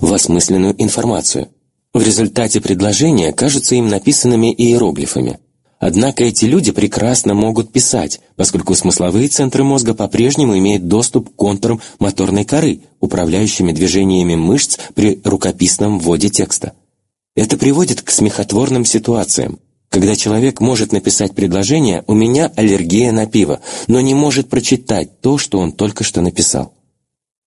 в осмысленную информацию. В результате предложения кажутся им написанными иероглифами. Однако эти люди прекрасно могут писать, поскольку смысловые центры мозга по-прежнему имеют доступ к контурам моторной коры, управляющими движениями мышц при рукописном вводе текста. Это приводит к смехотворным ситуациям, когда человек может написать предложение «У меня аллергия на пиво», но не может прочитать то, что он только что написал.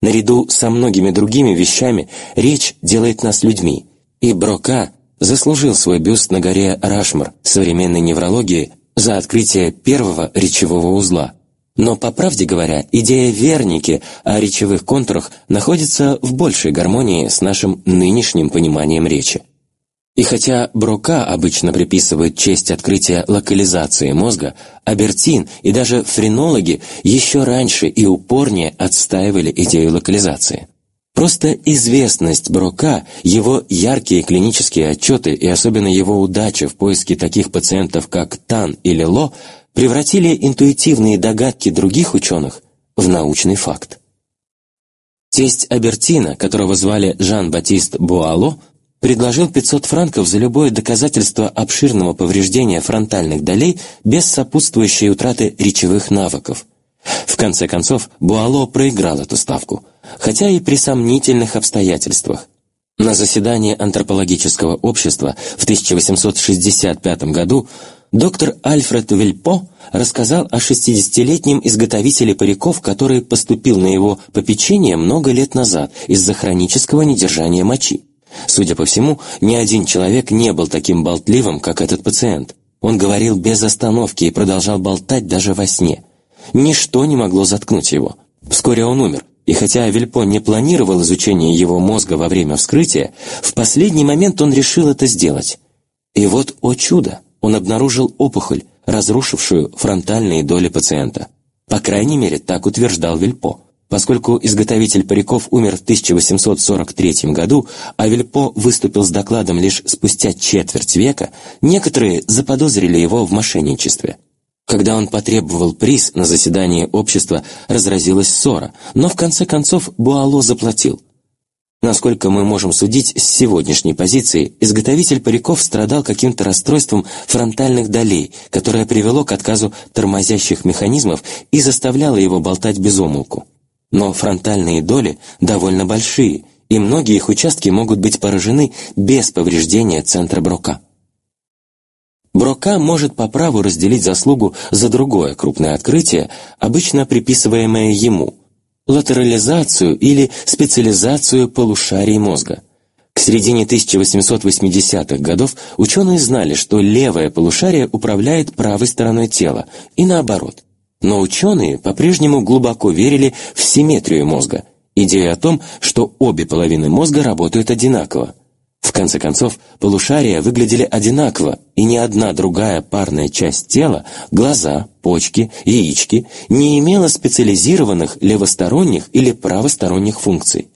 Наряду со многими другими вещами речь делает нас людьми, и Брока заслужил свой бюст на горе Рашмар современной неврологии за открытие первого речевого узла. Но, по правде говоря, идея Верники о речевых контурах находится в большей гармонии с нашим нынешним пониманием речи. И хотя Брока обычно приписывают честь открытия локализации мозга, Абертин и даже френологи еще раньше и упорнее отстаивали идею локализации. Просто известность Брока, его яркие клинические отчеты и особенно его удача в поиске таких пациентов, как Тан или Ло, превратили интуитивные догадки других ученых в научный факт. Тесть Абертина, которого звали Жан-Батист Буало, предложил 500 франков за любое доказательство обширного повреждения фронтальных долей без сопутствующей утраты речевых навыков. В конце концов, Буало проиграл эту ставку, хотя и при сомнительных обстоятельствах. На заседании антропологического общества в 1865 году доктор Альфред Вильпо рассказал о 60-летнем изготовителе париков, который поступил на его попечение много лет назад из-за хронического недержания мочи. Судя по всему, ни один человек не был таким болтливым, как этот пациент. Он говорил без остановки и продолжал болтать даже во сне. Ничто не могло заткнуть его. Вскоре он умер, и хотя Вильпо не планировал изучение его мозга во время вскрытия, в последний момент он решил это сделать. И вот, о чудо, он обнаружил опухоль, разрушившую фронтальные доли пациента. По крайней мере, так утверждал Вильпо. Поскольку изготовитель париков умер в 1843 году, а Вильпо выступил с докладом лишь спустя четверть века, некоторые заподозрили его в мошенничестве. Когда он потребовал приз на заседании общества, разразилась ссора, но в конце концов Буало заплатил. Насколько мы можем судить с сегодняшней позиции, изготовитель париков страдал каким-то расстройством фронтальных долей, которое привело к отказу тормозящих механизмов и заставляло его болтать без умолку. Но фронтальные доли довольно большие, и многие их участки могут быть поражены без повреждения центра Брока. Брока может по праву разделить заслугу за другое крупное открытие, обычно приписываемое ему – латерализацию или специализацию полушарий мозга. К середине 1880-х годов ученые знали, что левое полушарие управляет правой стороной тела, и наоборот – но ученые по-прежнему глубоко верили в симметрию мозга, идею о том, что обе половины мозга работают одинаково. В конце концов, полушария выглядели одинаково, и ни одна другая парная часть тела, глаза, почки, яички, не имела специализированных левосторонних или правосторонних функций.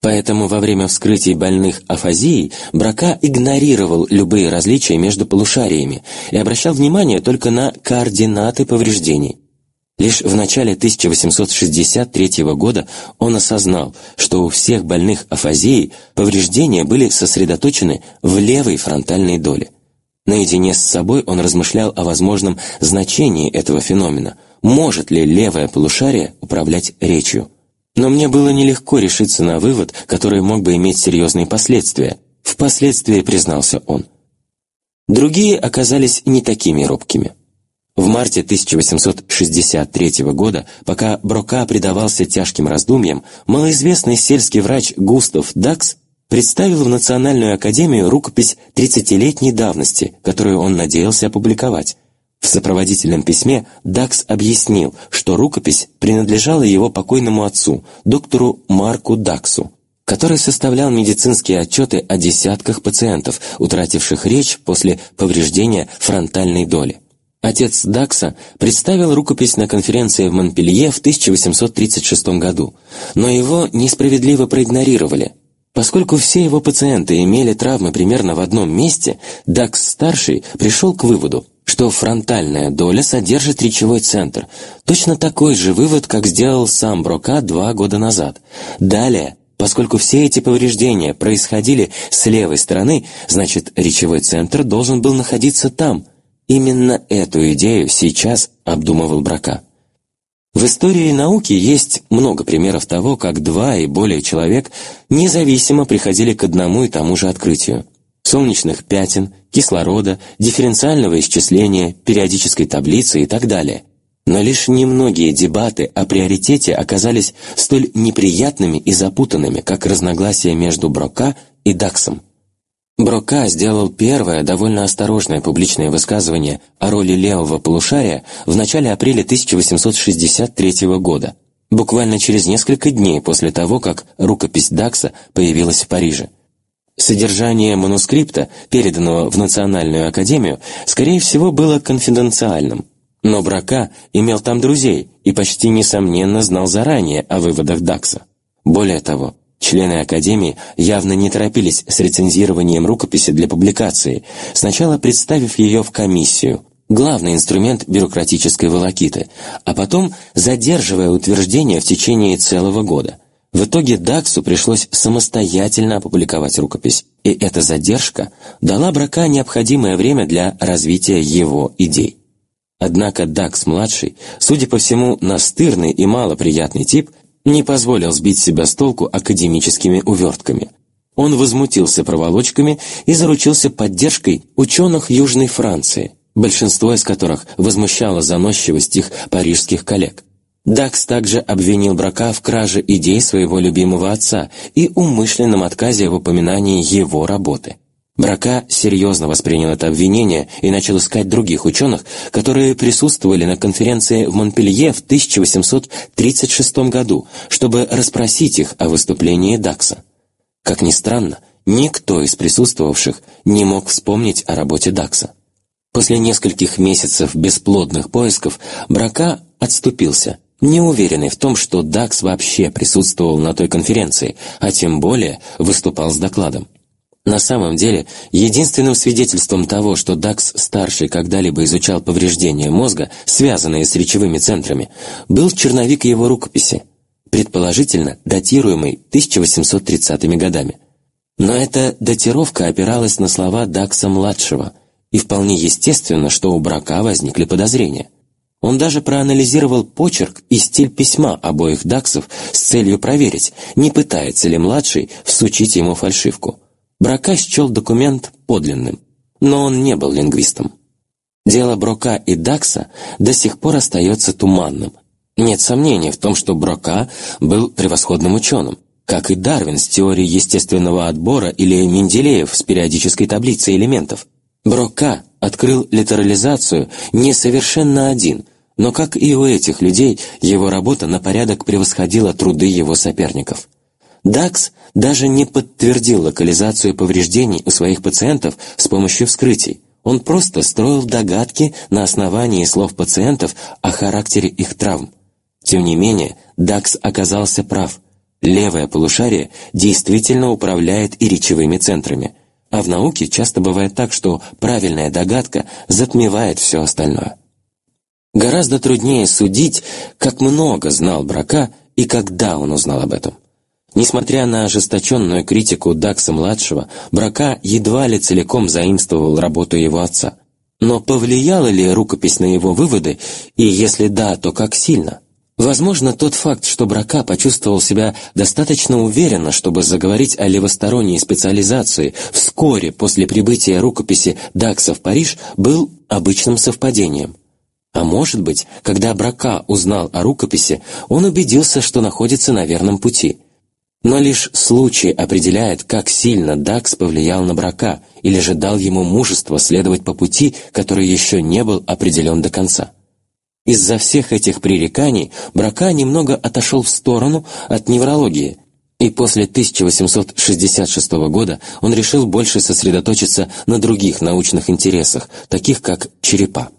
Поэтому во время вскрытий больных афазией Брака игнорировал любые различия между полушариями и обращал внимание только на координаты повреждений. Лишь в начале 1863 года он осознал, что у всех больных афазией повреждения были сосредоточены в левой фронтальной доле. Наедине с собой он размышлял о возможном значении этого феномена, может ли левое полушарие управлять речью. Но мне было нелегко решиться на вывод, который мог бы иметь серьезные последствия. Впоследствии признался он. Другие оказались не такими робкими. В марте 1863 года, пока Брока предавался тяжким раздумьям, малоизвестный сельский врач Густав Дакс представил в Национальную академию рукопись 30-летней давности, которую он надеялся опубликовать. В сопроводительном письме Дакс объяснил, что рукопись принадлежала его покойному отцу, доктору Марку Даксу, который составлял медицинские отчеты о десятках пациентов, утративших речь после повреждения фронтальной доли. Отец Дакса представил рукопись на конференции в Монпелье в 1836 году, но его несправедливо проигнорировали. Поскольку все его пациенты имели травмы примерно в одном месте, Дакс-старший пришел к выводу, что фронтальная доля содержит речевой центр. Точно такой же вывод, как сделал сам Брока два года назад. Далее Поскольку все эти повреждения происходили с левой стороны, значит, речевой центр должен был находиться там. Именно эту идею сейчас обдумывал Брака. В истории науки есть много примеров того, как два и более человек независимо приходили к одному и тому же открытию. Солнечных пятен, кислорода, дифференциального исчисления, периодической таблицы и так далее. Но лишь немногие дебаты о приоритете оказались столь неприятными и запутанными, как разногласия между Брока и Даксом. Брока сделал первое довольно осторожное публичное высказывание о роли левого полушария в начале апреля 1863 года, буквально через несколько дней после того, как рукопись Дакса появилась в Париже. Содержание манускрипта, переданного в Национальную академию, скорее всего, было конфиденциальным, но Брака имел там друзей и почти несомненно знал заранее о выводах Дакса. Более того, члены Академии явно не торопились с рецензированием рукописи для публикации, сначала представив ее в комиссию, главный инструмент бюрократической волокиты, а потом задерживая утверждение в течение целого года. В итоге Даксу пришлось самостоятельно опубликовать рукопись, и эта задержка дала Брака необходимое время для развития его идей. Однако Дакс-младший, судя по всему, настырный и малоприятный тип, не позволил сбить себя с толку академическими увертками. Он возмутился проволочками и заручился поддержкой ученых Южной Франции, большинство из которых возмущало заносчивость их парижских коллег. Дакс также обвинил Брака в краже идей своего любимого отца и умышленном отказе в упоминании его работы. Брака серьезно воспринял это обвинение и начал искать других ученых, которые присутствовали на конференции в Монпелье в 1836 году, чтобы расспросить их о выступлении Дакса. Как ни странно, никто из присутствовавших не мог вспомнить о работе Дакса. После нескольких месяцев бесплодных поисков Брака отступился, неуверенный в том, что Дакс вообще присутствовал на той конференции, а тем более выступал с докладом. На самом деле, единственным свидетельством того, что Дакс-старший когда-либо изучал повреждения мозга, связанные с речевыми центрами, был черновик его рукописи, предположительно датируемый 1830-ми годами. Но эта датировка опиралась на слова Дакса-младшего, и вполне естественно, что у Брака возникли подозрения. Он даже проанализировал почерк и стиль письма обоих Даксов с целью проверить, не пытается ли младший всучить ему фальшивку. Брока счел документ подлинным, но он не был лингвистом. Дело Брока и Дакса до сих пор остается туманным. Нет сомнений в том, что Брока был превосходным ученым, как и Дарвин с теорией естественного отбора или Менделеев с периодической таблицей элементов. Брока открыл литерализацию не совершенно один, но, как и у этих людей, его работа на порядок превосходила труды его соперников. Дакс даже не подтвердил локализацию повреждений у своих пациентов с помощью вскрытий. Он просто строил догадки на основании слов пациентов о характере их травм. Тем не менее, Дакс оказался прав. Левое полушарие действительно управляет и речевыми центрами. А в науке часто бывает так, что правильная догадка затмевает все остальное. Гораздо труднее судить, как много знал Брака и когда он узнал об этом. Несмотря на ожесточенную критику Дакса-младшего, Брака едва ли целиком заимствовал работу его отца. Но повлияла ли рукопись на его выводы, и если да, то как сильно? Возможно, тот факт, что Брака почувствовал себя достаточно уверенно, чтобы заговорить о левосторонней специализации вскоре после прибытия рукописи Дакса в Париж, был обычным совпадением. А может быть, когда Брака узнал о рукописи, он убедился, что находится на верном пути – но лишь случай определяет, как сильно Дакс повлиял на Брака, или же дал ему мужество следовать по пути, который еще не был определен до конца. Из-за всех этих пререканий Брака немного отошел в сторону от неврологии, и после 1866 года он решил больше сосредоточиться на других научных интересах, таких как черепа.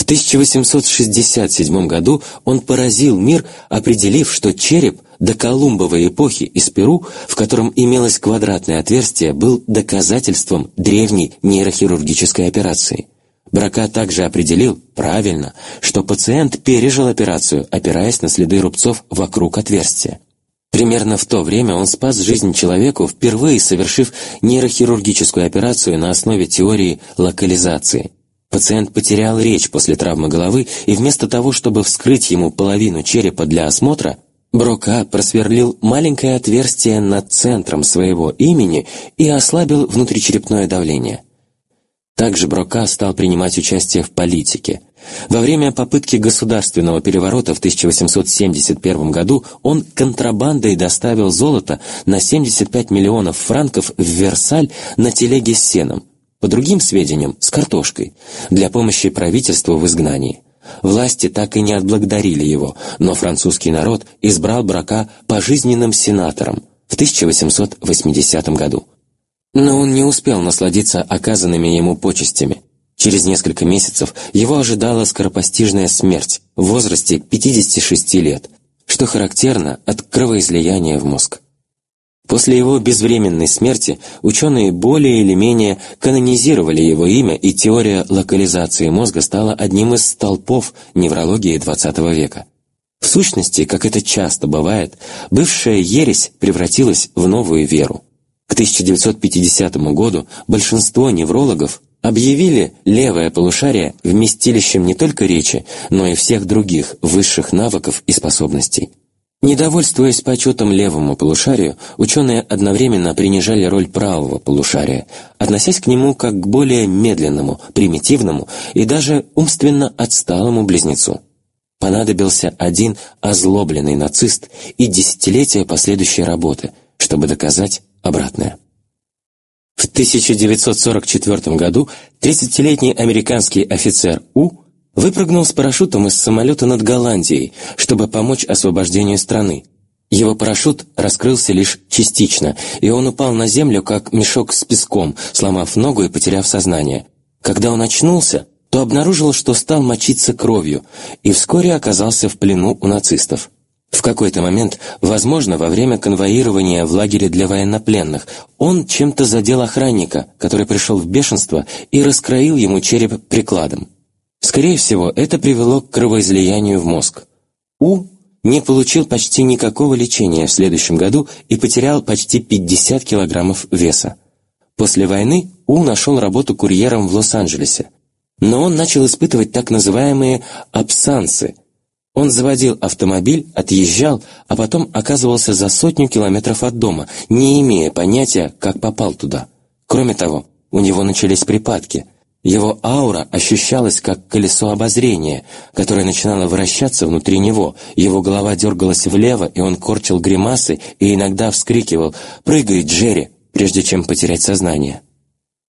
В 1867 году он поразил мир, определив, что череп до Колумбовой эпохи из Перу, в котором имелось квадратное отверстие, был доказательством древней нейрохирургической операции. Брака также определил, правильно, что пациент пережил операцию, опираясь на следы рубцов вокруг отверстия. Примерно в то время он спас жизнь человеку, впервые совершив нейрохирургическую операцию на основе теории локализации. Пациент потерял речь после травмы головы, и вместо того, чтобы вскрыть ему половину черепа для осмотра, Брока просверлил маленькое отверстие над центром своего имени и ослабил внутричерепное давление. Также Брока стал принимать участие в политике. Во время попытки государственного переворота в 1871 году он контрабандой доставил золото на 75 миллионов франков в Версаль на телеге с сеном, по другим сведениям, с картошкой, для помощи правительству в изгнании. Власти так и не отблагодарили его, но французский народ избрал Брака пожизненным сенатором в 1880 году. Но он не успел насладиться оказанными ему почестями. Через несколько месяцев его ожидала скоропостижная смерть в возрасте 56 лет, что характерно от кровоизлияния в мозг. После его безвременной смерти ученые более или менее канонизировали его имя, и теория локализации мозга стала одним из столпов неврологии XX века. В сущности, как это часто бывает, бывшая ересь превратилась в новую веру. К 1950 году большинство неврологов объявили левое полушарие вместилищем не только речи, но и всех других высших навыков и способностей. Недовольствуясь почетом левому полушарию, ученые одновременно принижали роль правого полушария, относясь к нему как к более медленному, примитивному и даже умственно отсталому близнецу. Понадобился один озлобленный нацист и десятилетия последующей работы, чтобы доказать обратное. В 1944 году 30-летний американский офицер У выпрыгнул с парашютом из самолета над Голландией, чтобы помочь освобождению страны. Его парашют раскрылся лишь частично, и он упал на землю, как мешок с песком, сломав ногу и потеряв сознание. Когда он очнулся, то обнаружил, что стал мочиться кровью, и вскоре оказался в плену у нацистов. В какой-то момент, возможно, во время конвоирования в лагере для военнопленных, он чем-то задел охранника, который пришел в бешенство и раскроил ему череп прикладом. Скорее всего, это привело к кровоизлиянию в мозг. У не получил почти никакого лечения в следующем году и потерял почти 50 килограммов веса. После войны У нашел работу курьером в Лос-Анджелесе. Но он начал испытывать так называемые «абсансы». Он заводил автомобиль, отъезжал, а потом оказывался за сотню километров от дома, не имея понятия, как попал туда. Кроме того, у него начались припадки – его аура ощущалась как колесо обозрения, которое начинало вращаться внутри него, его голова дергалась влево, и он корчил гримасы и иногда вскрикивал «Прыгай, Джерри!», прежде чем потерять сознание.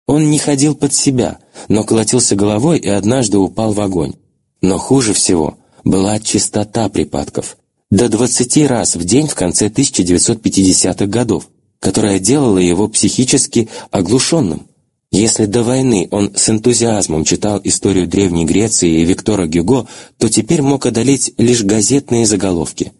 Он не ходил под себя, но колотился головой и однажды упал в огонь. Но хуже всего была частота припадков. До 20 раз в день в конце 1950-х годов, которая делала его психически оглушенным. Если до войны он с энтузиазмом читал историю Древней Греции и Виктора Гюго, то теперь мог одолеть лишь газетные заголовки.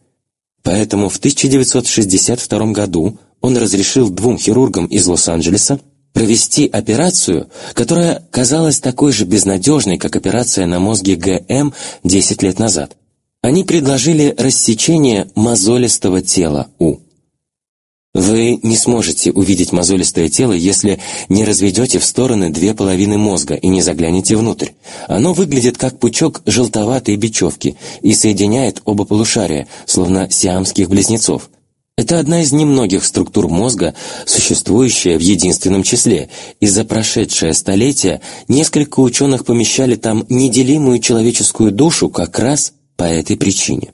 Поэтому в 1962 году он разрешил двум хирургам из Лос-Анджелеса провести операцию, которая казалась такой же безнадежной, как операция на мозге ГМ 10 лет назад. Они предложили рассечение мозолистого тела У. Вы не сможете увидеть мозолистое тело, если не разведете в стороны две половины мозга и не заглянете внутрь. Оно выглядит как пучок желтоватой бечевки и соединяет оба полушария, словно сиамских близнецов. Это одна из немногих структур мозга, существующая в единственном числе, и за прошедшее столетие несколько ученых помещали там неделимую человеческую душу как раз по этой причине.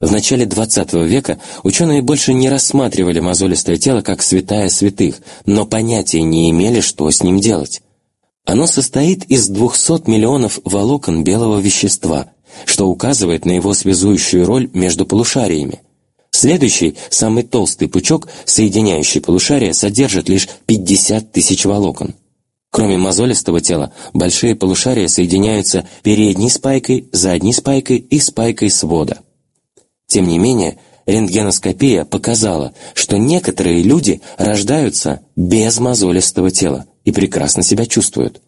В начале XX века ученые больше не рассматривали мозолистое тело как святая святых, но понятия не имели, что с ним делать. Оно состоит из 200 миллионов волокон белого вещества, что указывает на его связующую роль между полушариями. Следующий, самый толстый пучок, соединяющий полушария, содержит лишь 50 тысяч волокон. Кроме мозолистого тела, большие полушария соединяются передней спайкой, задней спайкой и спайкой свода. Тем не менее, рентгеноскопия показала, что некоторые люди рождаются без мозолистого тела и прекрасно себя чувствуют.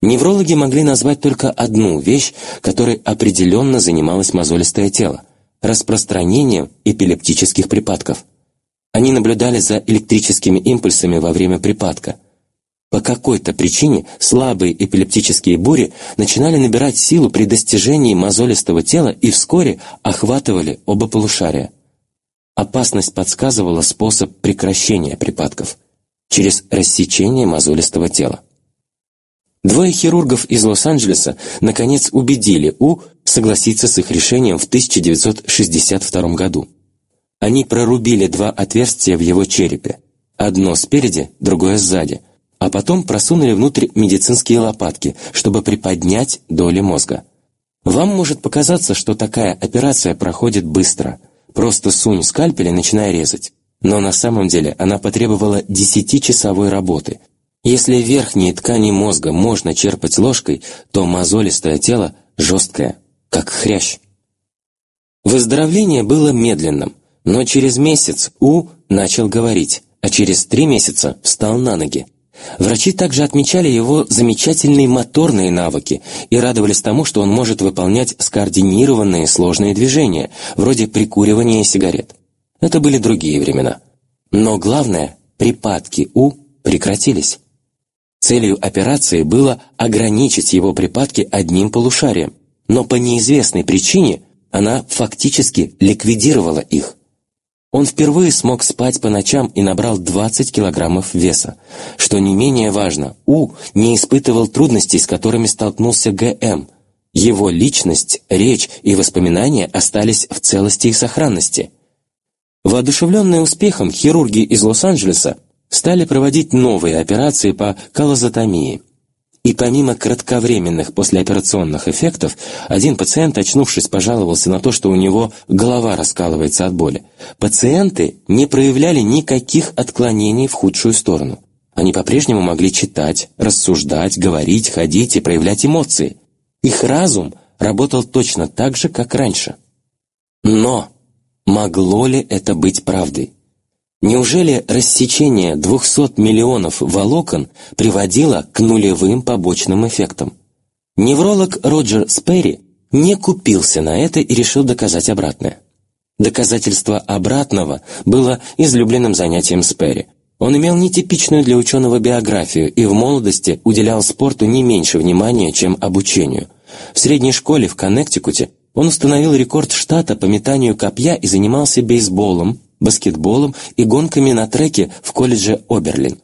Неврологи могли назвать только одну вещь, которой определенно занималось мозолистое тело. распространением эпилептических припадков. Они наблюдали за электрическими импульсами во время припадка. По какой-то причине слабые эпилептические бури начинали набирать силу при достижении мозолистого тела и вскоре охватывали оба полушария. Опасность подсказывала способ прекращения припадков через рассечение мозолистого тела. Двое хирургов из Лос-Анджелеса наконец убедили У согласиться с их решением в 1962 году. Они прорубили два отверстия в его черепе, одно спереди, другое сзади, а потом просунули внутрь медицинские лопатки, чтобы приподнять доли мозга. Вам может показаться, что такая операция проходит быстро. Просто сунь скальпель и начинай резать. Но на самом деле она потребовала десятичасовой работы. Если верхние ткани мозга можно черпать ложкой, то мозолистое тело жесткое, как хрящ. Выздоровление было медленным, но через месяц У начал говорить, а через три месяца встал на ноги. Врачи также отмечали его замечательные моторные навыки и радовались тому, что он может выполнять скоординированные сложные движения, вроде прикуривания сигарет. Это были другие времена. Но главное, припадки У прекратились. Целью операции было ограничить его припадки одним полушарием, но по неизвестной причине она фактически ликвидировала их. Он впервые смог спать по ночам и набрал 20 килограммов веса. Что не менее важно, У не испытывал трудностей, с которыми столкнулся ГМ. Его личность, речь и воспоминания остались в целости и сохранности. Воодушевленные успехом, хирурги из Лос-Анджелеса стали проводить новые операции по колозотомии – и помимо кратковременных послеоперационных эффектов, один пациент, очнувшись, пожаловался на то, что у него голова раскалывается от боли. Пациенты не проявляли никаких отклонений в худшую сторону. Они по-прежнему могли читать, рассуждать, говорить, ходить и проявлять эмоции. Их разум работал точно так же, как раньше. Но могло ли это быть правдой? Неужели рассечение 200 миллионов волокон приводило к нулевым побочным эффектам? Невролог Роджер Сперри не купился на это и решил доказать обратное. Доказательство обратного было излюбленным занятием Сперри. Он имел нетипичную для ученого биографию и в молодости уделял спорту не меньше внимания, чем обучению. В средней школе в Коннектикуте он установил рекорд штата по метанию копья и занимался бейсболом, баскетболом и гонками на треке в колледже Оберлин.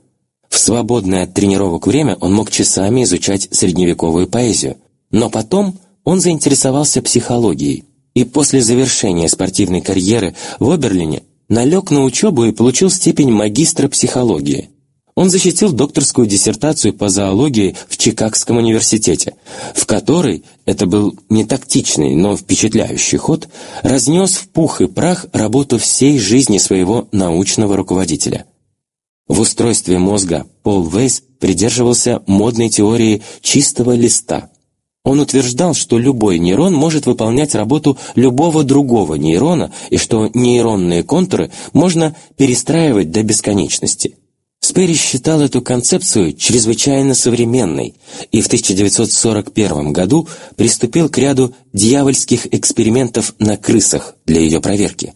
В свободное от тренировок время он мог часами изучать средневековую поэзию. Но потом он заинтересовался психологией и после завершения спортивной карьеры в Оберлине налег на учебу и получил степень магистра психологии. Он защитил докторскую диссертацию по зоологии в Чикагском университете, в которой, это был не тактичный, но впечатляющий ход, разнес в пух и прах работу всей жизни своего научного руководителя. В устройстве мозга Пол Вейс придерживался модной теории чистого листа. Он утверждал, что любой нейрон может выполнять работу любого другого нейрона и что нейронные контуры можно перестраивать до бесконечности – Спери считал эту концепцию чрезвычайно современной и в 1941 году приступил к ряду дьявольских экспериментов на крысах для ее проверки.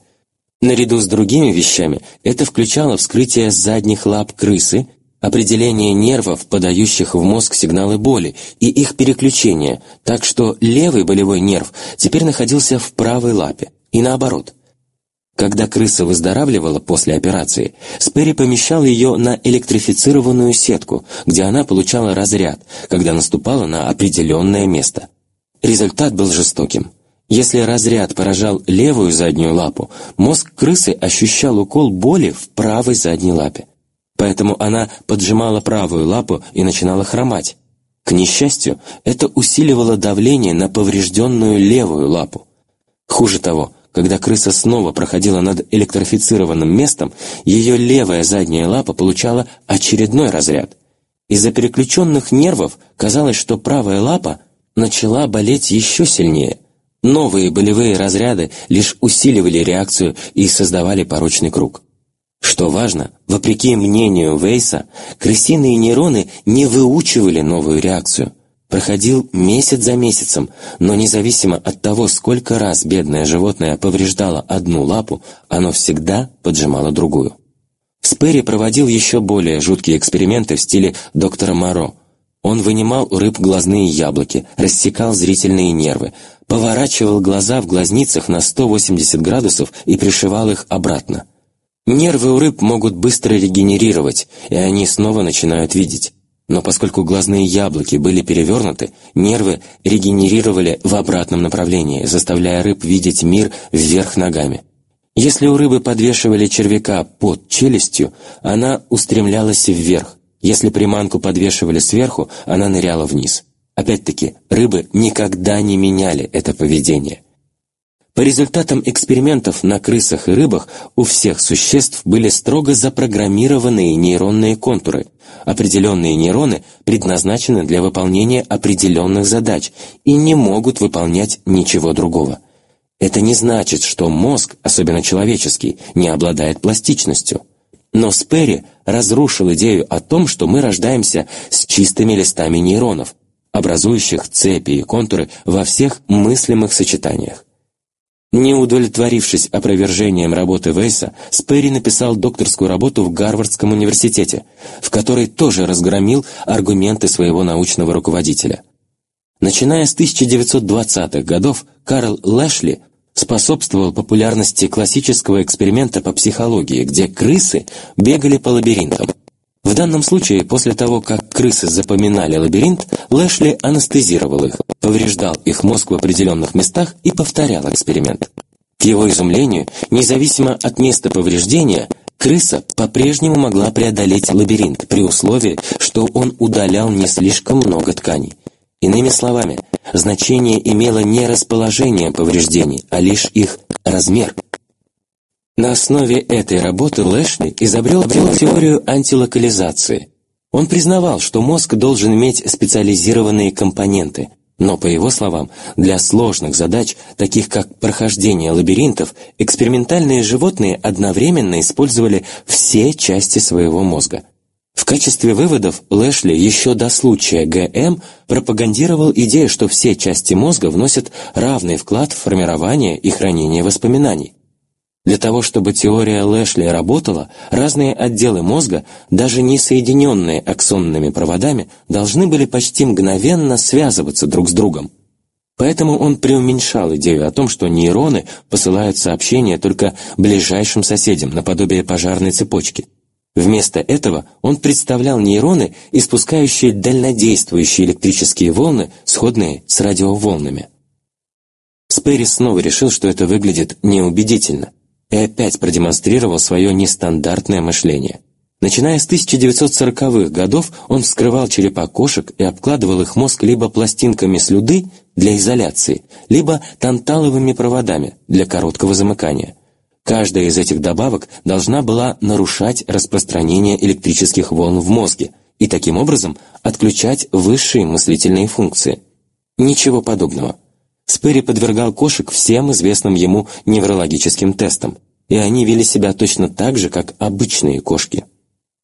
Наряду с другими вещами это включало вскрытие задних лап крысы, определение нервов, подающих в мозг сигналы боли, и их переключение, так что левый болевой нерв теперь находился в правой лапе, и наоборот – когда крыса выздоравливала после операции, Сперри помещал ее на электрифицированную сетку, где она получала разряд, когда наступала на определенное место. Результат был жестоким. Если разряд поражал левую заднюю лапу, мозг крысы ощущал укол боли в правой задней лапе. Поэтому она поджимала правую лапу и начинала хромать. К несчастью, это усиливало давление на поврежденную левую лапу. Хуже того, когда крыса снова проходила над электрифицированным местом, ее левая задняя лапа получала очередной разряд. Из-за переключенных нервов казалось, что правая лапа начала болеть еще сильнее. Новые болевые разряды лишь усиливали реакцию и создавали порочный круг. Что важно, вопреки мнению Вейса, крысиные нейроны не выучивали новую реакцию. Проходил месяц за месяцем, но независимо от того, сколько раз бедное животное повреждало одну лапу, оно всегда поджимало другую. Сперри проводил еще более жуткие эксперименты в стиле доктора Моро. Он вынимал у рыб глазные яблоки, рассекал зрительные нервы, поворачивал глаза в глазницах на 180 градусов и пришивал их обратно. Нервы у рыб могут быстро регенерировать, и они снова начинают видеть. Но поскольку глазные яблоки были перевернуты, нервы регенерировали в обратном направлении, заставляя рыб видеть мир вверх ногами. Если у рыбы подвешивали червяка под челюстью, она устремлялась вверх. Если приманку подвешивали сверху, она ныряла вниз. Опять-таки, рыбы никогда не меняли это поведение. По результатам экспериментов на крысах и рыбах у всех существ были строго запрограммированные нейронные контуры. Определенные нейроны предназначены для выполнения определенных задач и не могут выполнять ничего другого. Это не значит, что мозг, особенно человеческий, не обладает пластичностью. Но Сперри разрушил идею о том, что мы рождаемся с чистыми листами нейронов, образующих цепи и контуры во всех мыслимых сочетаниях. Не удовлетворившись опровержением работы Вейса, Сперри написал докторскую работу в Гарвардском университете, в которой тоже разгромил аргументы своего научного руководителя. Начиная с 1920-х годов, Карл Лэшли способствовал популярности классического эксперимента по психологии, где крысы бегали по лабиринтам. В данном случае, после того, как крысы запоминали лабиринт, Лэшли анестезировал их, повреждал их мозг в определенных местах и повторял эксперимент. К его изумлению, независимо от места повреждения, крыса по-прежнему могла преодолеть лабиринт при условии, что он удалял не слишком много тканей. Иными словами, значение имело не расположение повреждений, а лишь их размер – на основе этой работы Лэшли изобрел теорию антилокализации. Он признавал, что мозг должен иметь специализированные компоненты, но, по его словам, для сложных задач, таких как прохождение лабиринтов, экспериментальные животные одновременно использовали все части своего мозга. В качестве выводов Лэшли еще до случая ГМ пропагандировал идею, что все части мозга вносят равный вклад в формирование и хранение воспоминаний. Для того, чтобы теория Лэшли работала, разные отделы мозга, даже не соединенные аксонными проводами, должны были почти мгновенно связываться друг с другом. Поэтому он преуменьшал идею о том, что нейроны посылают сообщения только ближайшим соседям, наподобие пожарной цепочки. Вместо этого он представлял нейроны, испускающие дальнодействующие электрические волны, сходные с радиоволнами. Сперри снова решил, что это выглядит неубедительно и опять продемонстрировал свое нестандартное мышление. Начиная с 1940-х годов он вскрывал черепа кошек и обкладывал их мозг либо пластинками слюды для изоляции, либо танталовыми проводами для короткого замыкания. Каждая из этих добавок должна была нарушать распространение электрических волн в мозге и таким образом отключать высшие мыслительные функции. Ничего подобного. Сперри подвергал кошек всем известным ему неврологическим тестам, и они вели себя точно так же, как обычные кошки.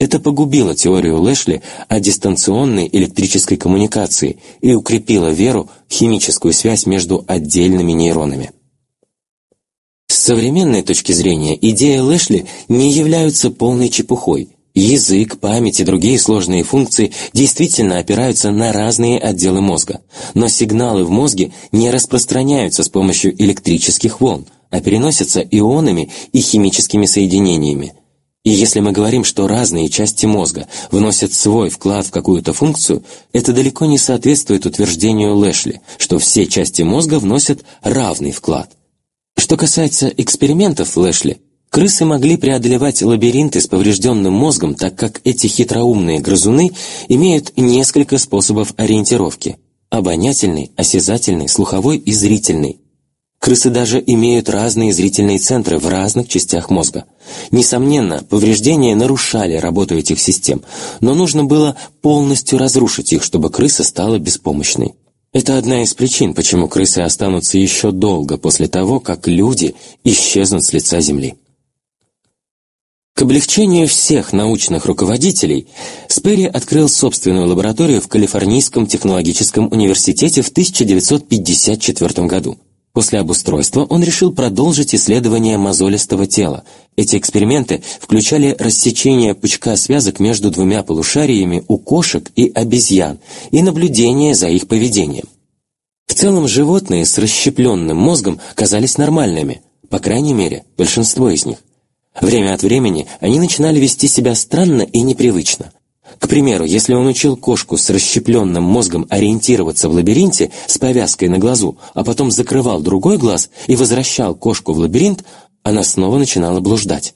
Это погубило теорию Лэшли о дистанционной электрической коммуникации и укрепило веру в химическую связь между отдельными нейронами. С современной точки зрения идеи Лэшли не являются полной чепухой, Язык, память и другие сложные функции действительно опираются на разные отделы мозга, но сигналы в мозге не распространяются с помощью электрических волн, а переносятся ионами и химическими соединениями. И если мы говорим, что разные части мозга вносят свой вклад в какую-то функцию, это далеко не соответствует утверждению Лэшли, что все части мозга вносят равный вклад. Что касается экспериментов Лэшли, Крысы могли преодолевать лабиринты с поврежденным мозгом, так как эти хитроумные грызуны имеют несколько способов ориентировки – обонятельный, осязательный, слуховой и зрительный. Крысы даже имеют разные зрительные центры в разных частях мозга. Несомненно, повреждения нарушали работу этих систем, но нужно было полностью разрушить их, чтобы крыса стала беспомощной. Это одна из причин, почему крысы останутся еще долго после того, как люди исчезнут с лица Земли. К облегчению всех научных руководителей Сперри открыл собственную лабораторию в Калифорнийском технологическом университете в 1954 году. После обустройства он решил продолжить исследование мозолистого тела. Эти эксперименты включали рассечение пучка связок между двумя полушариями у кошек и обезьян и наблюдение за их поведением. В целом животные с расщепленным мозгом казались нормальными, по крайней мере, большинство из них. Время от времени они начинали вести себя странно и непривычно. К примеру, если он учил кошку с расщепленным мозгом ориентироваться в лабиринте с повязкой на глазу, а потом закрывал другой глаз и возвращал кошку в лабиринт, она снова начинала блуждать.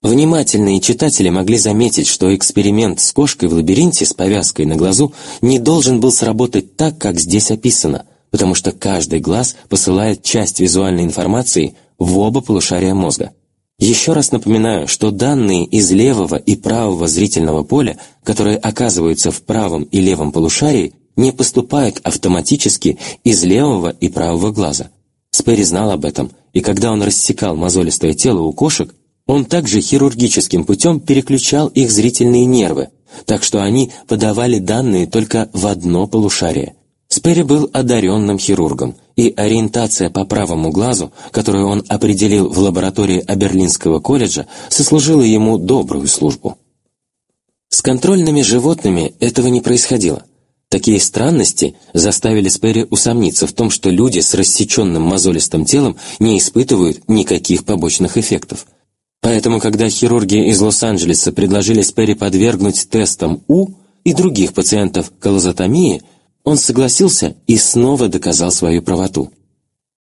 Внимательные читатели могли заметить, что эксперимент с кошкой в лабиринте с повязкой на глазу не должен был сработать так, как здесь описано, потому что каждый глаз посылает часть визуальной информации в оба полушария мозга. Еще раз напоминаю, что данные из левого и правого зрительного поля, которые оказываются в правом и левом полушарии, не поступают автоматически из левого и правого глаза. Спери знал об этом, и когда он рассекал мозолистое тело у кошек, он также хирургическим путем переключал их зрительные нервы, так что они подавали данные только в одно полушарие. Спери был одаренным хирургом, и ориентация по правому глазу, которую он определил в лаборатории Аберлинского колледжа, сослужила ему добрую службу. С контрольными животными этого не происходило. Такие странности заставили Спери усомниться в том, что люди с рассеченным мозолистым телом не испытывают никаких побочных эффектов. Поэтому, когда хирурги из Лос-Анджелеса предложили Спери подвергнуть тестам У и других пациентов колозотомии – он согласился и снова доказал свою правоту.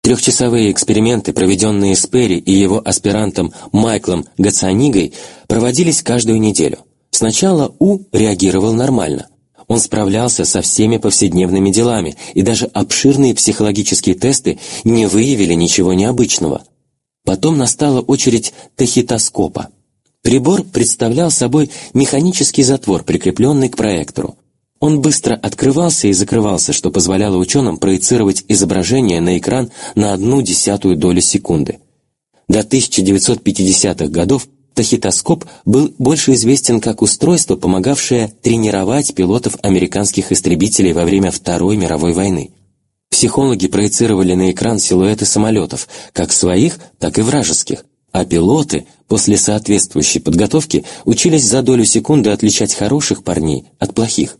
Трехчасовые эксперименты, проведенные с Перри и его аспирантом Майклом Гацанигой, проводились каждую неделю. Сначала У реагировал нормально. Он справлялся со всеми повседневными делами, и даже обширные психологические тесты не выявили ничего необычного. Потом настала очередь тахитоскопа. Прибор представлял собой механический затвор, прикрепленный к проектору. Он быстро открывался и закрывался, что позволяло ученым проецировать изображение на экран на одну десятую долю секунды. До 1950-х годов тахитоскоп был больше известен как устройство, помогавшее тренировать пилотов американских истребителей во время Второй мировой войны. Психологи проецировали на экран силуэты самолетов, как своих, так и вражеских, а пилоты после соответствующей подготовки учились за долю секунды отличать хороших парней от плохих.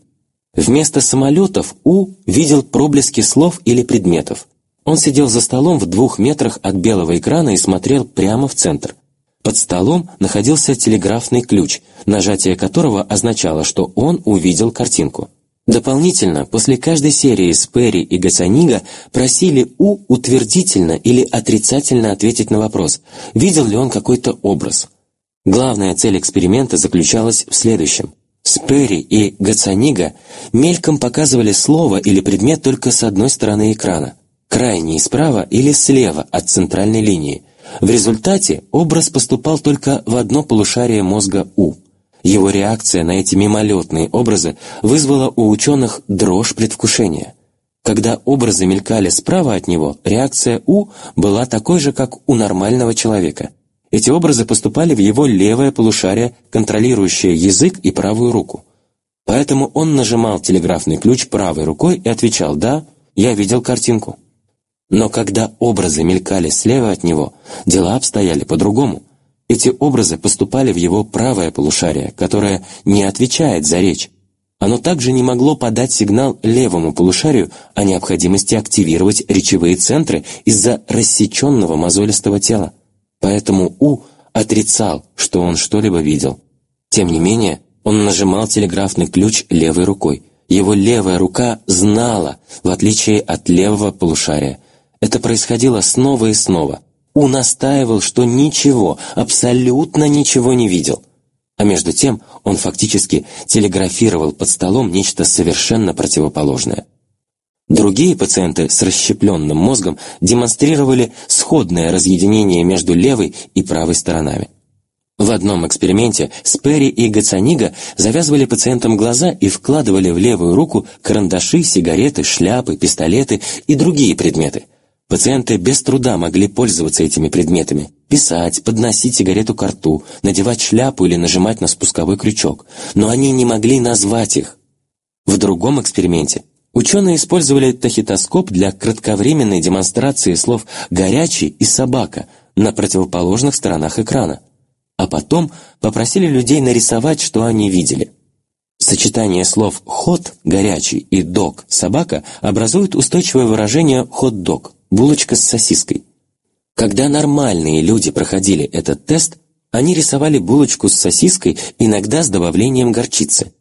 Вместо самолетов У видел проблески слов или предметов. Он сидел за столом в двух метрах от белого экрана и смотрел прямо в центр. Под столом находился телеграфный ключ, нажатие которого означало, что он увидел картинку. Дополнительно, после каждой серии с Перри и Гацанига просили У утвердительно или отрицательно ответить на вопрос, видел ли он какой-то образ. Главная цель эксперимента заключалась в следующем. Спери и Гацанига мельком показывали слово или предмет только с одной стороны экрана, крайней справа или слева от центральной линии. В результате образ поступал только в одно полушарие мозга У. Его реакция на эти мимолетные образы вызвала у ученых дрожь предвкушения. Когда образы мелькали справа от него, реакция У была такой же, как у нормального человека. Эти образы поступали в его левое полушарие, контролирующее язык и правую руку. Поэтому он нажимал телеграфный ключ правой рукой и отвечал «Да, я видел картинку». Но когда образы мелькали слева от него, дела обстояли по-другому. Эти образы поступали в его правое полушарие, которое не отвечает за речь. Оно также не могло подать сигнал левому полушарию о необходимости активировать речевые центры из-за рассеченного мозолистого тела. Поэтому У отрицал, что он что-либо видел. Тем не менее, он нажимал телеграфный ключ левой рукой. Его левая рука знала, в отличие от левого полушария. Это происходило снова и снова. У настаивал, что ничего, абсолютно ничего не видел. А между тем он фактически телеграфировал под столом нечто совершенно противоположное – Другие пациенты с расщепленным мозгом демонстрировали сходное разъединение между левой и правой сторонами. В одном эксперименте Спери и Гацанига завязывали пациентам глаза и вкладывали в левую руку карандаши, сигареты, шляпы, пистолеты и другие предметы. Пациенты без труда могли пользоваться этими предметами, писать, подносить сигарету к рту, надевать шляпу или нажимать на спусковой крючок, но они не могли назвать их. В другом эксперименте ученые использовали тахитоскоп для кратковременной демонстрации слов «горячий» и «собака» на противоположных сторонах экрана, а потом попросили людей нарисовать, что они видели. Сочетание слов «хот» – «горячий» и «дог» – «собака» образует устойчивое выражение «хот-дог» булочка с сосиской. Когда нормальные люди проходили этот тест, они рисовали булочку с сосиской, иногда с добавлением горчицы.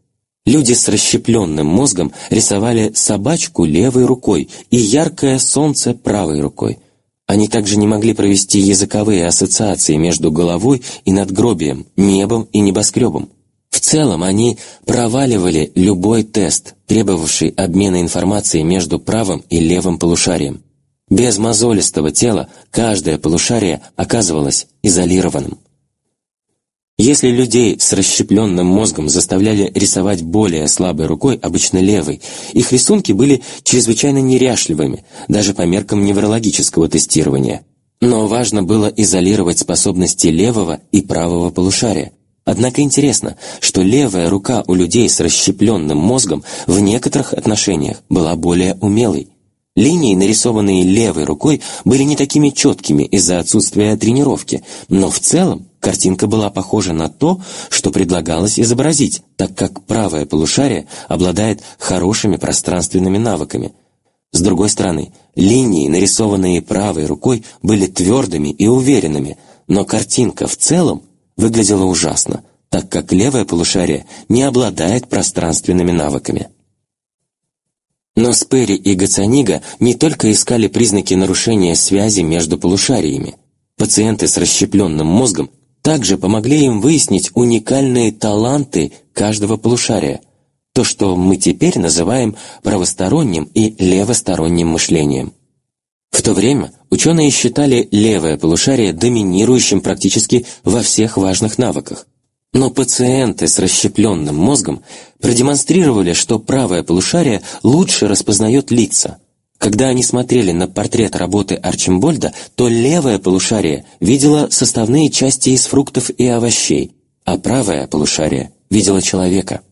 Люди с расщепленным мозгом рисовали собачку левой рукой и яркое солнце правой рукой. Они также не могли провести языковые ассоциации между головой и надгробием, небом и небоскребом. В целом они проваливали любой тест, требовавший обмена информацией между правым и левым полушарием. Без мозолистого тела каждое полушарие оказывалось изолированным. Если людей с расщепленным мозгом заставляли рисовать более слабой рукой, обычно левой, их рисунки были чрезвычайно неряшливыми, даже по меркам неврологического тестирования. Но важно было изолировать способности левого и правого полушария. Однако интересно, что левая рука у людей с расщепленным мозгом в некоторых отношениях была более умелой. Линии, нарисованные левой рукой, были не такими четкими из-за отсутствия тренировки, но в целом картинка была похожа на то, что предлагалось изобразить, так как правое полушарие обладает хорошими пространственными навыками. С другой стороны, линии, нарисованные правой рукой, были твердыми и уверенными, но картинка в целом выглядела ужасно, так как левое полушарие не обладает пространственными навыками. Но Спери и Гацанига не только искали признаки нарушения связи между полушариями. Пациенты с расщепленным мозгом также помогли им выяснить уникальные таланты каждого полушария, то, что мы теперь называем правосторонним и левосторонним мышлением. В то время ученые считали левое полушарие доминирующим практически во всех важных навыках, но пациенты с расщепленным мозгом продемонстрировали, что правое полушарие лучше распознает лица. Когда они смотрели на портрет работы Арчимбольда, то левое полушарие видело составные части из фруктов и овощей, а правое полушарие видело человека.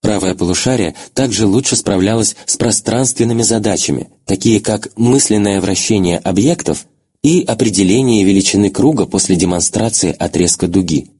Правое полушарие также лучше справлялось с пространственными задачами, такие как мысленное вращение объектов и определение величины круга после демонстрации отрезка дуги.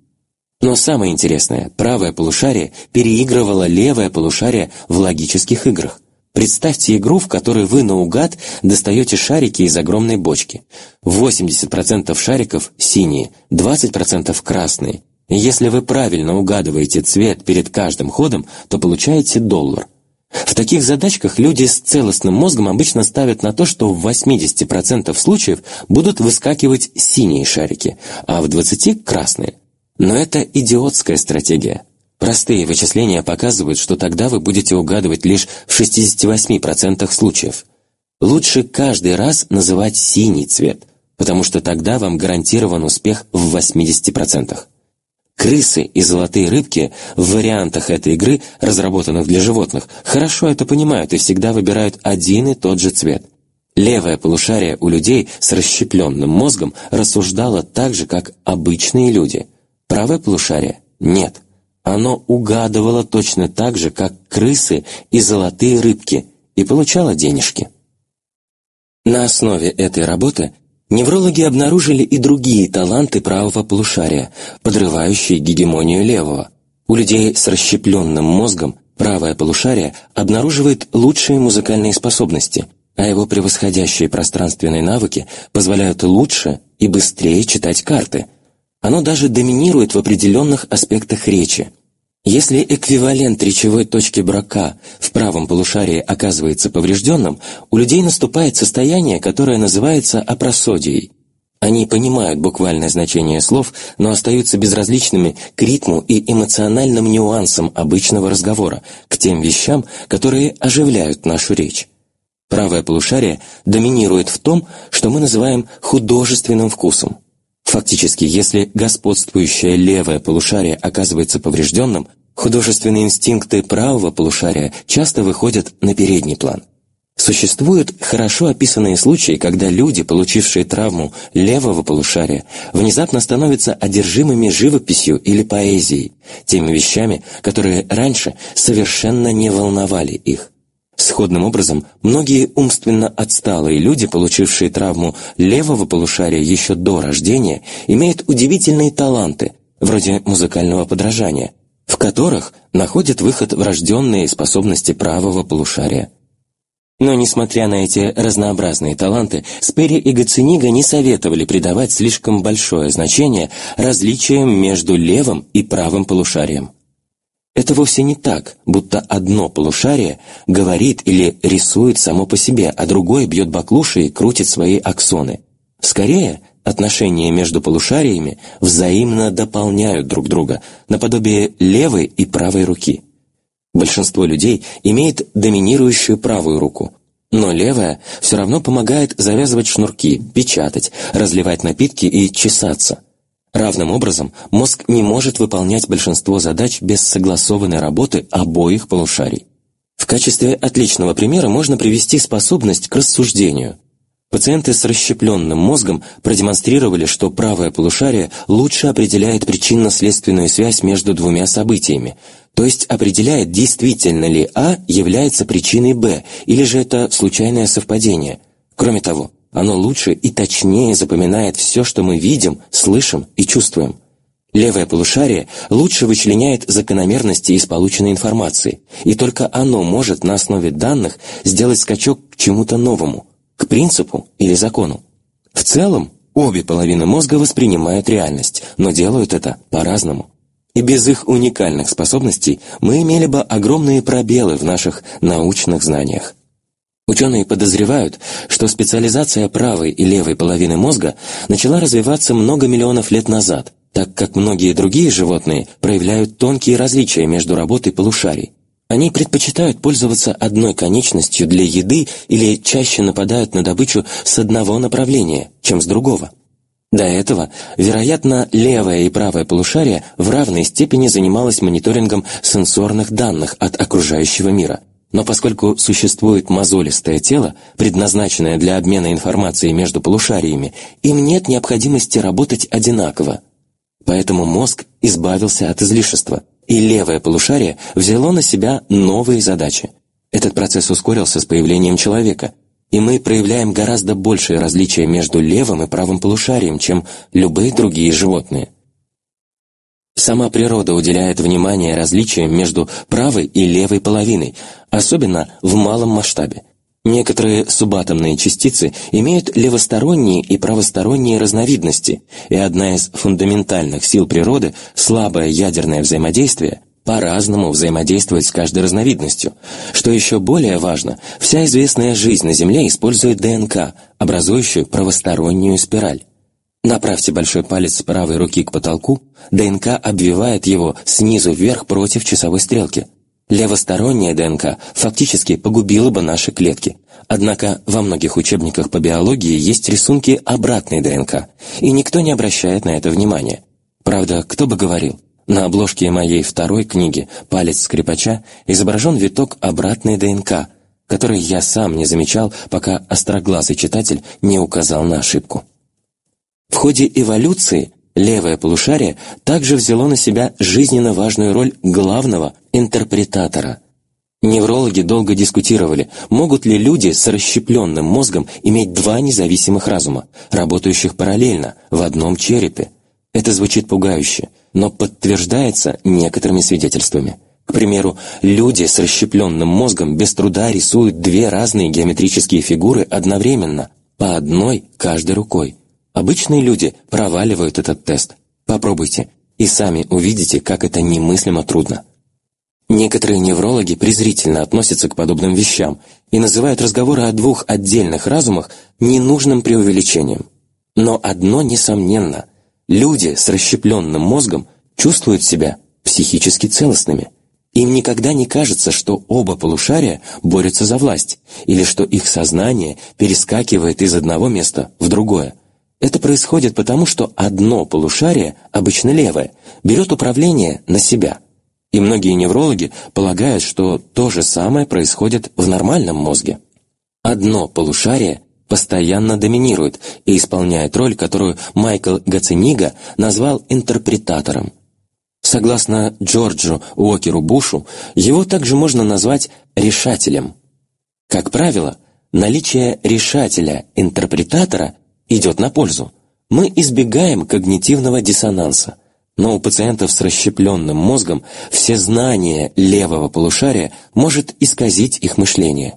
Но самое интересное, правое полушарие переигрывало левое полушарие в логических играх. Представьте игру, в которой вы наугад достаете шарики из огромной бочки. 80% шариков синие, 20% красные. Если вы правильно угадываете цвет перед каждым ходом, то получаете доллар. В таких задачках люди с целостным мозгом обычно ставят на то, что в 80% случаев будут выскакивать синие шарики, а в 20% – красные. Но это идиотская стратегия. Простые вычисления показывают, что тогда вы будете угадывать лишь в 68% случаев. Лучше каждый раз называть синий цвет, потому что тогда вам гарантирован успех в 80%. Крысы и золотые рыбки в вариантах этой игры, разработанных для животных, хорошо это понимают и всегда выбирают один и тот же цвет. Левое полушарие у людей с расщепленным мозгом рассуждало так же, как обычные люди – Правое полушарие? Нет. Оно угадывало точно так же, как крысы и золотые рыбки, и получало денежки. На основе этой работы неврологи обнаружили и другие таланты правого полушария, подрывающие гегемонию левого. У людей с расщепленным мозгом правое полушарие обнаруживает лучшие музыкальные способности, а его превосходящие пространственные навыки позволяют лучше и быстрее читать карты – оно даже доминирует в определенных аспектах речи. Если эквивалент речевой точки брака в правом полушарии оказывается поврежденным, у людей наступает состояние, которое называется апросодией. Они понимают буквальное значение слов, но остаются безразличными к ритму и эмоциональным нюансам обычного разговора, к тем вещам, которые оживляют нашу речь. Правое полушарие доминирует в том, что мы называем художественным вкусом. Фактически, если господствующее левое полушарие оказывается поврежденным, художественные инстинкты правого полушария часто выходят на передний план. Существуют хорошо описанные случаи, когда люди, получившие травму левого полушария, внезапно становятся одержимыми живописью или поэзией, теми вещами, которые раньше совершенно не волновали их. Сходным образом, многие умственно отсталые люди, получившие травму левого полушария еще до рождения, имеют удивительные таланты, вроде музыкального подражания, в которых находят выход врожденные способности правого полушария. Но, несмотря на эти разнообразные таланты, Спери и Гаценига не советовали придавать слишком большое значение различиям между левым и правым полушарием. Это вовсе не так, будто одно полушарие говорит или рисует само по себе, а другое бьет баклуши и крутит свои аксоны. Скорее, отношения между полушариями взаимно дополняют друг друга, наподобие левой и правой руки – Большинство людей имеет доминирующую правую руку, но левая все равно помогает завязывать шнурки, печатать, разливать напитки и чесаться. Равным образом, мозг не может выполнять большинство задач без согласованной работы обоих полушарий. В качестве отличного примера можно привести способность к рассуждению – Пациенты с расщепленным мозгом продемонстрировали, что правое полушарие лучше определяет причинно-следственную связь между двумя событиями, то есть определяет, действительно ли А является причиной Б, или же это случайное совпадение. Кроме того, оно лучше и точнее запоминает все, что мы видим, слышим и чувствуем. Левое полушарие лучше вычленяет закономерности из полученной информации, и только оно может на основе данных сделать скачок к чему-то новому, к принципу или закону. В целом, обе половины мозга воспринимают реальность, но делают это по-разному. И без их уникальных способностей мы имели бы огромные пробелы в наших научных знаниях. Ученые подозревают, что специализация правой и левой половины мозга начала развиваться много миллионов лет назад, так как многие другие животные проявляют тонкие различия между работой полушарий. Они предпочитают пользоваться одной конечностью для еды или чаще нападают на добычу с одного направления, чем с другого. До этого, вероятно, левое и правое полушария в равной степени занималось мониторингом сенсорных данных от окружающего мира. Но поскольку существует мозолистое тело, предназначенное для обмена информацией между полушариями, им нет необходимости работать одинаково. Поэтому мозг избавился от излишества – и левое полушарие взяло на себя новые задачи. Этот процесс ускорился с появлением человека, и мы проявляем гораздо большее различие между левым и правым полушарием, чем любые другие животные. Сама природа уделяет внимание различиям между правой и левой половиной, особенно в малом масштабе. Некоторые субатомные частицы имеют левосторонние и правосторонние разновидности, и одна из фундаментальных сил природы, слабое ядерное взаимодействие, по-разному взаимодействует с каждой разновидностью. Что еще более важно, вся известная жизнь на Земле использует ДНК, образующую правостороннюю спираль. Направьте большой палец правой руки к потолку, ДНК обвивает его снизу вверх против часовой стрелки – Левосторонняя ДНК фактически погубила бы наши клетки. Однако во многих учебниках по биологии есть рисунки обратной ДНК, и никто не обращает на это внимания. Правда, кто бы говорил, на обложке моей второй книги «Палец скрипача» изображен виток обратной ДНК, который я сам не замечал, пока остроглазый читатель не указал на ошибку. В ходе эволюции Левое полушарие также взяло на себя жизненно важную роль главного интерпретатора. Неврологи долго дискутировали, могут ли люди с расщепленным мозгом иметь два независимых разума, работающих параллельно, в одном черепе. Это звучит пугающе, но подтверждается некоторыми свидетельствами. К примеру, люди с расщепленным мозгом без труда рисуют две разные геометрические фигуры одновременно, по одной каждой рукой. Обычные люди проваливают этот тест. Попробуйте, и сами увидите, как это немыслимо трудно. Некоторые неврологи презрительно относятся к подобным вещам и называют разговоры о двух отдельных разумах ненужным преувеличением. Но одно несомненно – люди с расщепленным мозгом чувствуют себя психически целостными. Им никогда не кажется, что оба полушария борются за власть, или что их сознание перескакивает из одного места в другое. Это происходит потому, что одно полушарие, обычно левое, берет управление на себя. И многие неврологи полагают, что то же самое происходит в нормальном мозге. Одно полушарие постоянно доминирует и исполняет роль, которую Майкл Гаценига назвал интерпретатором. Согласно Джорджу Уокеру Бушу, его также можно назвать решателем. Как правило, наличие решателя-интерпретатора идет на пользу. Мы избегаем когнитивного диссонанса, но у пациентов с расщепленным мозгом все знания левого полушария может исказить их мышление.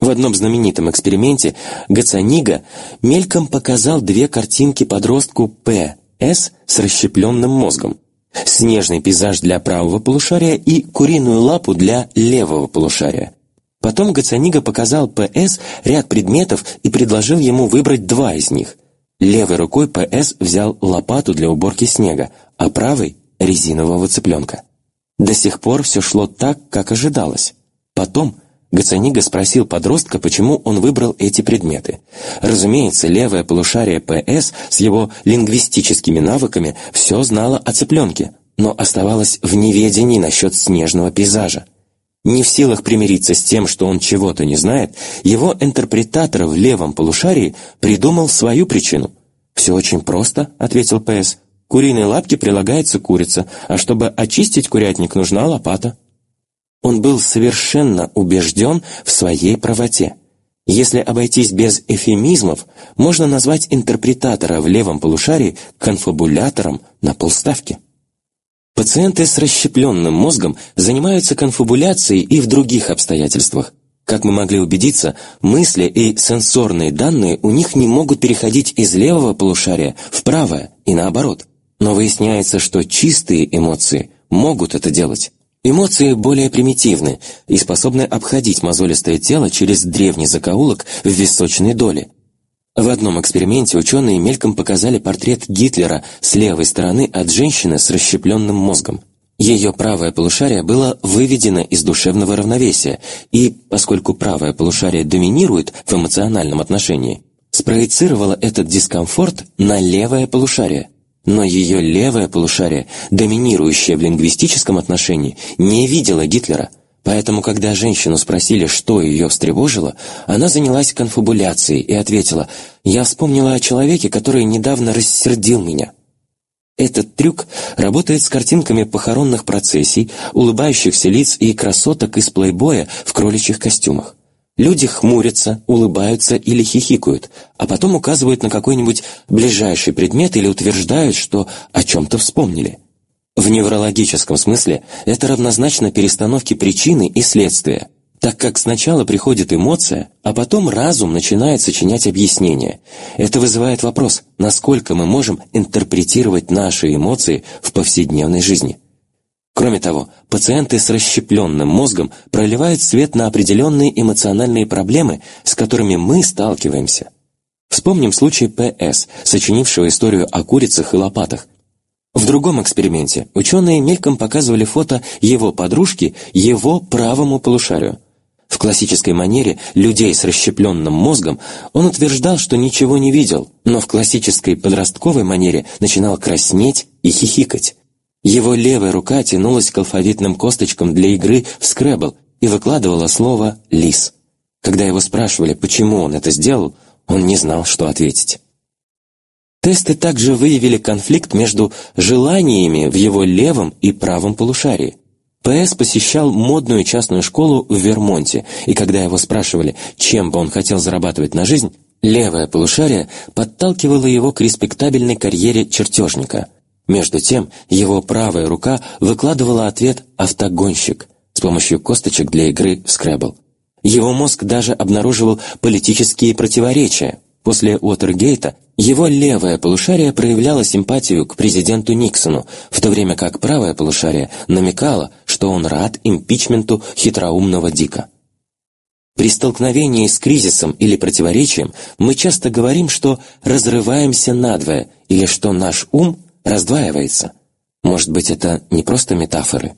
В одном знаменитом эксперименте Гацанига мельком показал две картинки подростку П.С. с расщепленным мозгом. Снежный пейзаж для правого полушария и куриную лапу для левого полушария. Потом Гацанига показал П.С. ряд предметов и предложил ему выбрать два из них. Левой рукой П.С. взял лопату для уборки снега, а правой — резинового цыпленка. До сих пор все шло так, как ожидалось. Потом Гацанига спросил подростка, почему он выбрал эти предметы. Разумеется, левое полушарие ПС с его лингвистическими навыками все знало о цыпленке, но оставалось в неведении насчет снежного пейзажа. Не в силах примириться с тем, что он чего-то не знает, его интерпретатор в левом полушарии придумал свою причину. «Все очень просто», — ответил ПС. «К куриной лапке прилагается курица, а чтобы очистить курятник, нужна лопата». Он был совершенно убежден в своей правоте. Если обойтись без эфемизмов, можно назвать интерпретатора в левом полушарии конфабулятором на полставки. Пациенты с расщепленным мозгом занимаются конфабуляцией и в других обстоятельствах. Как мы могли убедиться, мысли и сенсорные данные у них не могут переходить из левого полушария в правое и наоборот. Но выясняется, что чистые эмоции могут это делать. Эмоции более примитивны и способны обходить мозолистое тело через древний закоулок в височной доле. В одном эксперименте ученые мельком показали портрет Гитлера с левой стороны от женщины с расщепленным мозгом. Ее правое полушарие было выведено из душевного равновесия, и, поскольку правое полушарие доминирует в эмоциональном отношении, спроецировало этот дискомфорт на левое полушарие – но ее левое полушарие, доминирующее в лингвистическом отношении, не видела Гитлера. Поэтому, когда женщину спросили, что ее встревожило, она занялась конфабуляцией и ответила «Я вспомнила о человеке, который недавно рассердил меня». Этот трюк работает с картинками похоронных процессий, улыбающихся лиц и красоток из плейбоя в кроличьих костюмах. Люди хмурятся, улыбаются или хихикают, а потом указывают на какой-нибудь ближайший предмет или утверждают, что о чем-то вспомнили. В неврологическом смысле это равнозначно перестановке причины и следствия, так как сначала приходит эмоция, а потом разум начинает сочинять объяснения. Это вызывает вопрос, насколько мы можем интерпретировать наши эмоции в повседневной жизни. Кроме того, пациенты с расщепленным мозгом проливают свет на определенные эмоциональные проблемы, с которыми мы сталкиваемся. Вспомним случай П.С., сочинившего историю о курицах и лопатах. В другом эксперименте ученые мельком показывали фото его подружки его правому полушарию. В классической манере людей с расщепленным мозгом он утверждал, что ничего не видел, но в классической подростковой манере начинал краснеть и хихикать. Его левая рука тянулась к алфавитным косточкам для игры в скребл и выкладывала слово «лис». Когда его спрашивали, почему он это сделал, он не знал, что ответить. Тесты также выявили конфликт между желаниями в его левом и правом полушарии. ПС посещал модную частную школу в Вермонте, и когда его спрашивали, чем бы он хотел зарабатывать на жизнь, левое полушарие подталкивало его к респектабельной карьере чертежника – между тем, его правая рука выкладывала ответ «автогонщик» с помощью косточек для игры в скребл. Его мозг даже обнаруживал политические противоречия. После Уотергейта его левое полушарие проявляло симпатию к президенту Никсону, в то время как правое полушарие намекало, что он рад импичменту хитроумного Дика. При столкновении с кризисом или противоречием мы часто говорим, что разрываемся надвое или что наш ум раздваивается. Может быть, это не просто метафоры?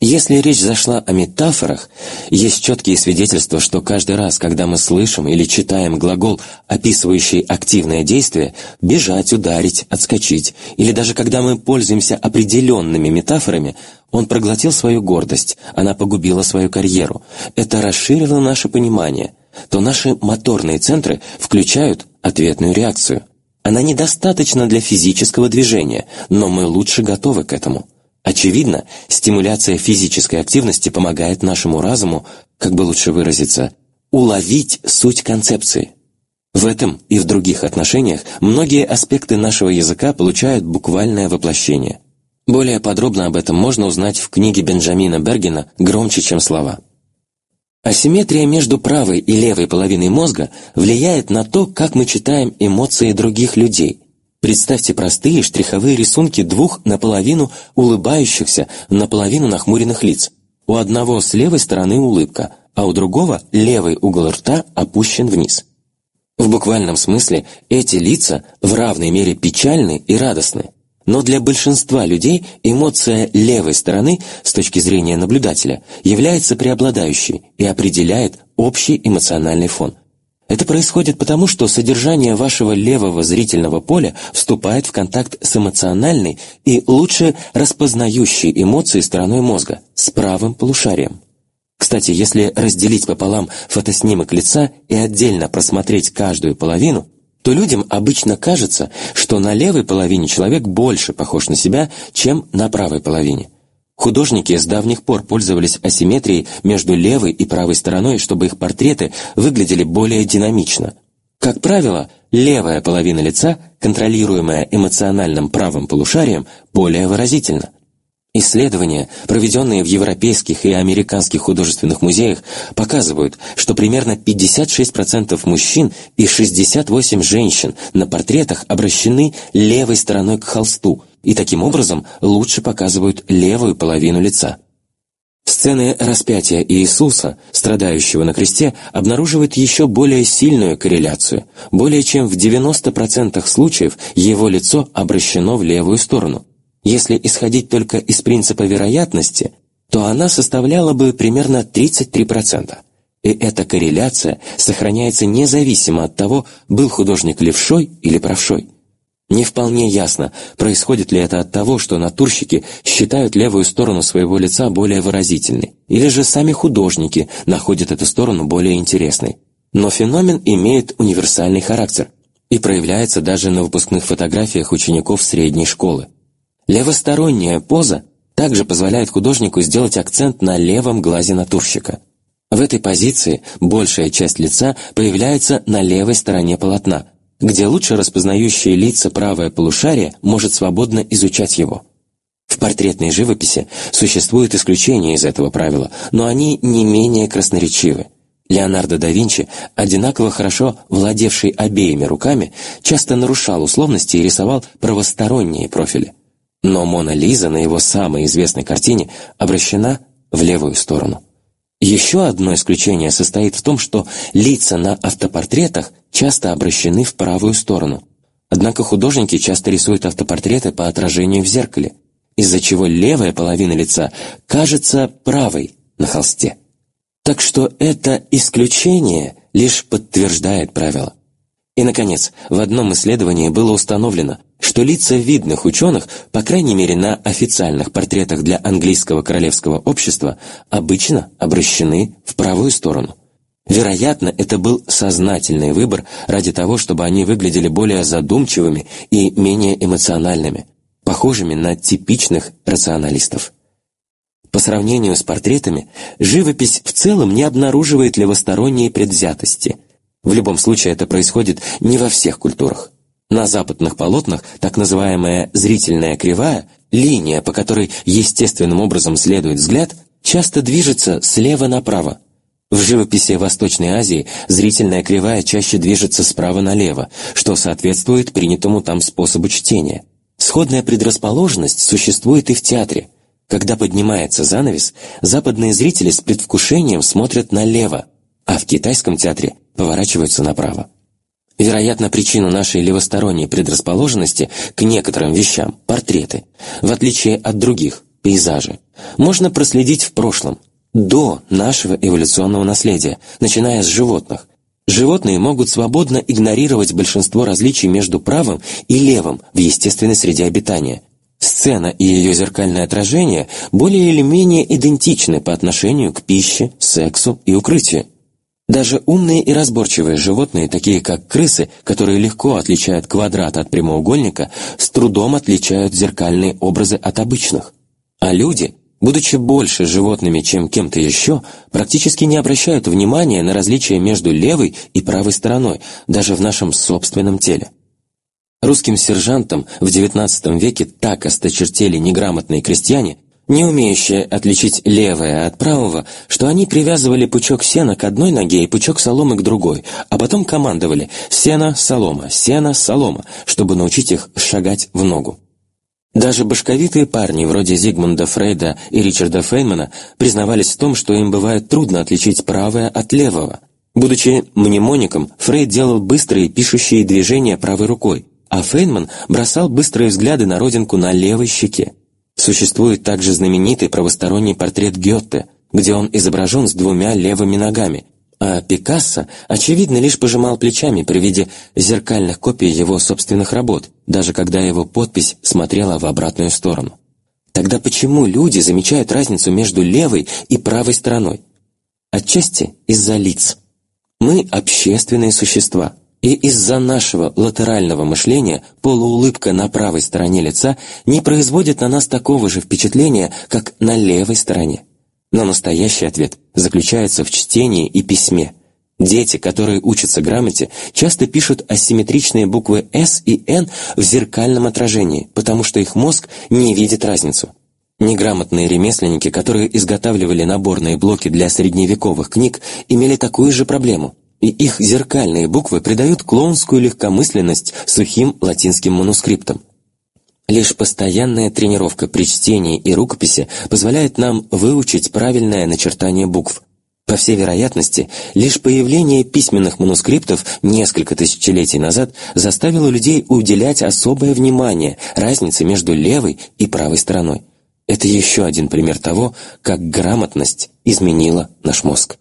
Если речь зашла о метафорах, есть четкие свидетельства, что каждый раз, когда мы слышим или читаем глагол, описывающий активное действие, бежать, ударить, отскочить, или даже когда мы пользуемся определенными метафорами, он проглотил свою гордость, она погубила свою карьеру, это расширило наше понимание, то наши моторные центры включают ответную реакцию. Она недостаточна для физического движения, но мы лучше готовы к этому. Очевидно, стимуляция физической активности помогает нашему разуму, как бы лучше выразиться, уловить суть концепции. В этом и в других отношениях многие аспекты нашего языка получают буквальное воплощение. Более подробно об этом можно узнать в книге Бенджамина Бергена «Громче, чем слова». Асимметрия между правой и левой половиной мозга влияет на то, как мы читаем эмоции других людей, Представьте простые штриховые рисунки двух наполовину улыбающихся, наполовину нахмуренных лиц. У одного с левой стороны улыбка, а у другого левый угол рта опущен вниз. В буквальном смысле эти лица в равной мере печальны и радостны. Но для большинства людей эмоция левой стороны, с точки зрения наблюдателя, является преобладающей и определяет общий эмоциональный фон – это происходит потому, что содержание вашего левого зрительного поля вступает в контакт с эмоциональной и лучше распознающей эмоции стороной мозга, с правым полушарием. Кстати, если разделить пополам фотоснимок лица и отдельно просмотреть каждую половину, то людям обычно кажется, что на левой половине человек больше похож на себя, чем на правой половине. Художники с давних пор пользовались асимметрией между левой и правой стороной, чтобы их портреты выглядели более динамично. Как правило, левая половина лица, контролируемая эмоциональным правым полушарием, более выразительна. Исследования, проведенные в европейских и американских художественных музеях, показывают, что примерно 56% мужчин и 68% женщин на портретах обращены левой стороной к холсту и таким образом лучше показывают левую половину лица. Сцены распятия Иисуса, страдающего на кресте, обнаруживают еще более сильную корреляцию. Более чем в 90% случаев его лицо обращено в левую сторону – если исходить только из принципа вероятности, то она составляла бы примерно 33%. И эта корреляция сохраняется независимо от того, был художник левшой или правшой. Не вполне ясно, происходит ли это от того, что натурщики считают левую сторону своего лица более выразительной, или же сами художники находят эту сторону более интересной. Но феномен имеет универсальный характер и проявляется даже на выпускных фотографиях учеников средней школы. Левосторонняя поза также позволяет художнику сделать акцент на левом глазе натурщика. В этой позиции большая часть лица появляется на левой стороне полотна, где лучше распознающее лица правое полушарие может свободно изучать его. В портретной живописи существуют исключения из этого правила, но они не менее красноречивы. Леонардо да Винчи, одинаково хорошо владевший обеими руками, часто нарушал условности и рисовал правосторонние профили – но Мона Лиза на его самой известной картине обращена в левую сторону. Еще одно исключение состоит в том, что лица на автопортретах часто обращены в правую сторону. Однако художники часто рисуют автопортреты по отражению в зеркале, из-за чего левая половина лица кажется правой на холсте. Так что это исключение лишь подтверждает правило. И, наконец, в одном исследовании было установлено, что лица видных ученых, по крайней мере на официальных портретах для английского королевского общества, обычно обращены в правую сторону. Вероятно, это был сознательный выбор ради того, чтобы они выглядели более задумчивыми и менее эмоциональными, похожими на типичных рационалистов. По сравнению с портретами, живопись в целом не обнаруживает левосторонние предвзятости. В любом случае это происходит не во всех культурах. На западных полотнах так называемая «зрительная кривая», линия, по которой естественным образом следует взгляд, часто движется слева направо. В живописи Восточной Азии зрительная кривая чаще движется справа налево, что соответствует принятому там способу чтения. Сходная предрасположенность существует и в театре. Когда поднимается занавес, западные зрители с предвкушением смотрят налево, а в китайском театре поворачиваются направо. Вероятно, причина нашей левосторонней предрасположенности к некоторым вещам – портреты. В отличие от других, пейзажи, можно проследить в прошлом, до нашего эволюционного наследия, начиная с животных. Животные могут свободно игнорировать большинство различий между правым и левым в естественной среде обитания. Сцена и ее зеркальное отражение более или менее идентичны по отношению к пище, сексу и укрытию. Даже умные и разборчивые животные, такие как крысы, которые легко отличают квадрат от прямоугольника, с трудом отличают зеркальные образы от обычных. А люди, будучи больше животными, чем кем-то еще, практически не обращают внимания на различия между левой и правой стороной, даже в нашем собственном теле. Русским сержантам в XIX веке так осточертели неграмотные крестьяне, не умеющие отличить левое от правого, что они привязывали пучок сена к одной ноге и пучок соломы к другой, а потом командовали «сено, солома, сено, солома», чтобы научить их шагать в ногу. Даже башковитые парни вроде Зигмунда Фрейда и Ричарда Фейнмана признавались в том, что им бывает трудно отличить правое от левого. Будучи мнемоником, Фрейд делал быстрые пишущие движения правой рукой, а Фейнман бросал быстрые взгляды на родинку на левой щеке. Существует также знаменитый правосторонний портрет Гёте, где он изображен с двумя левыми ногами, а Пикассо, очевидно, лишь пожимал плечами при виде зеркальных копий его собственных работ, даже когда его подпись смотрела в обратную сторону. Тогда почему люди замечают разницу между левой и правой стороной? Отчасти из-за лиц. Мы общественные существа – и из-за нашего латерального мышления полуулыбка на правой стороне лица не производит на нас такого же впечатления, как на левой стороне. Но настоящий ответ заключается в чтении и письме. Дети, которые учатся грамоте, часто пишут асимметричные буквы «С» и «Н» в зеркальном отражении, потому что их мозг не видит разницу. Неграмотные ремесленники, которые изготавливали наборные блоки для средневековых книг, имели такую же проблему – и их зеркальные буквы придают клоунскую легкомысленность сухим латинским манускриптам. Лишь постоянная тренировка при чтении и рукописи позволяет нам выучить правильное начертание букв. По всей вероятности, лишь появление письменных манускриптов несколько тысячелетий назад заставило людей уделять особое внимание разнице между левой и правой стороной. Это еще один пример того, как грамотность изменила наш мозг.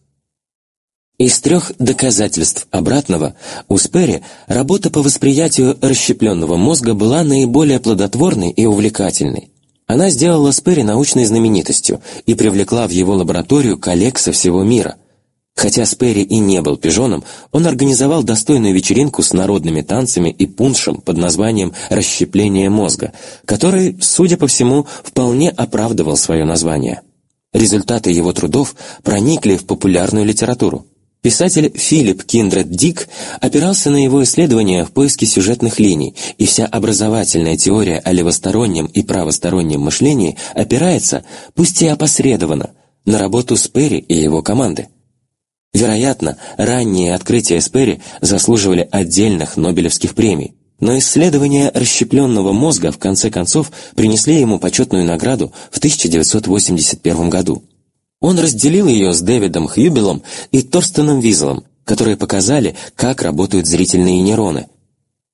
Из трех доказательств обратного у Спери работа по восприятию расщепленного мозга была наиболее плодотворной и увлекательной. Она сделала Спери научной знаменитостью и привлекла в его лабораторию коллег со всего мира. Хотя Спери и не был пижоном, он организовал достойную вечеринку с народными танцами и пуншем под названием «Расщепление мозга», который, судя по всему, вполне оправдывал свое название. Результаты его трудов проникли в популярную литературу. Писатель Филипп Киндред Дик опирался на его исследования в поиске сюжетных линий, и вся образовательная теория о левостороннем и правостороннем мышлении опирается, пусть и опосредованно, на работу Спери и его команды. Вероятно, ранние открытия Спери заслуживали отдельных Нобелевских премий, но исследования расщепленного мозга в конце концов принесли ему почетную награду в 1981 году. Он разделил ее с Дэвидом Хьюбелом и Торстеном Визелом, которые показали, как работают зрительные нейроны.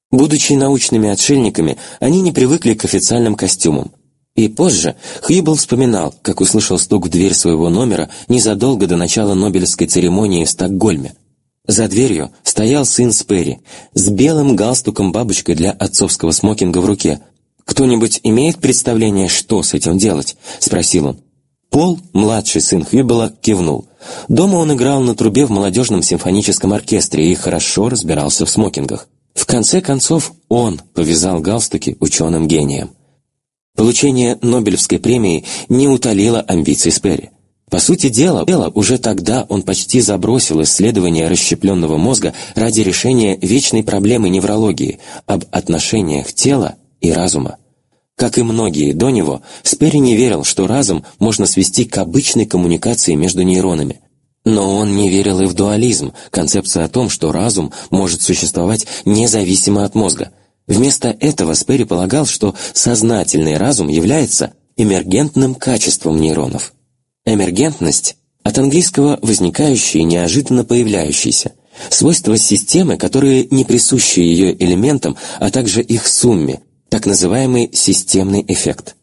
Будучи научными отшельниками, они не привыкли к официальным костюмам. И позже Хьюбел вспоминал, как услышал стук в дверь своего номера незадолго до начала Нобелевской церемонии в Стокгольме. За дверью стоял сын Сперри с белым галстуком-бабочкой для отцовского смокинга в руке. «Кто-нибудь имеет представление, что с этим делать?» — спросил он. Пол, младший сын Хьюбела, кивнул. Дома он играл на трубе в молодежном симфоническом оркестре и хорошо разбирался в смокингах. В конце концов, он повязал галстуки ученым-гением. Получение Нобелевской премии не утолило амбиций Сперри. По сути дела, уже тогда он почти забросил исследование расщепленного мозга ради решения вечной проблемы неврологии об отношениях тела и разума. Как и многие до него, Спери не верил, что разум можно свести к обычной коммуникации между нейронами. Но он не верил и в дуализм, концепцию о том, что разум может существовать независимо от мозга. Вместо этого Спери полагал, что сознательный разум является эмергентным качеством нейронов. Эмергентность от английского «возникающий» и неожиданно появляющийся. Свойство системы, которые не присущи ее элементам, а также их сумме, так называемый системный эффект.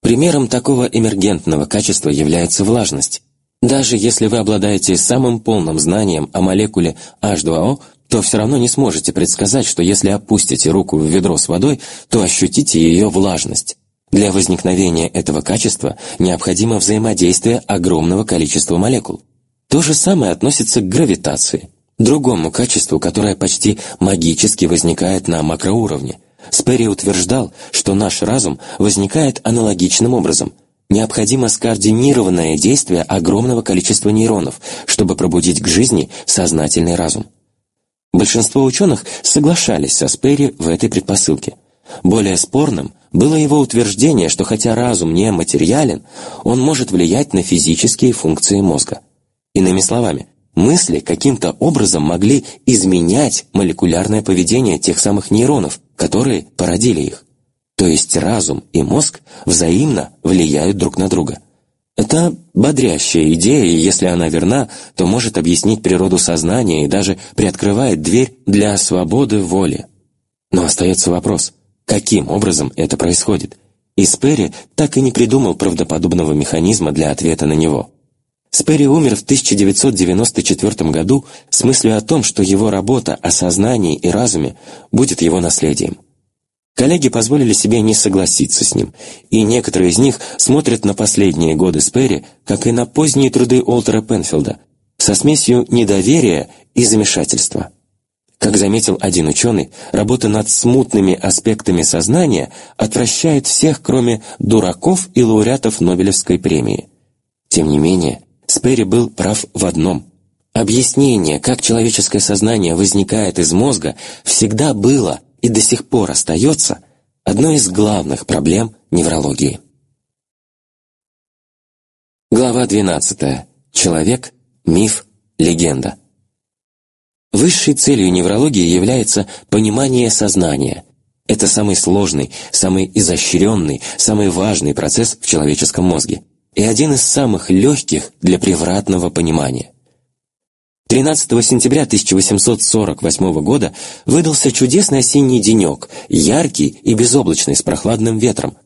Примером такого эмергентного качества является влажность. Даже если вы обладаете самым полным знанием о молекуле H2O, то все равно не сможете предсказать, что если опустите руку в ведро с водой, то ощутите ее влажность. Для возникновения этого качества необходимо взаимодействие огромного количества молекул. То же самое относится к гравитации, другому качеству, которое почти магически возникает на макроуровне. Сперри утверждал, что наш разум возникает аналогичным образом. Необходимо скоординированное действие огромного количества нейронов, чтобы пробудить к жизни сознательный разум. Большинство ученых соглашались со Сперри в этой предпосылке. Более спорным было его утверждение, что хотя разум не материален, он может влиять на физические функции мозга. Иными словами, мысли каким-то образом могли изменять молекулярное поведение тех самых нейронов, которые породили их. То есть разум и мозг взаимно влияют друг на друга – это бодрящая идея, и если она верна, то может объяснить природу сознания и даже приоткрывает дверь для свободы воли. Но остается вопрос, каким образом это происходит? И так и не придумал правдоподобного механизма для ответа на него. Сперри умер в 1994 году с мыслью о том, что его работа о сознании и разуме будет его наследием. Коллеги позволили себе не согласиться с ним, и некоторые из них смотрят на последние годы Сперри, как и на поздние труды Олтера Пенфилда, со смесью недоверия и замешательства. Как заметил один ученый, работа над смутными аспектами сознания отвращает всех, кроме дураков и лауреатов Нобелевской премии. Тем не менее, Сперри был прав в одном. Объяснение, как человеческое сознание возникает из мозга, всегда было – и до сих пор остается одной из главных проблем неврологии. Глава 12. Человек, миф, легенда. Высшей целью неврологии является понимание сознания. Это самый сложный, самый изощренный, самый важный процесс в человеческом мозге и один из самых легких для превратного понимания. 13 сентября 1848 года выдался чудесный осенний денек, яркий и безоблачный, с прохладным ветром.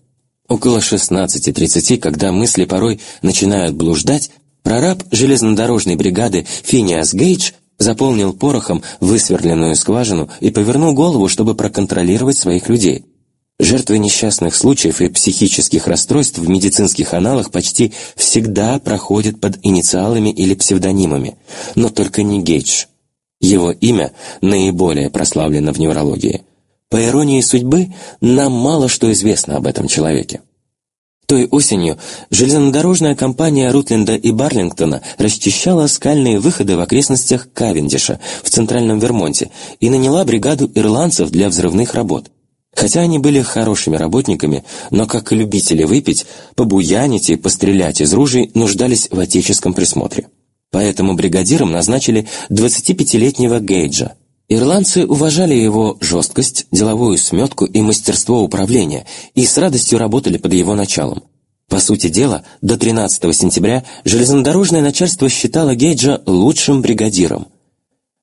Около 16.30, когда мысли порой начинают блуждать, прораб железнодорожной бригады Финиас Гейдж заполнил порохом высверленную скважину и повернул голову, чтобы проконтролировать своих людей. Жертвы несчастных случаев и психических расстройств в медицинских аналах почти всегда проходят под инициалами или псевдонимами, но только не Гейдж. Его имя наиболее прославлено в неврологии. По иронии судьбы, нам мало что известно об этом человеке. Той осенью железнодорожная компания Рутленда и Барлингтона расчищала скальные выходы в окрестностях Кавендиша в центральном Вермонте и наняла бригаду ирландцев для взрывных работ. Хотя они были хорошими работниками, но как любители выпить, побуянить и пострелять из ружей нуждались в отеческом присмотре. Поэтому бригадиром назначили 25-летнего Гейджа. Ирландцы уважали его жесткость, деловую сметку и мастерство управления и с радостью работали под его началом. По сути дела, до 13 сентября железнодорожное начальство считало Гейджа лучшим бригадиром.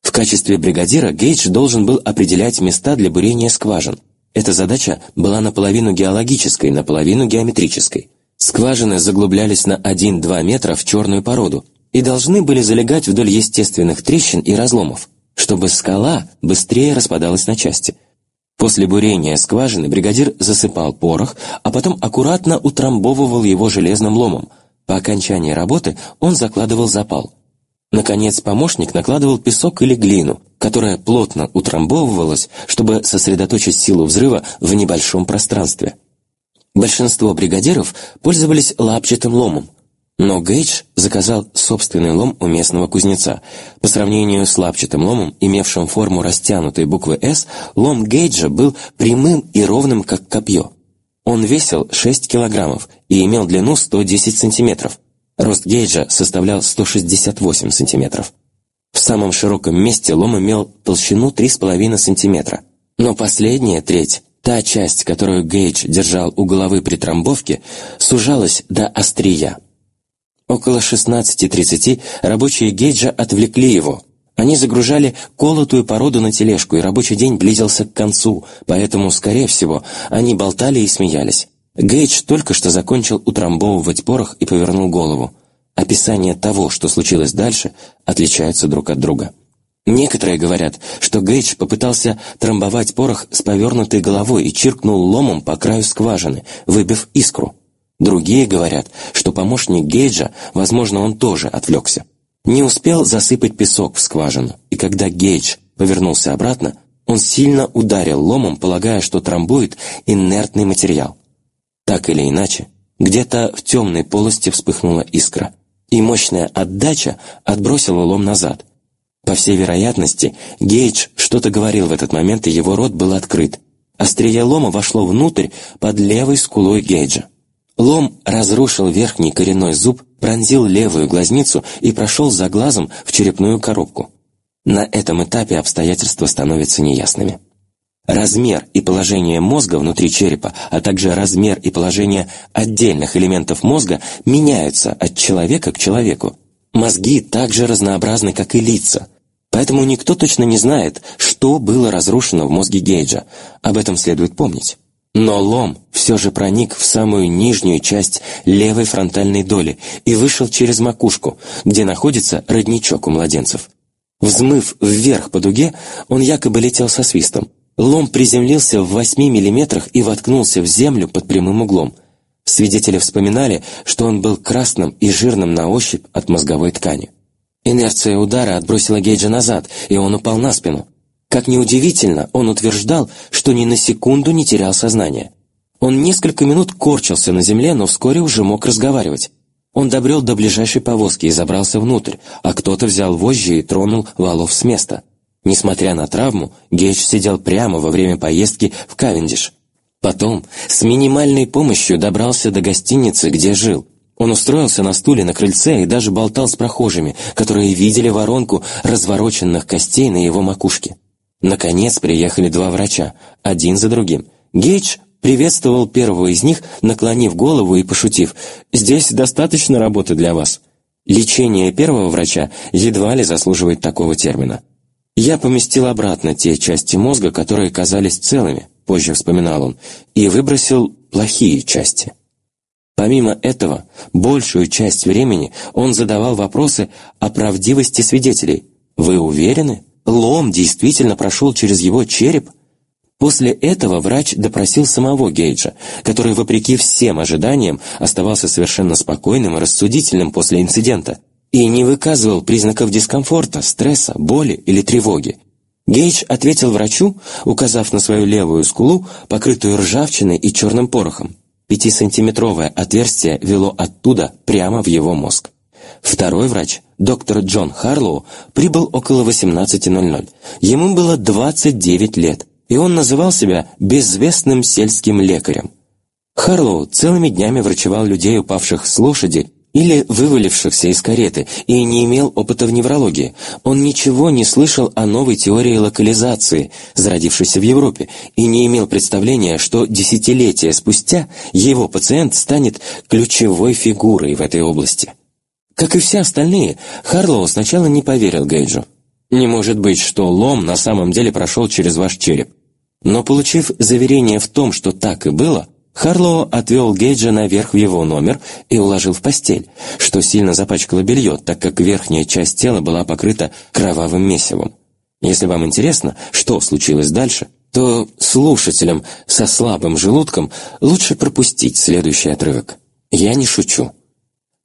В качестве бригадира Гейдж должен был определять места для бурения скважин – эта задача была наполовину геологической, наполовину геометрической. Скважины заглублялись на 1-2 метра в черную породу и должны были залегать вдоль естественных трещин и разломов, чтобы скала быстрее распадалась на части. После бурения скважины бригадир засыпал порох, а потом аккуратно утрамбовывал его железным ломом. По окончании работы он закладывал запал – Наконец, помощник накладывал песок или глину, которая плотно утрамбовывалась, чтобы сосредоточить силу взрыва в небольшом пространстве. Большинство бригадиров пользовались лапчатым ломом, но Гейдж заказал собственный лом у местного кузнеца. По сравнению с лапчатым ломом, имевшим форму растянутой буквы «С», лом Гейджа был прямым и ровным, как копье. Он весил 6 килограммов и имел длину 110 сантиметров. Рост Гейджа составлял 168 сантиметров. В самом широком месте лом имел толщину 3,5 сантиметра. Но последняя треть, та часть, которую Гейдж держал у головы при трамбовке, сужалась до острия. Около 16.30 рабочие Гейджа отвлекли его. Они загружали колотую породу на тележку, и рабочий день близился к концу, поэтому, скорее всего, они болтали и смеялись. Гейдж только что закончил утрамбовывать порох и повернул голову. Описание того, что случилось дальше, отличаются друг от друга. Некоторые говорят, что Гейдж попытался трамбовать порох с повернутой головой и чиркнул ломом по краю скважины, выбив искру. Другие говорят, что помощник Гейджа, возможно, он тоже отвлекся. Не успел засыпать песок в скважину, и когда Гейдж повернулся обратно, он сильно ударил ломом, полагая, что трамбует инертный материал. Так или иначе, где-то в темной полости вспыхнула искра, и мощная отдача отбросила лом назад. По всей вероятности, Гейдж что-то говорил в этот момент, и его рот был открыт. Острие лома вошло внутрь под левой скулой Гейджа. Лом разрушил верхний коренной зуб, пронзил левую глазницу и прошел за глазом в черепную коробку. На этом этапе обстоятельства становятся неясными. Размер и положение мозга внутри черепа, а также размер и положение отдельных элементов мозга меняются от человека к человеку. Мозги так же разнообразны, как и лица. Поэтому никто точно не знает, что было разрушено в мозге Гейджа. Об этом следует помнить. Но лом все же проник в самую нижнюю часть левой фронтальной доли и вышел через макушку, где находится родничок у младенцев. Взмыв вверх по дуге, он якобы летел со свистом. Лом приземлился в 8 миллиметрах и воткнулся в землю под прямым углом. Свидетели вспоминали, что он был красным и жирным на ощупь от мозговой ткани. Инерция удара отбросила Гейджа назад, и он упал на спину. Как ни удивительно, он утверждал, что ни на секунду не терял сознание. Он несколько минут корчился на земле, но вскоре уже мог разговаривать. Он добрел до ближайшей повозки и забрался внутрь, а кто-то взял вожжи и тронул валов с места. Несмотря на травму, Гейдж сидел прямо во время поездки в Кавендиш. Потом, с минимальной помощью добрался до гостиницы, где жил. Он устроился на стуле на крыльце и даже болтал с прохожими, которые видели воронку развороченных костей на его макушке. Наконец приехали два врача, один за другим. Гейдж приветствовал первого из них, наклонив голову и пошутив «Здесь достаточно работы для вас». Лечение первого врача едва ли заслуживает такого термина. «Я поместил обратно те части мозга, которые казались целыми», позже вспоминал он, и выбросил плохие части. Помимо этого, большую часть времени он задавал вопросы о правдивости свидетелей. «Вы уверены?» Лом действительно прошел через его череп? После этого врач допросил самого Гейджа, который, вопреки всем ожиданиям, оставался совершенно спокойным и рассудительным после инцидента и не выказывал признаков дискомфорта, стресса, боли или тревоги. Гейдж ответил врачу, указав на свою левую скулу, покрытую ржавчиной и черным порохом. Пятисантиметровое отверстие вело оттуда прямо в его мозг. Второй врач, доктор Джон Харлоу, прибыл около 18.00. Ему было 29 лет, и он называл себя безвестным сельским лекарем. Харлоу целыми днями врачевал людей, упавших с лошади или вывалившихся из кареты, и не имел опыта в неврологии. Он ничего не слышал о новой теории локализации, зародившейся в Европе, и не имел представления, что десятилетия спустя его пациент станет ключевой фигурой в этой области. Как и все остальные, Харлоу сначала не поверил Гейджу. «Не может быть, что лом на самом деле прошел через ваш череп». Но получив заверение в том, что так и было, Харлоу отвел Гейджа наверх в его номер и уложил в постель, что сильно запачкало белье, так как верхняя часть тела была покрыта кровавым месивом. Если вам интересно, что случилось дальше, то слушателям со слабым желудком лучше пропустить следующий отрывок. Я не шучу.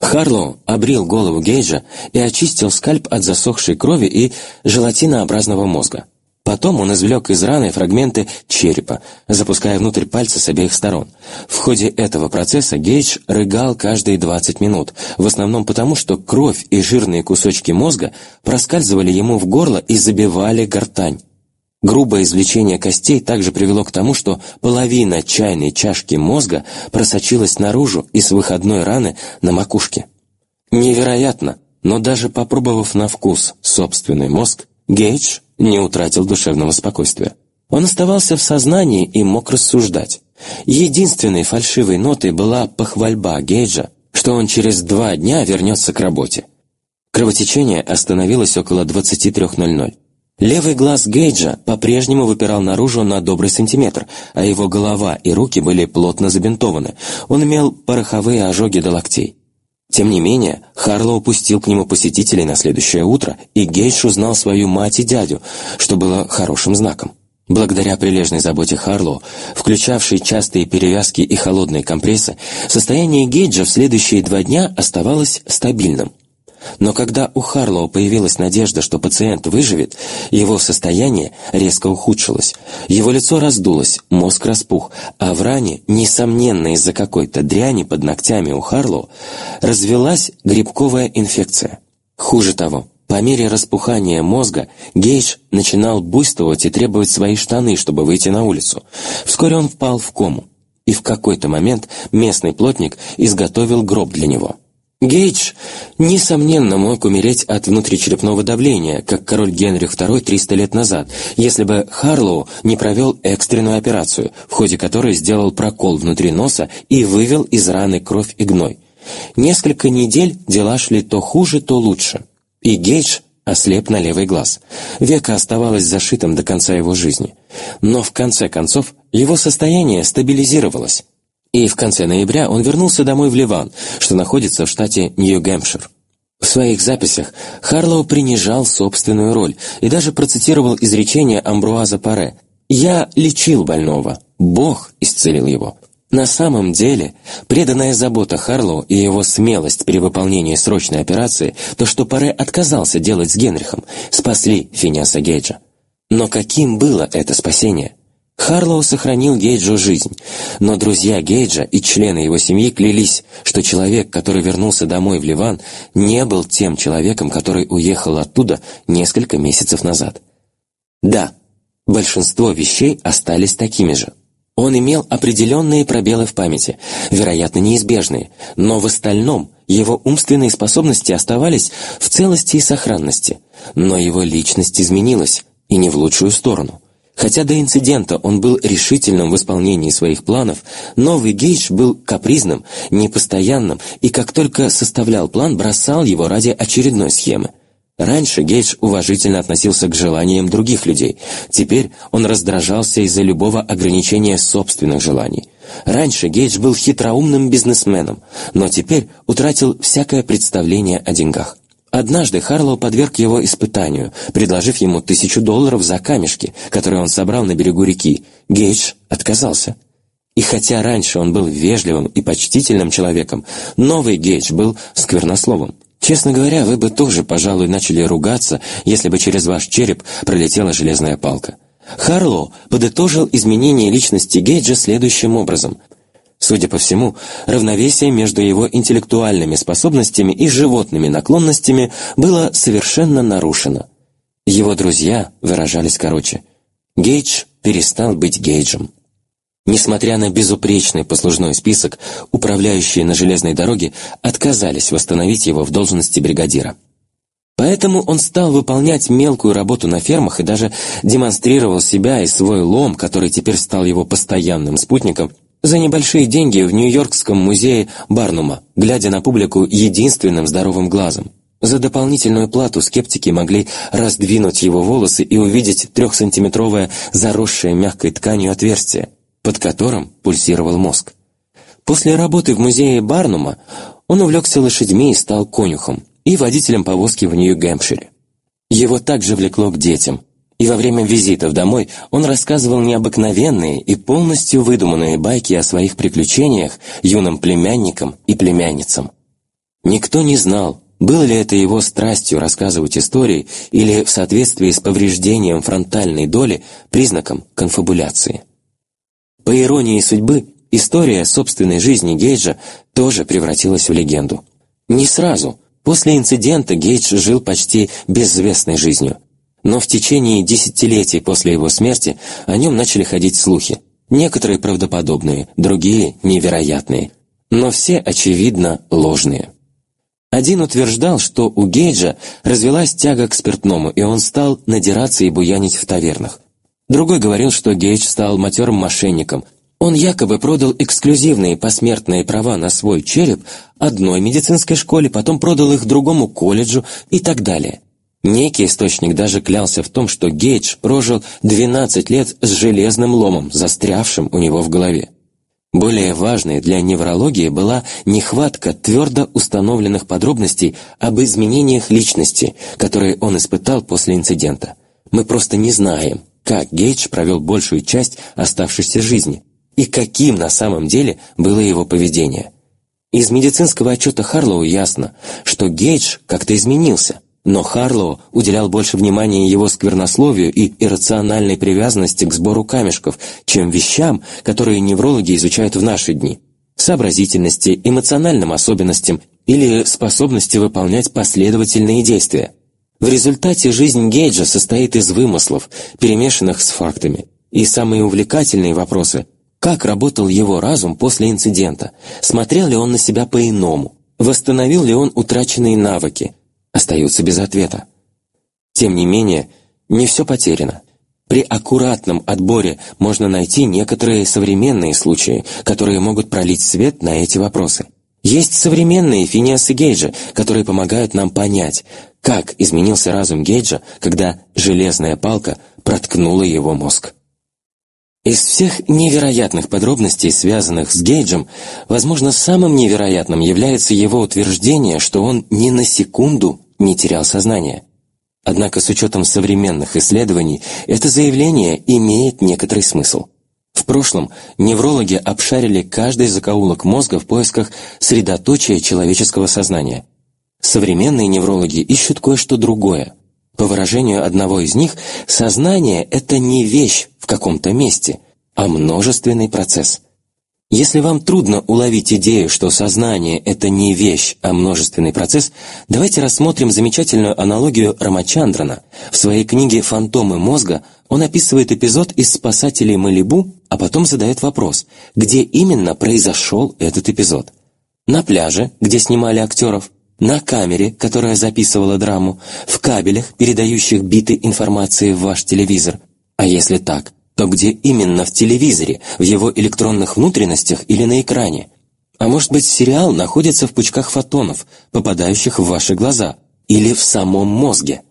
Харлоу обрил голову Гейджа и очистил скальп от засохшей крови и желатинообразного мозга. Потом он извлек из раны фрагменты черепа, запуская внутрь пальцы с обеих сторон. В ходе этого процесса Гейдж рыгал каждые 20 минут, в основном потому, что кровь и жирные кусочки мозга проскальзывали ему в горло и забивали гортань. Грубое извлечение костей также привело к тому, что половина чайной чашки мозга просочилась наружу из выходной раны на макушке. Невероятно, но даже попробовав на вкус собственный мозг, Гейдж не утратил душевного спокойствия. Он оставался в сознании и мог рассуждать. Единственной фальшивой нотой была похвальба Гейджа, что он через два дня вернется к работе. Кровотечение остановилось около 23.00. Левый глаз Гейджа по-прежнему выпирал наружу на добрый сантиметр, а его голова и руки были плотно забинтованы. Он имел пороховые ожоги до локтей. Тем не менее, Харлоу пустил к нему посетителей на следующее утро, и Гейдж узнал свою мать и дядю, что было хорошим знаком. Благодаря прилежной заботе Харлоу, включавшей частые перевязки и холодные компрессы, состояние Гейджа в следующие два дня оставалось стабильным – но когда у Харлоу появилась надежда, что пациент выживет, его состояние резко ухудшилось. Его лицо раздулось, мозг распух, а в ране, несомненно из-за какой-то дряни под ногтями у Харлоу, развелась грибковая инфекция. Хуже того, по мере распухания мозга Гейдж начинал буйствовать и требовать свои штаны, чтобы выйти на улицу. Вскоре он впал в кому, и в какой-то момент местный плотник изготовил гроб для него. Гейдж, несомненно, мог умереть от внутричерепного давления, как король Генрих II 300 лет назад, если бы Харлоу не провел экстренную операцию, в ходе которой сделал прокол внутри носа и вывел из раны кровь и гной. Несколько недель дела шли то хуже, то лучше. И Гейдж ослеп на левый глаз. Века оставалось зашитым до конца его жизни. Но в конце концов его состояние стабилизировалось и в конце ноября он вернулся домой в Ливан, что находится в штате Нью-Гэмпшир. В своих записях Харлоу принижал собственную роль и даже процитировал изречение Амбруаза Паре «Я лечил больного, Бог исцелил его». На самом деле, преданная забота Харлоу и его смелость при выполнении срочной операции, то, что Паре отказался делать с Генрихом, спасли Финиаса Гейджа. Но каким было это спасение? Харлоу сохранил Гейджу жизнь, но друзья Гейджа и члены его семьи клялись, что человек, который вернулся домой в Ливан, не был тем человеком, который уехал оттуда несколько месяцев назад. Да, большинство вещей остались такими же. Он имел определенные пробелы в памяти, вероятно, неизбежные, но в остальном его умственные способности оставались в целости и сохранности, но его личность изменилась, и не в лучшую сторону. Хотя до инцидента он был решительным в исполнении своих планов, новый Гейдж был капризным, непостоянным и как только составлял план, бросал его ради очередной схемы. Раньше Гейдж уважительно относился к желаниям других людей, теперь он раздражался из-за любого ограничения собственных желаний. Раньше Гейдж был хитроумным бизнесменом, но теперь утратил всякое представление о деньгах. Однажды Харлоу подверг его испытанию, предложив ему тысячу долларов за камешки, которые он собрал на берегу реки. Гейдж отказался. И хотя раньше он был вежливым и почтительным человеком, новый Гейдж был сквернословом. Честно говоря, вы бы тоже, пожалуй, начали ругаться, если бы через ваш череп пролетела железная палка. Харлоу подытожил изменение личности Гейджа следующим образом. Судя по всему, равновесие между его интеллектуальными способностями и животными наклонностями было совершенно нарушено. Его друзья выражались короче. Гейдж перестал быть Гейджем. Несмотря на безупречный послужной список, управляющие на железной дороге отказались восстановить его в должности бригадира. Поэтому он стал выполнять мелкую работу на фермах и даже демонстрировал себя и свой лом, который теперь стал его постоянным спутником, за небольшие деньги в Нью-Йоркском музее Барнума, глядя на публику единственным здоровым глазом. За дополнительную плату скептики могли раздвинуть его волосы и увидеть трехсантиметровое заросшее мягкой тканью отверстие, под которым пульсировал мозг. После работы в музее Барнума он увлекся лошадьми и стал конюхом и водителем повозки в Нью-Гэмпшире. Его также влекло к детям – и во время визитов домой он рассказывал необыкновенные и полностью выдуманные байки о своих приключениях юным племянникам и племянницам. Никто не знал, было ли это его страстью рассказывать истории или в соответствии с повреждением фронтальной доли признаком конфабуляции. По иронии судьбы, история собственной жизни Гейджа тоже превратилась в легенду. Не сразу. После инцидента Гейдж жил почти безвестной жизнью. Но в течение десятилетий после его смерти о нем начали ходить слухи. Некоторые правдоподобные, другие невероятные. Но все, очевидно, ложные. Один утверждал, что у Гейджа развелась тяга к спиртному, и он стал надираться и буянить в тавернах. Другой говорил, что Гейдж стал матерым мошенником. Он якобы продал эксклюзивные посмертные права на свой череп одной медицинской школе, потом продал их другому колледжу и так далее. Некий источник даже клялся в том, что Гейдж прожил 12 лет с железным ломом, застрявшим у него в голове. Более важной для неврологии была нехватка твердо установленных подробностей об изменениях личности, которые он испытал после инцидента. Мы просто не знаем, как Гейдж провел большую часть оставшейся жизни и каким на самом деле было его поведение. Из медицинского отчета Харлоу ясно, что Гейдж как-то изменился, но Харлоу уделял больше внимания его сквернословию и иррациональной привязанности к сбору камешков, чем вещам, которые неврологи изучают в наши дни. Сообразительности, эмоциональным особенностям или способности выполнять последовательные действия. В результате жизнь Гейджа состоит из вымыслов, перемешанных с фактами. И самые увлекательные вопросы – как работал его разум после инцидента? Смотрел ли он на себя по-иному? Восстановил ли он утраченные навыки? Остаются без ответа. Тем не менее, не все потеряно. При аккуратном отборе можно найти некоторые современные случаи, которые могут пролить свет на эти вопросы. Есть современные Финиасы Гейджа, которые помогают нам понять, как изменился разум Гейджа, когда железная палка проткнула его мозг. Из всех невероятных подробностей, связанных с Гейджем, возможно, самым невероятным является его утверждение, что он ни на секунду не терял сознание. Однако с учетом современных исследований это заявление имеет некоторый смысл. В прошлом неврологи обшарили каждый закоулок мозга в поисках средоточия человеческого сознания. Современные неврологи ищут кое-что другое. По выражению одного из них, сознание – это не вещь в каком-то месте, а множественный процесс – если вам трудно уловить идею, что сознание – это не вещь, а множественный процесс, давайте рассмотрим замечательную аналогию Рамачандрана. В своей книге «Фантомы мозга» он описывает эпизод из «Спасателей Малибу», а потом задает вопрос, где именно произошел этот эпизод. На пляже, где снимали актеров, на камере, которая записывала драму, в кабелях, передающих биты информации в ваш телевизор. А если так, то где именно в телевизоре, в его электронных внутренностях или на экране? А может быть, сериал находится в пучках фотонов, попадающих в ваши глаза, или в самом мозге?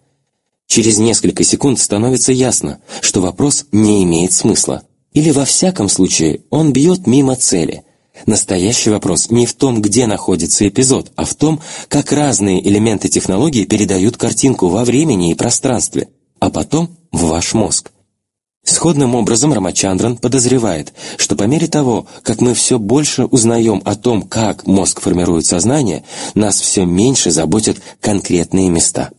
Через несколько секунд становится ясно, что вопрос не имеет смысла. Или во всяком случае он бьет мимо цели. Настоящий вопрос не в том, где находится эпизод, а в том, как разные элементы технологии передают картинку во времени и пространстве, а потом в ваш мозг. Сходным образом Рамачандран подозревает, что по мере того, как мы все больше узнаем о том, как мозг формирует сознание, нас все меньше заботят конкретные места.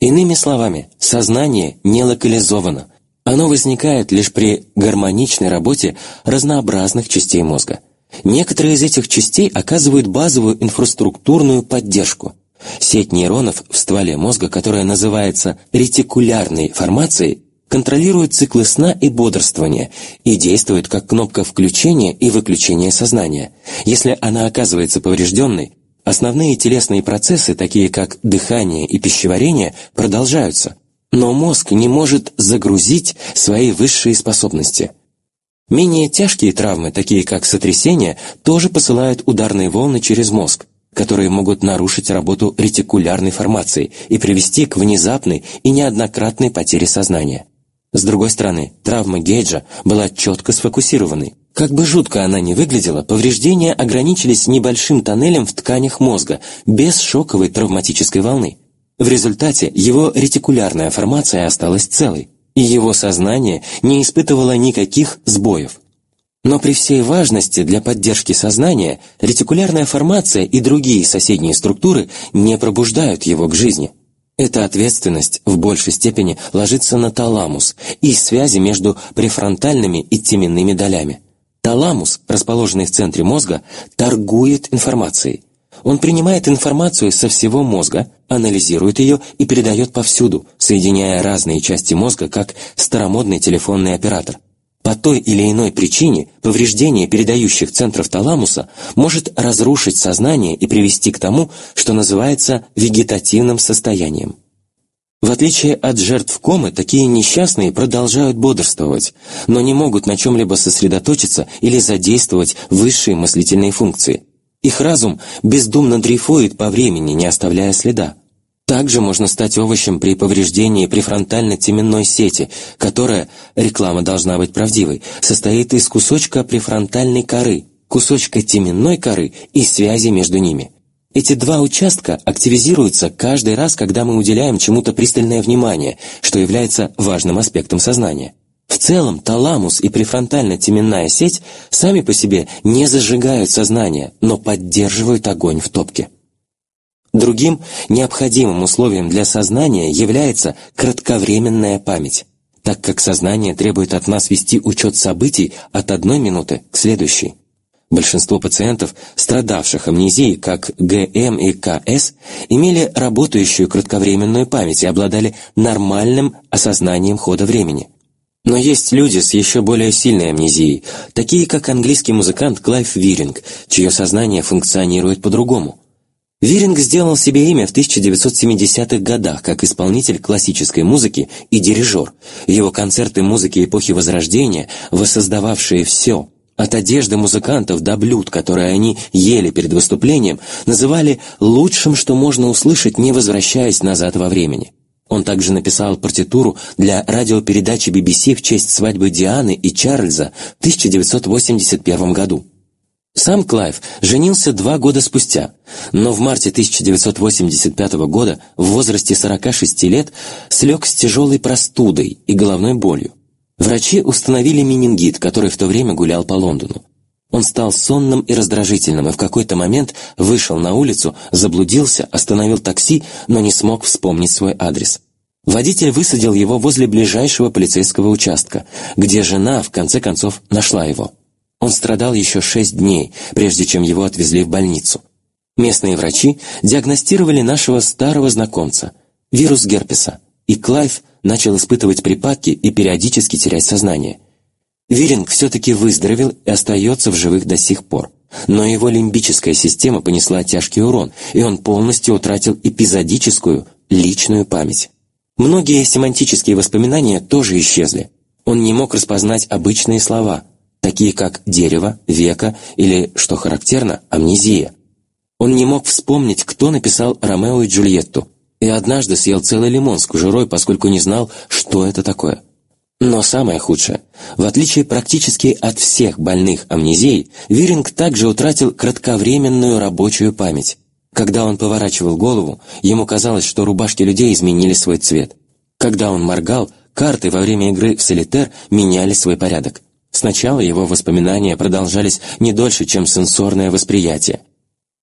Иными словами, сознание не локализовано. Оно возникает лишь при гармоничной работе разнообразных частей мозга. Некоторые из этих частей оказывают базовую инфраструктурную поддержку. Сеть нейронов в стволе мозга, которая называется ретикулярной формацией, контролирует циклы сна и бодрствования и действует как кнопка включения и выключения сознания. Если она оказывается поврежденной, основные телесные процессы, такие как дыхание и пищеварение, продолжаются, но мозг не может загрузить свои высшие способности. Менее тяжкие травмы, такие как сотрясение, тоже посылают ударные волны через мозг, которые могут нарушить работу ретикулярной формации и привести к внезапной и неоднократной потере сознания. С другой стороны, травма Гейджа была четко сфокусированной. Как бы жутко она ни выглядела, повреждения ограничились небольшим тоннелем в тканях мозга, без шоковой травматической волны. В результате его ретикулярная формация осталась целой, и его сознание не испытывало никаких сбоев. Но при всей важности для поддержки сознания ретикулярная формация и другие соседние структуры не пробуждают его к жизни – эта ответственность в большей степени ложится на таламус и связи между префронтальными и теменными долями. Таламус, расположенный в центре мозга, торгует информацией. Он принимает информацию со всего мозга, анализирует ее и передает повсюду, соединяя разные части мозга как старомодный телефонный оператор. По той или иной причине повреждение передающих центров таламуса может разрушить сознание и привести к тому, что называется вегетативным состоянием. В отличие от жертв комы, такие несчастные продолжают бодрствовать, но не могут на чем-либо сосредоточиться или задействовать высшие мыслительные функции. Их разум бездумно дрейфует по времени, не оставляя следа. Также можно стать овощем при повреждении префронтально-теменной сети, которая, реклама должна быть правдивой, состоит из кусочка префронтальной коры, кусочка теменной коры и связи между ними. Эти два участка активизируются каждый раз, когда мы уделяем чему-то пристальное внимание, что является важным аспектом сознания. В целом, таламус и префронтально-теменная сеть сами по себе не зажигают сознание, но поддерживают огонь в топке. Другим необходимым условием для сознания является кратковременная память, так как сознание требует от нас вести учет событий от одной минуты к следующей. Большинство пациентов, страдавших амнезией, как ГМ и КС, имели работающую кратковременную память и обладали нормальным осознанием хода времени. Но есть люди с еще более сильной амнезией, такие как английский музыкант Клайв Виринг, чье сознание функционирует по-другому – Виринг сделал себе имя в 1970-х годах как исполнитель классической музыки и дирижер. Его концерты музыки эпохи Возрождения, воссоздававшие все, от одежды музыкантов до блюд, которые они ели перед выступлением, называли лучшим, что можно услышать, не возвращаясь назад во времени. Он также написал партитуру для радиопередачи BBC в честь свадьбы Дианы и Чарльза в 1981 году. Сам Клайв женился два года спустя, но в марте 1985 года в возрасте 46 лет слег с тяжелой простудой и головной болью. Врачи установили менингит, который в то время гулял по Лондону. Он стал сонным и раздражительным и в какой-то момент вышел на улицу, заблудился, остановил такси, но не смог вспомнить свой адрес. Водитель высадил его возле ближайшего полицейского участка, где жена, в конце концов, нашла его. Он страдал еще шесть дней, прежде чем его отвезли в больницу. Местные врачи диагностировали нашего старого знакомца – вирус герпеса, и Клайв начал испытывать припадки и периодически терять сознание. Виринг все-таки выздоровел и остается в живых до сих пор. Но его лимбическая система понесла тяжкий урон, и он полностью утратил эпизодическую, личную память. Многие семантические воспоминания тоже исчезли. Он не мог распознать обычные слова – такие как дерево, века или, что характерно, амнезия. Он не мог вспомнить, кто написал «Ромео и Джульетту», и однажды съел целый лимон с кожурой, поскольку не знал, что это такое. Но самое худшее, в отличие практически от всех больных амнезией, Виринг также утратил кратковременную рабочую память. Когда он поворачивал голову, ему казалось, что рубашки людей изменили свой цвет. Когда он моргал, карты во время игры в солитер меняли свой порядок. Сначала его воспоминания продолжались не дольше, чем сенсорное восприятие.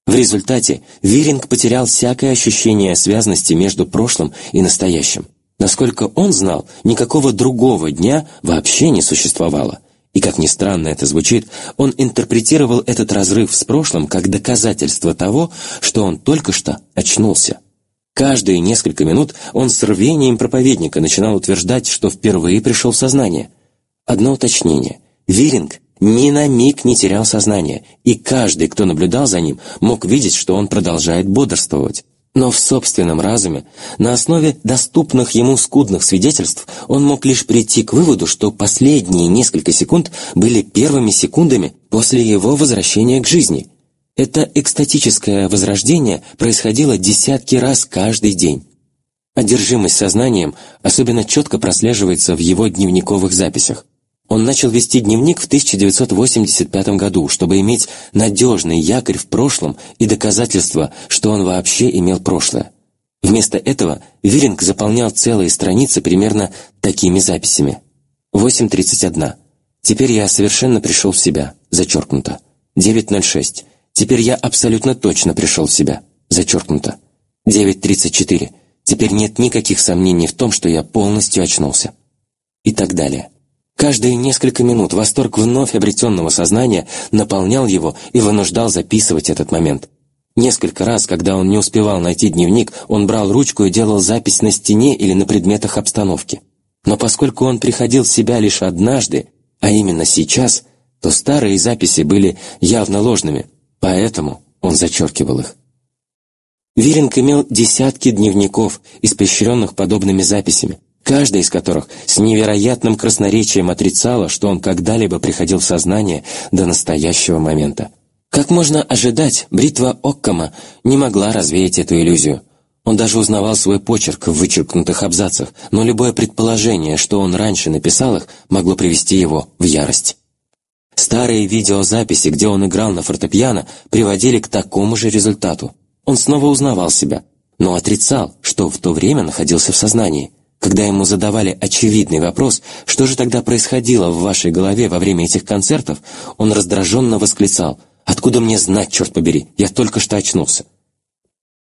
В результате Виринг потерял всякое ощущение связности между прошлым и настоящим. Насколько он знал, никакого другого дня вообще не существовало. И как ни странно это звучит, он интерпретировал этот разрыв с прошлым как доказательство того, что он только что очнулся. Каждые несколько минут он с рвением проповедника начинал утверждать, что впервые пришел в сознание. Одно уточнение. Виринг ни на миг не терял сознание, и каждый, кто наблюдал за ним, мог видеть, что он продолжает бодрствовать. Но в собственном разуме, на основе доступных ему скудных свидетельств, он мог лишь прийти к выводу, что последние несколько секунд были первыми секундами после его возвращения к жизни. Это экстатическое возрождение происходило десятки раз каждый день. Одержимость сознанием особенно четко прослеживается в его дневниковых записях. Он начал вести дневник в 1985 году, чтобы иметь надежный якорь в прошлом и доказательство, что он вообще имел прошлое. Вместо этого Виринг заполнял целые страницы примерно такими записями. 8.31. Теперь я совершенно пришел в себя. Зачеркнуто. 9.06. Теперь я абсолютно точно пришел в себя. Зачеркнуто. 9.34. Теперь нет никаких сомнений в том, что я полностью очнулся. И так далее. Каждые несколько минут восторг вновь обретенного сознания наполнял его и вынуждал записывать этот момент. Несколько раз, когда он не успевал найти дневник, он брал ручку и делал запись на стене или на предметах обстановки. Но поскольку он приходил в себя лишь однажды, а именно сейчас, то старые записи были явно ложными, поэтому он зачеркивал их. Виринг имел десятки дневников, испещренных подобными записями каждая из которых с невероятным красноречием отрицала, что он когда-либо приходил в сознание до настоящего момента. Как можно ожидать, бритва Оккама не могла развеять эту иллюзию. Он даже узнавал свой почерк в вычеркнутых абзацах, но любое предположение, что он раньше написал их, могло привести его в ярость. Старые видеозаписи, где он играл на фортепиано, приводили к такому же результату. Он снова узнавал себя, но отрицал, что в то время находился в сознании. Когда ему задавали очевидный вопрос, что же тогда происходило в вашей голове во время этих концертов, он раздраженно восклицал «Откуда мне знать, черт побери, я только что очнулся».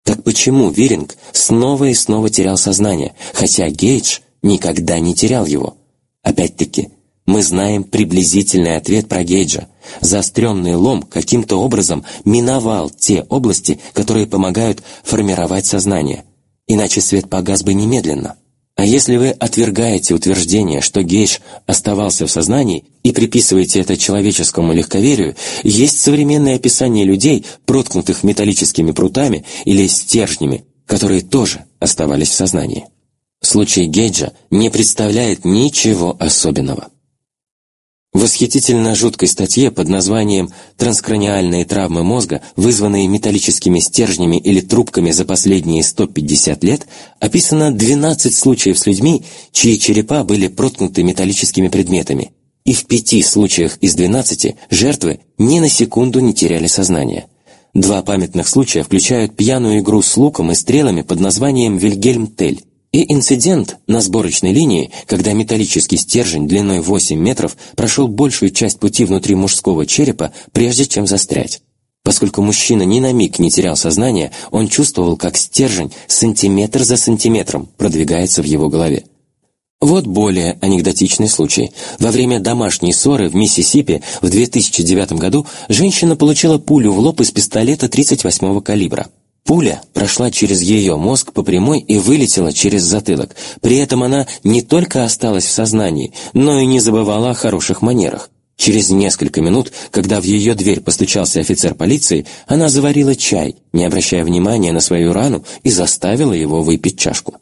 Так почему Виринг снова и снова терял сознание, хотя Гейдж никогда не терял его? Опять-таки, мы знаем приблизительный ответ про Гейджа. Заостренный лом каким-то образом миновал те области, которые помогают формировать сознание. Иначе свет погас бы немедленно. А если вы отвергаете утверждение, что Гейдж оставался в сознании и приписываете это человеческому легковерию, есть современное описание людей, проткнутых металлическими прутами или стержнями, которые тоже оставались в сознании. Случай Гейджа не представляет ничего особенного. В восхитительно жуткой статье под названием «Транскраниальные травмы мозга, вызванные металлическими стержнями или трубками за последние 150 лет» описано 12 случаев с людьми, чьи черепа были проткнуты металлическими предметами. И в пяти случаях из 12 жертвы ни на секунду не теряли сознание. Два памятных случая включают пьяную игру с луком и стрелами под названием «Вильгельм Тель», и инцидент на сборочной линии, когда металлический стержень длиной 8 метров прошел большую часть пути внутри мужского черепа, прежде чем застрять. Поскольку мужчина ни на миг не терял сознание, он чувствовал, как стержень сантиметр за сантиметром продвигается в его голове. Вот более анекдотичный случай. Во время домашней ссоры в Миссисипи в 2009 году женщина получила пулю в лоб из пистолета 38-го калибра. Пуля прошла через ее мозг по прямой и вылетела через затылок. При этом она не только осталась в сознании, но и не забывала о хороших манерах. Через несколько минут, когда в ее дверь постучался офицер полиции, она заварила чай, не обращая внимания на свою рану, и заставила его выпить чашку.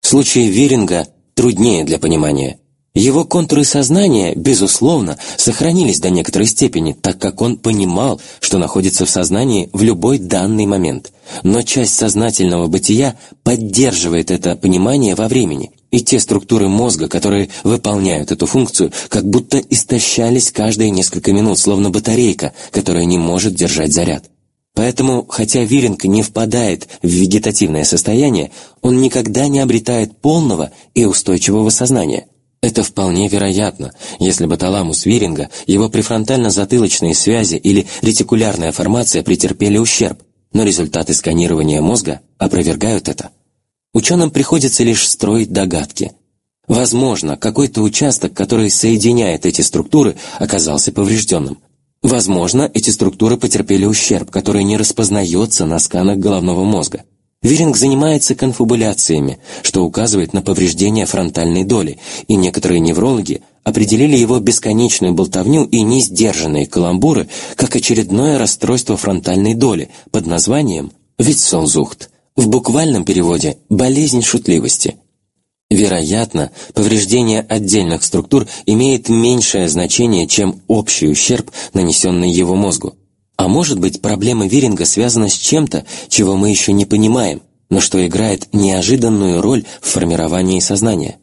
Случай Виринга труднее для понимания. Его контуры сознания, безусловно, сохранились до некоторой степени, так как он понимал, что находится в сознании в любой данный момент. Но часть сознательного бытия поддерживает это понимание во времени, и те структуры мозга, которые выполняют эту функцию, как будто истощались каждые несколько минут, словно батарейка, которая не может держать заряд. Поэтому, хотя Виринг не впадает в вегетативное состояние, он никогда не обретает полного и устойчивого сознания – это вполне вероятно, если бы таламус Виринга, его префронтально-затылочные связи или ретикулярная формация претерпели ущерб, но результаты сканирования мозга опровергают это. Ученым приходится лишь строить догадки. Возможно, какой-то участок, который соединяет эти структуры, оказался поврежденным. Возможно, эти структуры потерпели ущерб, который не распознается на сканах головного мозга. Виринг занимается конфабуляциями, что указывает на повреждение фронтальной доли, и некоторые неврологи определили его бесконечную болтовню и несдержанные каламбуры как очередное расстройство фронтальной доли под названием «витсолзухт», в буквальном переводе «болезнь шутливости». Вероятно, повреждение отдельных структур имеет меньшее значение, чем общий ущерб, нанесенный его мозгу. А может быть, проблема Виринга связана с чем-то, чего мы еще не понимаем, но что играет неожиданную роль в формировании сознания.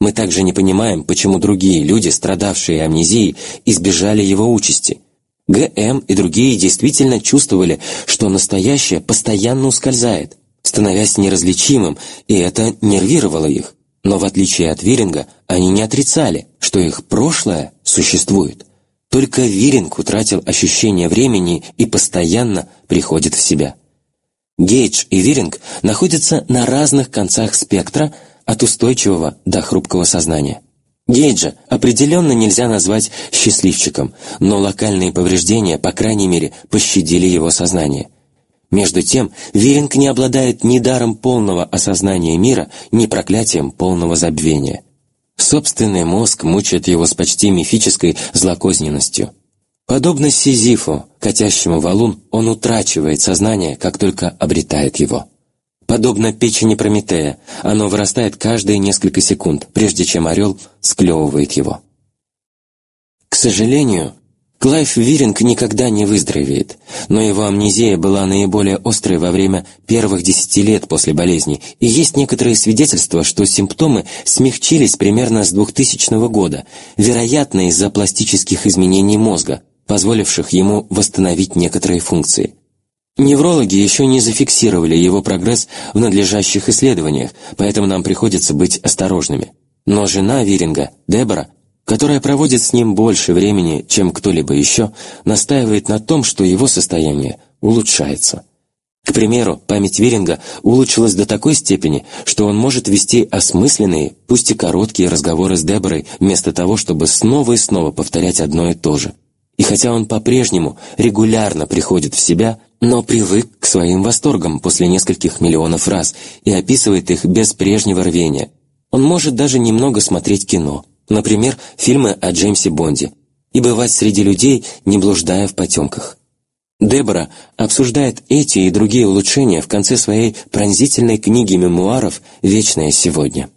Мы также не понимаем, почему другие люди, страдавшие амнезией, избежали его участи. ГМ и другие действительно чувствовали, что настоящее постоянно ускользает, становясь неразличимым, и это нервировало их. Но в отличие от Виринга, они не отрицали, что их прошлое существует. Только Виринг утратил ощущение времени и постоянно приходит в себя. Гейдж и Виринг находятся на разных концах спектра от устойчивого до хрупкого сознания. Гейджа определенно нельзя назвать счастливчиком, но локальные повреждения, по крайней мере, пощадили его сознание. Между тем, Виринг не обладает ни даром полного осознания мира, ни проклятием полного забвения – Собственный мозг мучает его с почти мифической злокозненностью. Подобно Сизифу, катящему валун, он утрачивает сознание, как только обретает его. Подобно печени Прометея, оно вырастает каждые несколько секунд, прежде чем орел склевывает его. К сожалению, Клайв Виринг никогда не выздоровеет, но его амнезия была наиболее острой во время первых десяти лет после болезни, и есть некоторые свидетельства, что симптомы смягчились примерно с 2000 года, вероятно из-за пластических изменений мозга, позволивших ему восстановить некоторые функции. Неврологи еще не зафиксировали его прогресс в надлежащих исследованиях, поэтому нам приходится быть осторожными. Но жена Виринга, Дебора, которая проводит с ним больше времени, чем кто-либо еще, настаивает на том, что его состояние улучшается. К примеру, память Виринга улучшилась до такой степени, что он может вести осмысленные, пусть и короткие разговоры с Деборой, вместо того, чтобы снова и снова повторять одно и то же. И хотя он по-прежнему регулярно приходит в себя, но привык к своим восторгам после нескольких миллионов раз и описывает их без прежнего рвения. Он может даже немного смотреть кино – Например, фильмы о Джеймсе Бонде. И бывать среди людей, не блуждая в потемках. Дебора обсуждает эти и другие улучшения в конце своей пронзительной книги мемуаров «Вечное сегодня».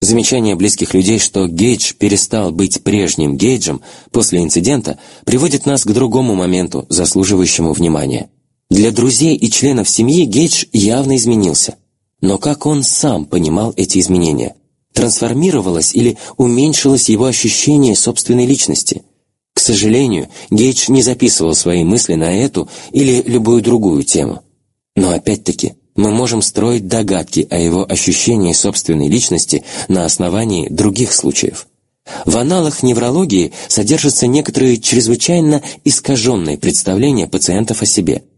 Замечание близких людей, что Гейдж перестал быть прежним Гейджем после инцидента, приводит нас к другому моменту, заслуживающему внимания. Для друзей и членов семьи Гейдж явно изменился. Но как он сам понимал эти изменения? Трансформировалось или уменьшилось его ощущение собственной личности. К сожалению, Гейдж не записывал свои мысли на эту или любую другую тему. Но опять-таки, мы можем строить догадки о его ощущении собственной личности на основании других случаев. В аналах неврологии содержатся некоторые чрезвычайно искаженные представления пациентов о себе –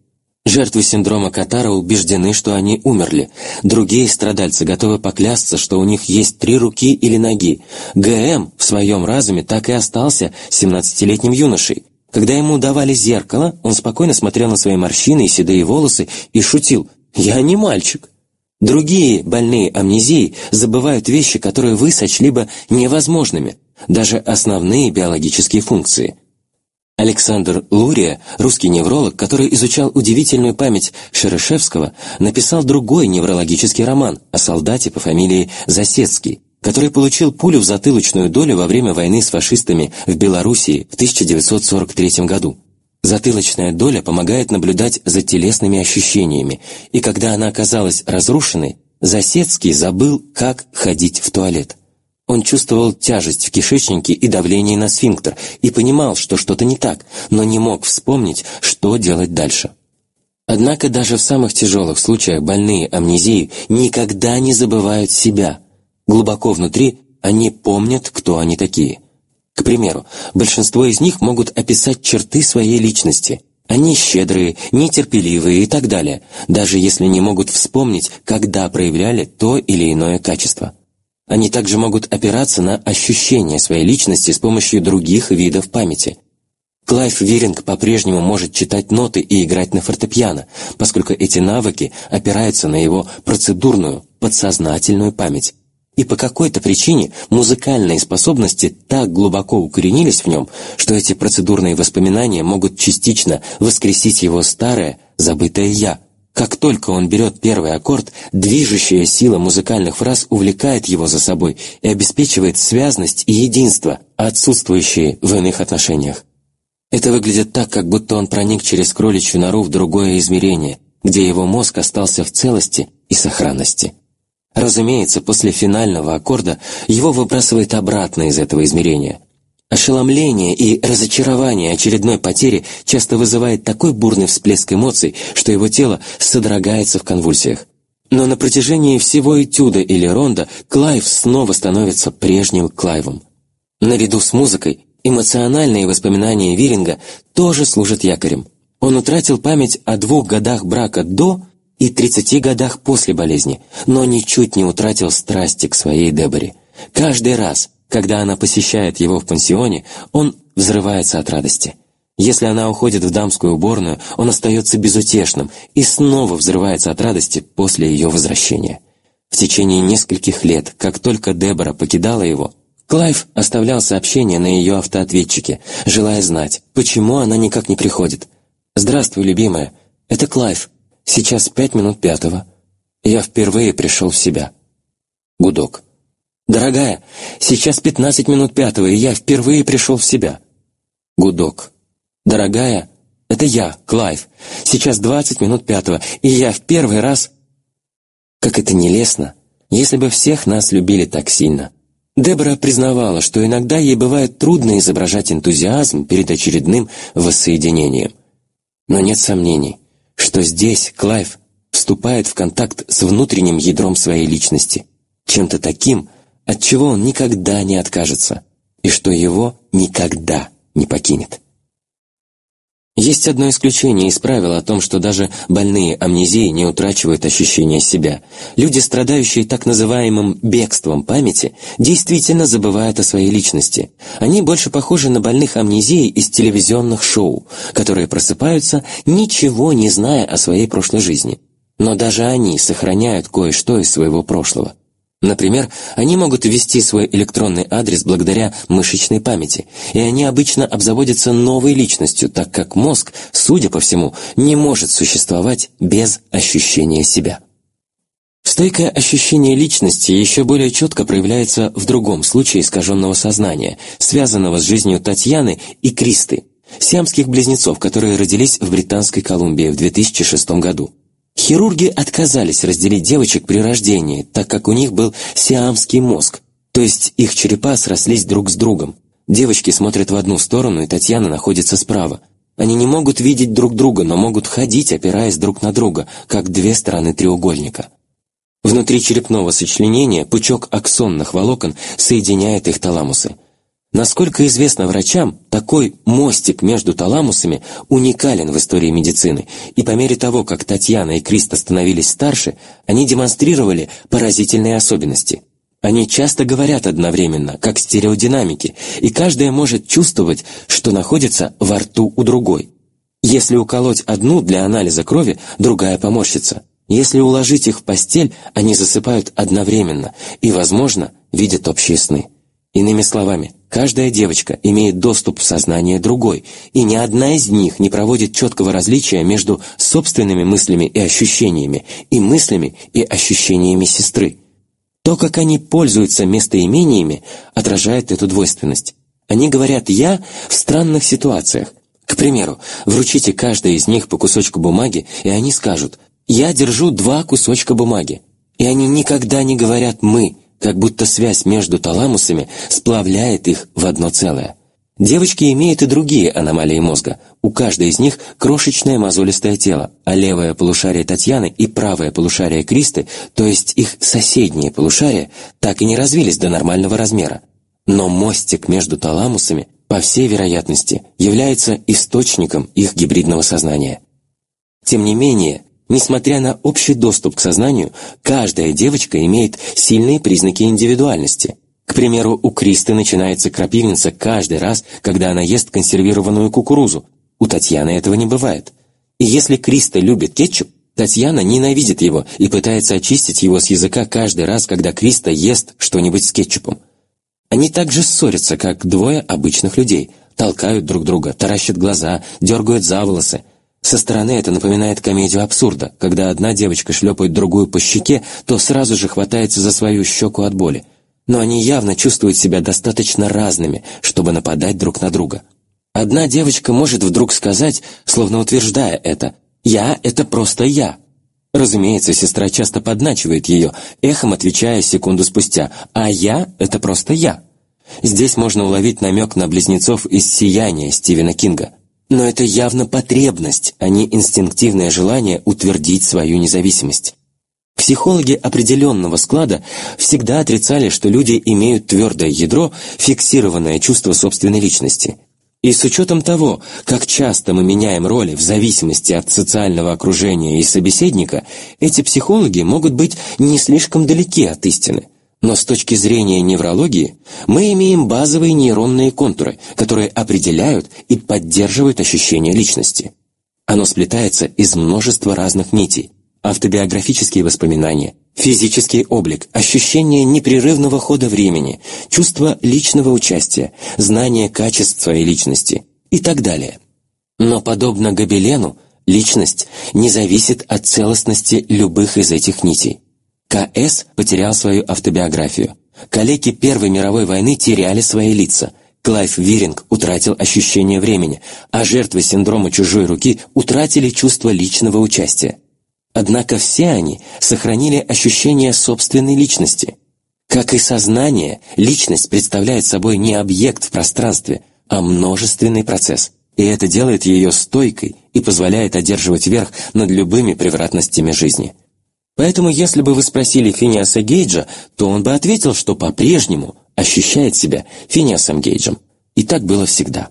Жертвы синдрома Катара убеждены, что они умерли. Другие страдальцы готовы поклясться, что у них есть три руки или ноги. ГМ в своем разуме так и остался 17-летним юношей. Когда ему давали зеркало, он спокойно смотрел на свои морщины и седые волосы и шутил «Я не мальчик». Другие, больные амнезией, забывают вещи, которые вы сочли бы невозможными, даже основные биологические функции – Александр Лурия, русский невролог, который изучал удивительную память Шерешевского, написал другой неврологический роман о солдате по фамилии Засецкий, который получил пулю в затылочную долю во время войны с фашистами в Белоруссии в 1943 году. Затылочная доля помогает наблюдать за телесными ощущениями, и когда она оказалась разрушенной, Засецкий забыл, как ходить в туалет. Он чувствовал тяжесть в кишечнике и давление на сфинктер и понимал, что что-то не так, но не мог вспомнить, что делать дальше. Однако даже в самых тяжелых случаях больные амнезией никогда не забывают себя. Глубоко внутри они помнят, кто они такие. К примеру, большинство из них могут описать черты своей личности. Они щедрые, нетерпеливые и так далее, даже если не могут вспомнить, когда проявляли то или иное качество. Они также могут опираться на ощущение своей личности с помощью других видов памяти. Клайв Виринг по-прежнему может читать ноты и играть на фортепиано, поскольку эти навыки опираются на его процедурную, подсознательную память. И по какой-то причине музыкальные способности так глубоко укоренились в нем, что эти процедурные воспоминания могут частично воскресить его старое, забытое «я», как только он берет первый аккорд, движущая сила музыкальных фраз увлекает его за собой и обеспечивает связность и единство, отсутствующие в иных отношениях. Это выглядит так, как будто он проник через кроличью нору в другое измерение, где его мозг остался в целости и сохранности. Разумеется, после финального аккорда его выбрасывает обратно из этого измерения – Ошеломление и разочарование очередной потери часто вызывает такой бурный всплеск эмоций, что его тело содрогается в конвульсиях. Но на протяжении всего этюда или ронда Клайв снова становится прежним Клайвом. Наряду с музыкой эмоциональные воспоминания Виринга тоже служат якорем. Он утратил память о двух годах брака до и 30 годах после болезни, но ничуть не утратил страсти к своей Деборе. Каждый раз, когда она посещает его в пансионе, он взрывается от радости. Если она уходит в дамскую уборную, он остается безутешным и снова взрывается от радости после ее возвращения. В течение нескольких лет, как только Дебора покидала его, Клайв оставлял сообщения на ее автоответчике, желая знать, почему она никак не приходит. «Здравствуй, любимая. Это Клайв. Сейчас пять минут пятого. Я впервые пришел в себя». Гудок. «Дорогая, сейчас пятнадцать минут пятого, и я впервые пришел в себя». Гудок. «Дорогая, это я, Клайв. Сейчас двадцать минут пятого, и я в первый раз...» Как это нелестно, если бы всех нас любили так сильно. Дебора признавала, что иногда ей бывает трудно изображать энтузиазм перед очередным воссоединением. Но нет сомнений, что здесь Клайв вступает в контакт с внутренним ядром своей личности, чем-то таким, от чего он никогда не откажется, и что его никогда не покинет. Есть одно исключение из правила о том, что даже больные амнезией не утрачивают ощущение себя. Люди, страдающие так называемым «бегством памяти», действительно забывают о своей личности. Они больше похожи на больных амнезией из телевизионных шоу, которые просыпаются, ничего не зная о своей прошлой жизни. Но даже они сохраняют кое-что из своего прошлого. Например, они могут ввести свой электронный адрес благодаря мышечной памяти, и они обычно обзаводятся новой личностью, так как мозг, судя по всему, не может существовать без ощущения себя. Стойкое ощущение личности еще более четко проявляется в другом случае искаженного сознания, связанного с жизнью Татьяны и Кристы, сиамских близнецов, которые родились в Британской Колумбии в 2006 году. Хирурги отказались разделить девочек при рождении, так как у них был сиамский мозг, то есть их черепа срослись друг с другом. Девочки смотрят в одну сторону, и Татьяна находится справа. Они не могут видеть друг друга, но могут ходить, опираясь друг на друга, как две стороны треугольника. Внутри черепного сочленения пучок аксонных волокон соединяет их таламусы. Насколько известно врачам, такой мостик между таламусами уникален в истории медицины, и по мере того, как Татьяна и Криста становились старше, они демонстрировали поразительные особенности. Они часто говорят одновременно, как стереодинамики, и каждая может чувствовать, что находится во рту у другой. Если уколоть одну для анализа крови, другая поморщится. Если уложить их в постель, они засыпают одновременно и, возможно, видят общие сны. Иными словами, каждая девочка имеет доступ в сознание другой, и ни одна из них не проводит четкого различия между собственными мыслями и ощущениями и мыслями и ощущениями сестры. То, как они пользуются местоимениями, отражает эту двойственность. Они говорят «я» в странных ситуациях. К примеру, вручите каждой из них по кусочку бумаги, и они скажут «я держу два кусочка бумаги». И они никогда не говорят «мы», как будто связь между таламусами сплавляет их в одно целое. Девочки имеют и другие аномалии мозга. У каждой из них крошечное мозолистое тело, а левое полушарие Татьяны и правое полушарие Кристы, то есть их соседние полушария, так и не развились до нормального размера. Но мостик между таламусами, по всей вероятности, является источником их гибридного сознания. Тем не менее, Несмотря на общий доступ к сознанию, каждая девочка имеет сильные признаки индивидуальности. К примеру, у Кристы начинается крапивница каждый раз, когда она ест консервированную кукурузу. У Татьяны этого не бывает. И если Криста любит кетчуп, Татьяна ненавидит его и пытается очистить его с языка каждый раз, когда Криста ест что-нибудь с кетчупом. Они также ссорятся, как двое обычных людей, толкают друг друга, таращат глаза, дергают за волосы – со стороны это напоминает комедию абсурда, когда одна девочка шлепает другую по щеке, то сразу же хватается за свою щеку от боли. Но они явно чувствуют себя достаточно разными, чтобы нападать друг на друга. Одна девочка может вдруг сказать, словно утверждая это, «Я — это просто я». Разумеется, сестра часто подначивает ее, эхом отвечая секунду спустя, «А я — это просто я». Здесь можно уловить намек на близнецов из «Сияния» Стивена Кинга – но это явно потребность, а не инстинктивное желание утвердить свою независимость. Психологи определенного склада всегда отрицали, что люди имеют твердое ядро, фиксированное чувство собственной личности. И с учетом того, как часто мы меняем роли в зависимости от социального окружения и собеседника, эти психологи могут быть не слишком далеки от истины. Но с точки зрения неврологии мы имеем базовые нейронные контуры, которые определяют и поддерживают ощущение личности. Оно сплетается из множества разных нитей. Автобиографические воспоминания, физический облик, ощущение непрерывного хода времени, чувство личного участия, знание качеств своей личности и так далее. Но подобно гобелену, личность не зависит от целостности любых из этих нитей. К.С. потерял свою автобиографию. Коллеги Первой мировой войны теряли свои лица. Клайв Виринг утратил ощущение времени, а жертвы синдрома чужой руки утратили чувство личного участия. Однако все они сохранили ощущение собственной личности. Как и сознание, личность представляет собой не объект в пространстве, а множественный процесс, и это делает ее стойкой и позволяет одерживать верх над любыми превратностями жизни. Поэтому если бы вы спросили Финиаса Гейджа, то он бы ответил, что по-прежнему ощущает себя Финиасом Гейджем. И так было всегда.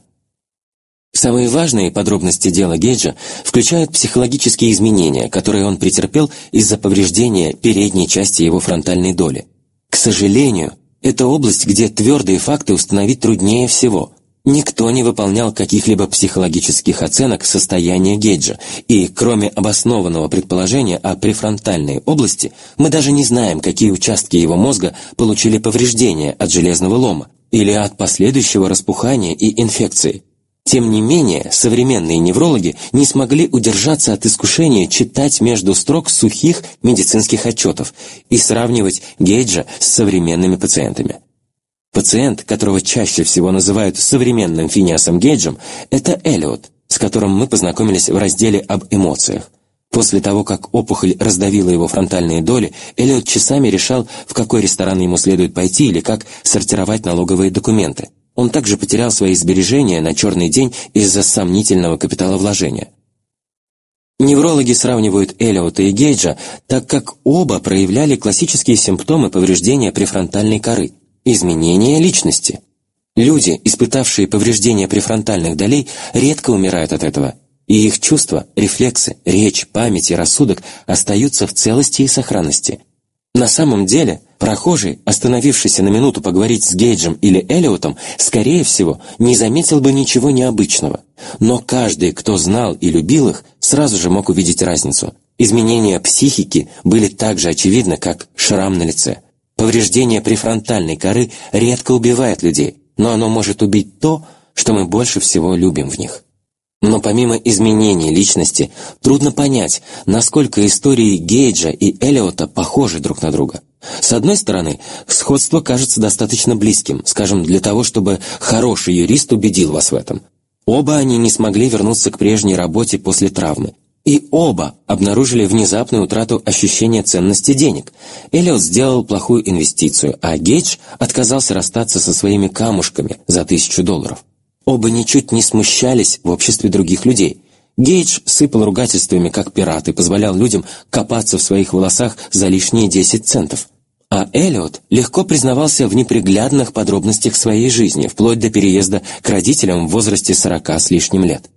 Самые важные подробности дела Гейджа включают психологические изменения, которые он претерпел из-за повреждения передней части его фронтальной доли. К сожалению, это область, где твердые факты установить труднее всего. Никто не выполнял каких-либо психологических оценок состояния Гейджа, и кроме обоснованного предположения о префронтальной области, мы даже не знаем, какие участки его мозга получили повреждения от железного лома или от последующего распухания и инфекции. Тем не менее, современные неврологи не смогли удержаться от искушения читать между строк сухих медицинских отчетов и сравнивать Гейджа с современными пациентами. Пациент, которого чаще всего называют современным Финиасом Гейджем, это Эллиот, с которым мы познакомились в разделе об эмоциях. После того, как опухоль раздавила его фронтальные доли, Эллиот часами решал, в какой ресторан ему следует пойти или как сортировать налоговые документы. Он также потерял свои сбережения на черный день из-за сомнительного капиталовложения. Неврологи сравнивают Эллиота и Гейджа, так как оба проявляли классические симптомы повреждения префронтальной коры – изменение личности. Люди, испытавшие повреждения префронтальных долей, редко умирают от этого, и их чувства, рефлексы, речь, память и рассудок остаются в целости и сохранности – на самом деле, прохожий, остановившийся на минуту поговорить с Гейджем или Эллиотом, скорее всего, не заметил бы ничего необычного. Но каждый, кто знал и любил их, сразу же мог увидеть разницу. Изменения психики были так же очевидны, как шрам на лице. Повреждение префронтальной коры редко убивает людей, но оно может убить то, что мы больше всего любим в них. Но помимо изменений личности, трудно понять, насколько истории Гейджа и Эллиота похожи друг на друга. С одной стороны, сходство кажется достаточно близким, скажем, для того, чтобы хороший юрист убедил вас в этом. Оба они не смогли вернуться к прежней работе после травмы. И оба обнаружили внезапную утрату ощущения ценности денег. Эллиот сделал плохую инвестицию, а Гейдж отказался расстаться со своими камушками за тысячу долларов. Оба ничуть не смущались в обществе других людей. Гейдж сыпал ругательствами, как пират, и позволял людям копаться в своих волосах за лишние 10 центов. А Эллиот легко признавался в неприглядных подробностях своей жизни, вплоть до переезда к родителям в возрасте 40 с лишним лет.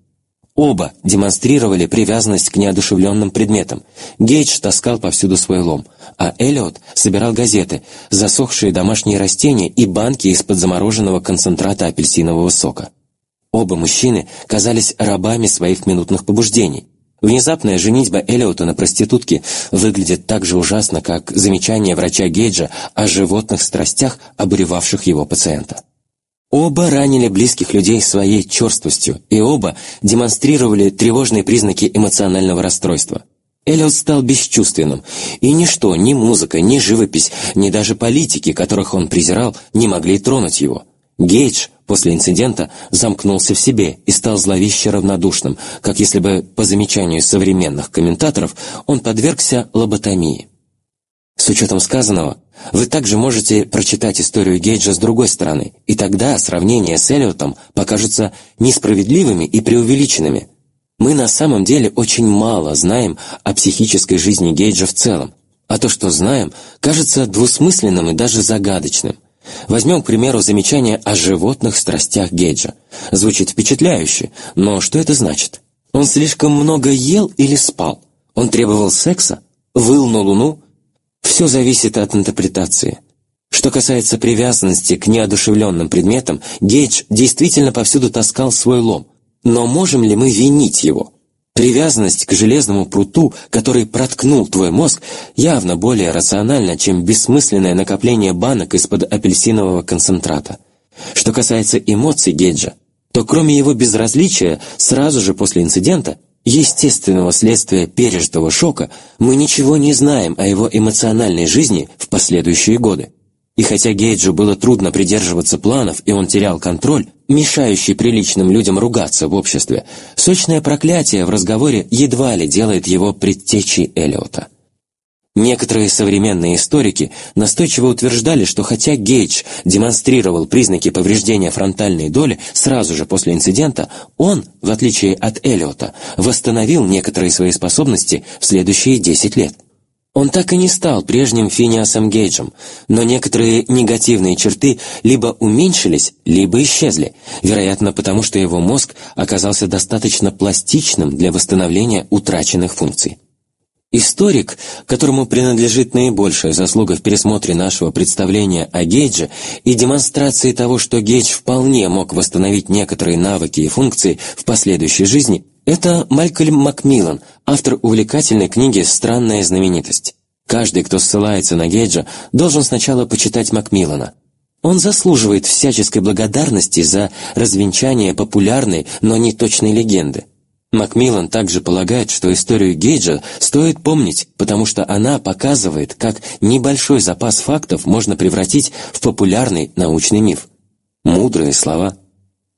Оба демонстрировали привязанность к неодушевленным предметам. Гейдж таскал повсюду свой лом, а Эллиот собирал газеты, засохшие домашние растения и банки из-под замороженного концентрата апельсинового сока. Оба мужчины казались рабами своих минутных побуждений. Внезапная женитьба Эллиота на проститутке выглядит так же ужасно, как замечание врача Гейджа о животных страстях, обуревавших его пациента. Оба ранили близких людей своей черствостью, и оба демонстрировали тревожные признаки эмоционального расстройства. Эллиот стал бесчувственным, и ничто, ни музыка, ни живопись, ни даже политики, которых он презирал, не могли тронуть его. Гейдж после инцидента замкнулся в себе и стал зловеще равнодушным, как если бы, по замечанию современных комментаторов, он подвергся лоботомии. С учетом сказанного, вы также можете прочитать историю Гейджа с другой стороны, и тогда сравнения с Эллиотом покажутся несправедливыми и преувеличенными. Мы на самом деле очень мало знаем о психической жизни Гейджа в целом, а то, что знаем, кажется двусмысленным и даже загадочным. Возьмем, к примеру, замечание о животных страстях Гейджа. Звучит впечатляюще, но что это значит? Он слишком много ел или спал? Он требовал секса? Выл на луну? Все зависит от интерпретации. Что касается привязанности к неодушевленным предметам, Гейдж действительно повсюду таскал свой лом. Но можем ли мы винить его? Привязанность к железному пруту, который проткнул твой мозг, явно более рациональна, чем бессмысленное накопление банок из-под апельсинового концентрата. Что касается эмоций Гейджа, то кроме его безразличия, сразу же после инцидента, естественного следствия пережитого шока, мы ничего не знаем о его эмоциональной жизни в последующие годы. И хотя Гейджу было трудно придерживаться планов, и он терял контроль, мешающий приличным людям ругаться в обществе, сочное проклятие в разговоре едва ли делает его предтечей Эллиота. Некоторые современные историки настойчиво утверждали, что хотя Гейдж демонстрировал признаки повреждения фронтальной доли сразу же после инцидента, он, в отличие от Эллиота, восстановил некоторые свои способности в следующие 10 лет. Он так и не стал прежним Финиасом Гейджем, но некоторые негативные черты либо уменьшились, либо исчезли, вероятно потому, что его мозг оказался достаточно пластичным для восстановления утраченных функций. Историк, которому принадлежит наибольшая заслуга в пересмотре нашего представления о Гейдже и демонстрации того, что Гейдж вполне мог восстановить некоторые навыки и функции в последующей жизни, это Малькольм Макмиллан, автор увлекательной книги «Странная знаменитость». Каждый, кто ссылается на Гейджа, должен сначала почитать Макмиллана. Он заслуживает всяческой благодарности за развенчание популярной, но не точной легенды. Макмиллан также полагает, что историю Гейджа стоит помнить, потому что она показывает, как небольшой запас фактов можно превратить в популярный научный миф. Мудрые слова –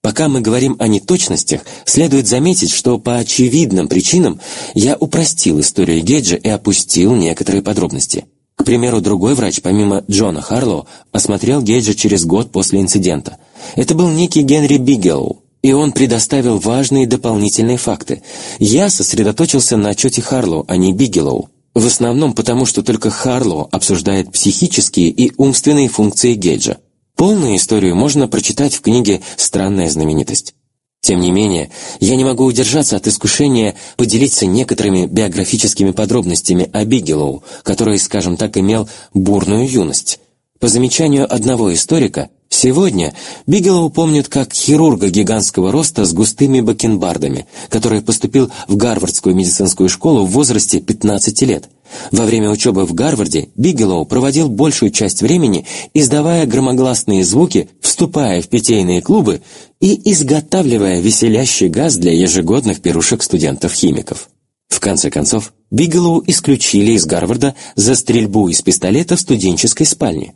Пока мы говорим о неточностях, следует заметить, что по очевидным причинам я упростил историю Гейджа и опустил некоторые подробности. К примеру, другой врач, помимо Джона Харлоу, осмотрел Гейджа через год после инцидента. Это был некий Генри Бигелоу, и он предоставил важные дополнительные факты. Я сосредоточился на отчете Харлоу, а не Бигелоу. В основном потому, что только Харлоу обсуждает психические и умственные функции Гейджа. Полную историю можно прочитать в книге «Странная знаменитость». Тем не менее, я не могу удержаться от искушения поделиться некоторыми биографическими подробностями о Бигелоу, который, скажем так, имел бурную юность. По замечанию одного историка, сегодня Бигелоу помнят как хирурга гигантского роста с густыми бакенбардами, который поступил в Гарвардскую медицинскую школу в возрасте 15 лет – во время учебы в Гарварде Бигелоу проводил большую часть времени, издавая громогласные звуки, вступая в питейные клубы и изготавливая веселящий газ для ежегодных пирушек студентов-химиков. В конце концов, Бигелоу исключили из Гарварда за стрельбу из пистолета в студенческой спальне.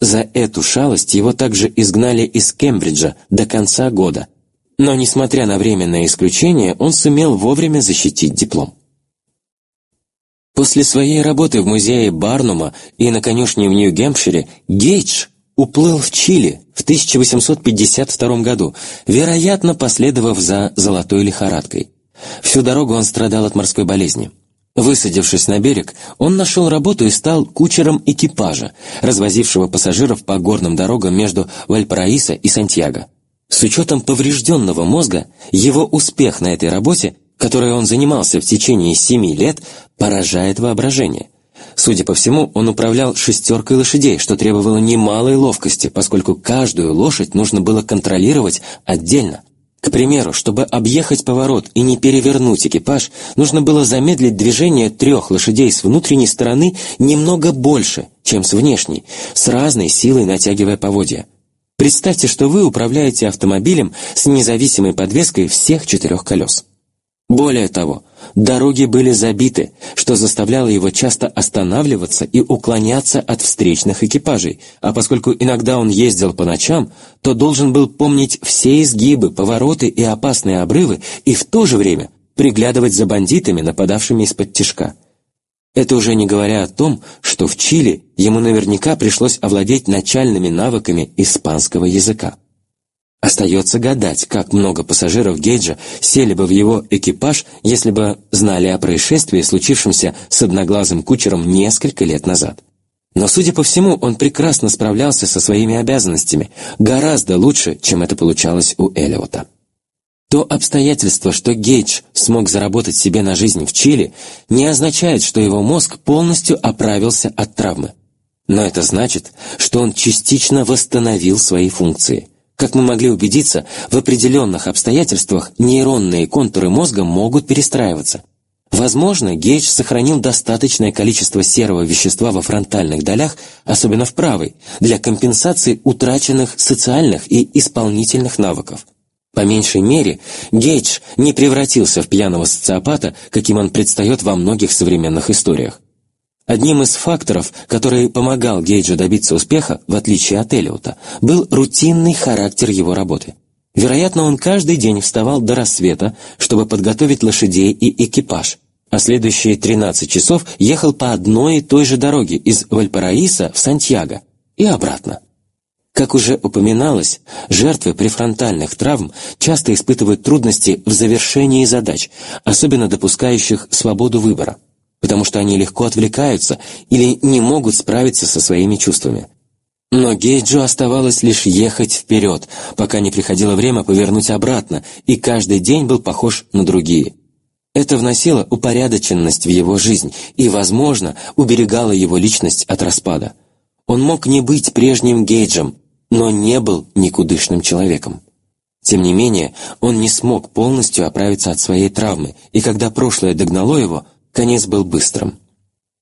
За эту шалость его также изгнали из Кембриджа до конца года. Но, несмотря на временное исключение, он сумел вовремя защитить диплом. После своей работы в музее Барнума и на конюшне в Нью-Гэмпшире Гейдж уплыл в Чили в 1852 году, вероятно, последовав за золотой лихорадкой. Всю дорогу он страдал от морской болезни. Высадившись на берег, он нашел работу и стал кучером экипажа, развозившего пассажиров по горным дорогам между Вальпараисо и Сантьяго. С учетом поврежденного мозга, его успех на этой работе которой он занимался в течение семи лет, поражает воображение. Судя по всему, он управлял шестеркой лошадей, что требовало немалой ловкости, поскольку каждую лошадь нужно было контролировать отдельно. К примеру, чтобы объехать поворот и не перевернуть экипаж, нужно было замедлить движение трех лошадей с внутренней стороны немного больше, чем с внешней, с разной силой натягивая поводья. Представьте, что вы управляете автомобилем с независимой подвеской всех четырех колес. Более того, дороги были забиты, что заставляло его часто останавливаться и уклоняться от встречных экипажей, а поскольку иногда он ездил по ночам, то должен был помнить все изгибы, повороты и опасные обрывы и в то же время приглядывать за бандитами, нападавшими из-под тишка. Это уже не говоря о том, что в Чили ему наверняка пришлось овладеть начальными навыками испанского языка. Остается гадать, как много пассажиров Гейджа сели бы в его экипаж, если бы знали о происшествии, случившемся с одноглазым кучером несколько лет назад. Но, судя по всему, он прекрасно справлялся со своими обязанностями, гораздо лучше, чем это получалось у Эллиота. То обстоятельство, что Гейдж смог заработать себе на жизнь в Чили, не означает, что его мозг полностью оправился от травмы. Но это значит, что он частично восстановил свои функции – как мы могли убедиться, в определенных обстоятельствах нейронные контуры мозга могут перестраиваться. Возможно, Гейдж сохранил достаточное количество серого вещества во фронтальных долях, особенно в правой, для компенсации утраченных социальных и исполнительных навыков. По меньшей мере, Гейдж не превратился в пьяного социопата, каким он предстает во многих современных историях. Одним из факторов, который помогал Гейджу добиться успеха, в отличие от Эллиота, был рутинный характер его работы. Вероятно, он каждый день вставал до рассвета, чтобы подготовить лошадей и экипаж, а следующие 13 часов ехал по одной и той же дороге из Вальпараиса в Сантьяго и обратно. Как уже упоминалось, жертвы префронтальных травм часто испытывают трудности в завершении задач, особенно допускающих свободу выбора, потому что они легко отвлекаются или не могут справиться со своими чувствами. Но Гейджу оставалось лишь ехать вперед, пока не приходило время повернуть обратно, и каждый день был похож на другие. Это вносило упорядоченность в его жизнь и, возможно, уберегало его личность от распада. Он мог не быть прежним Гейджем, но не был никудышным человеком. Тем не менее, он не смог полностью оправиться от своей травмы, и когда прошлое догнало его, конец был быстрым.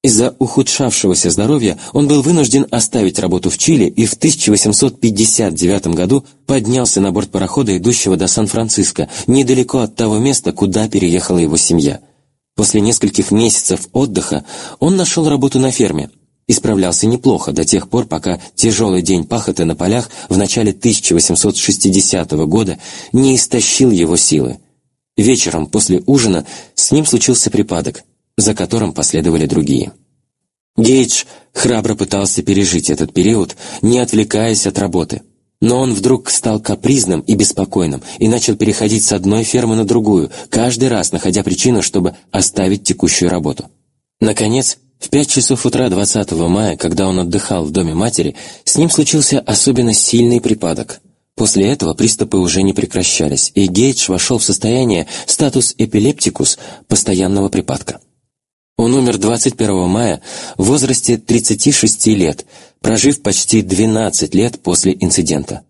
Из-за ухудшавшегося здоровья он был вынужден оставить работу в Чили и в 1859 году поднялся на борт парохода, идущего до Сан-Франциско, недалеко от того места, куда переехала его семья. После нескольких месяцев отдыха он нашел работу на ферме, Исправлялся неплохо до тех пор, пока тяжелый день пахоты на полях в начале 1860 года не истощил его силы. Вечером после ужина с ним случился припадок, за которым последовали другие. Гейдж храбро пытался пережить этот период, не отвлекаясь от работы. Но он вдруг стал капризным и беспокойным и начал переходить с одной фермы на другую, каждый раз находя причину, чтобы оставить текущую работу. Наконец, в пять часов утра 20 мая, когда он отдыхал в доме матери, с ним случился особенно сильный припадок. После этого приступы уже не прекращались, и Гейдж вошел в состояние статус эпилептикус постоянного припадка. Он умер 21 мая в возрасте 36 лет, прожив почти 12 лет после инцидента.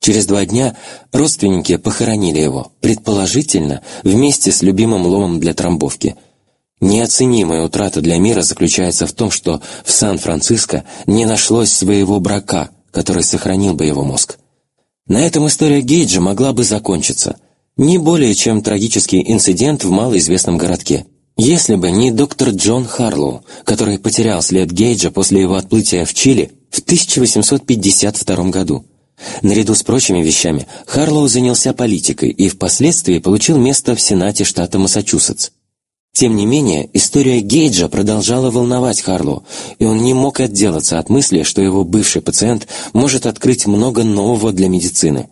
Через два дня родственники похоронили его, предположительно, вместе с любимым ломом для трамбовки – Неоценимая утрата для мира заключается в том, что в Сан-Франциско не нашлось своего брака, который сохранил бы его мозг. На этом история Гейджа могла бы закончиться. Не более чем трагический инцидент в малоизвестном городке. Если бы не доктор Джон Харлоу, который потерял след Гейджа после его отплытия в Чили в 1852 году. Наряду с прочими вещами, Харлоу занялся политикой и впоследствии получил место в Сенате штата Массачусетс. Тем не менее, история Гейджа продолжала волновать Харлоу, и он не мог отделаться от мысли, что его бывший пациент может открыть много нового для медицины.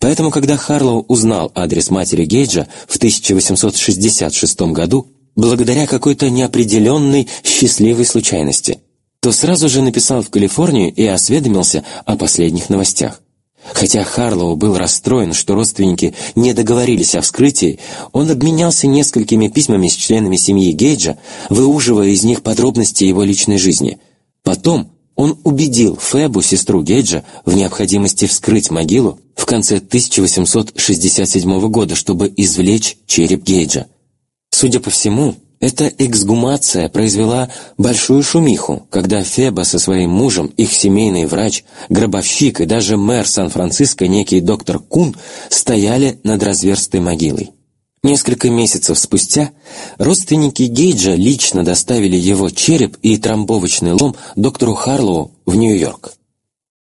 Поэтому, когда Харлоу узнал адрес матери Гейджа в 1866 году, благодаря какой-то неопределенной счастливой случайности, то сразу же написал в Калифорнию и осведомился о последних новостях. Хотя Харлоу был расстроен, что родственники не договорились о вскрытии, он обменялся несколькими письмами с членами семьи Гейджа, выуживая из них подробности его личной жизни. Потом он убедил Фебу, сестру Гейджа, в необходимости вскрыть могилу в конце 1867 года, чтобы извлечь череп Гейджа. Судя по всему, эта эксгумация произвела большую шумиху, когда Феба со своим мужем, их семейный врач, гробовщик и даже мэр Сан-Франциско, некий доктор Кун, стояли над разверстой могилой. Несколько месяцев спустя родственники Гейджа лично доставили его череп и трамбовочный лом доктору Харлоу в Нью-Йорк.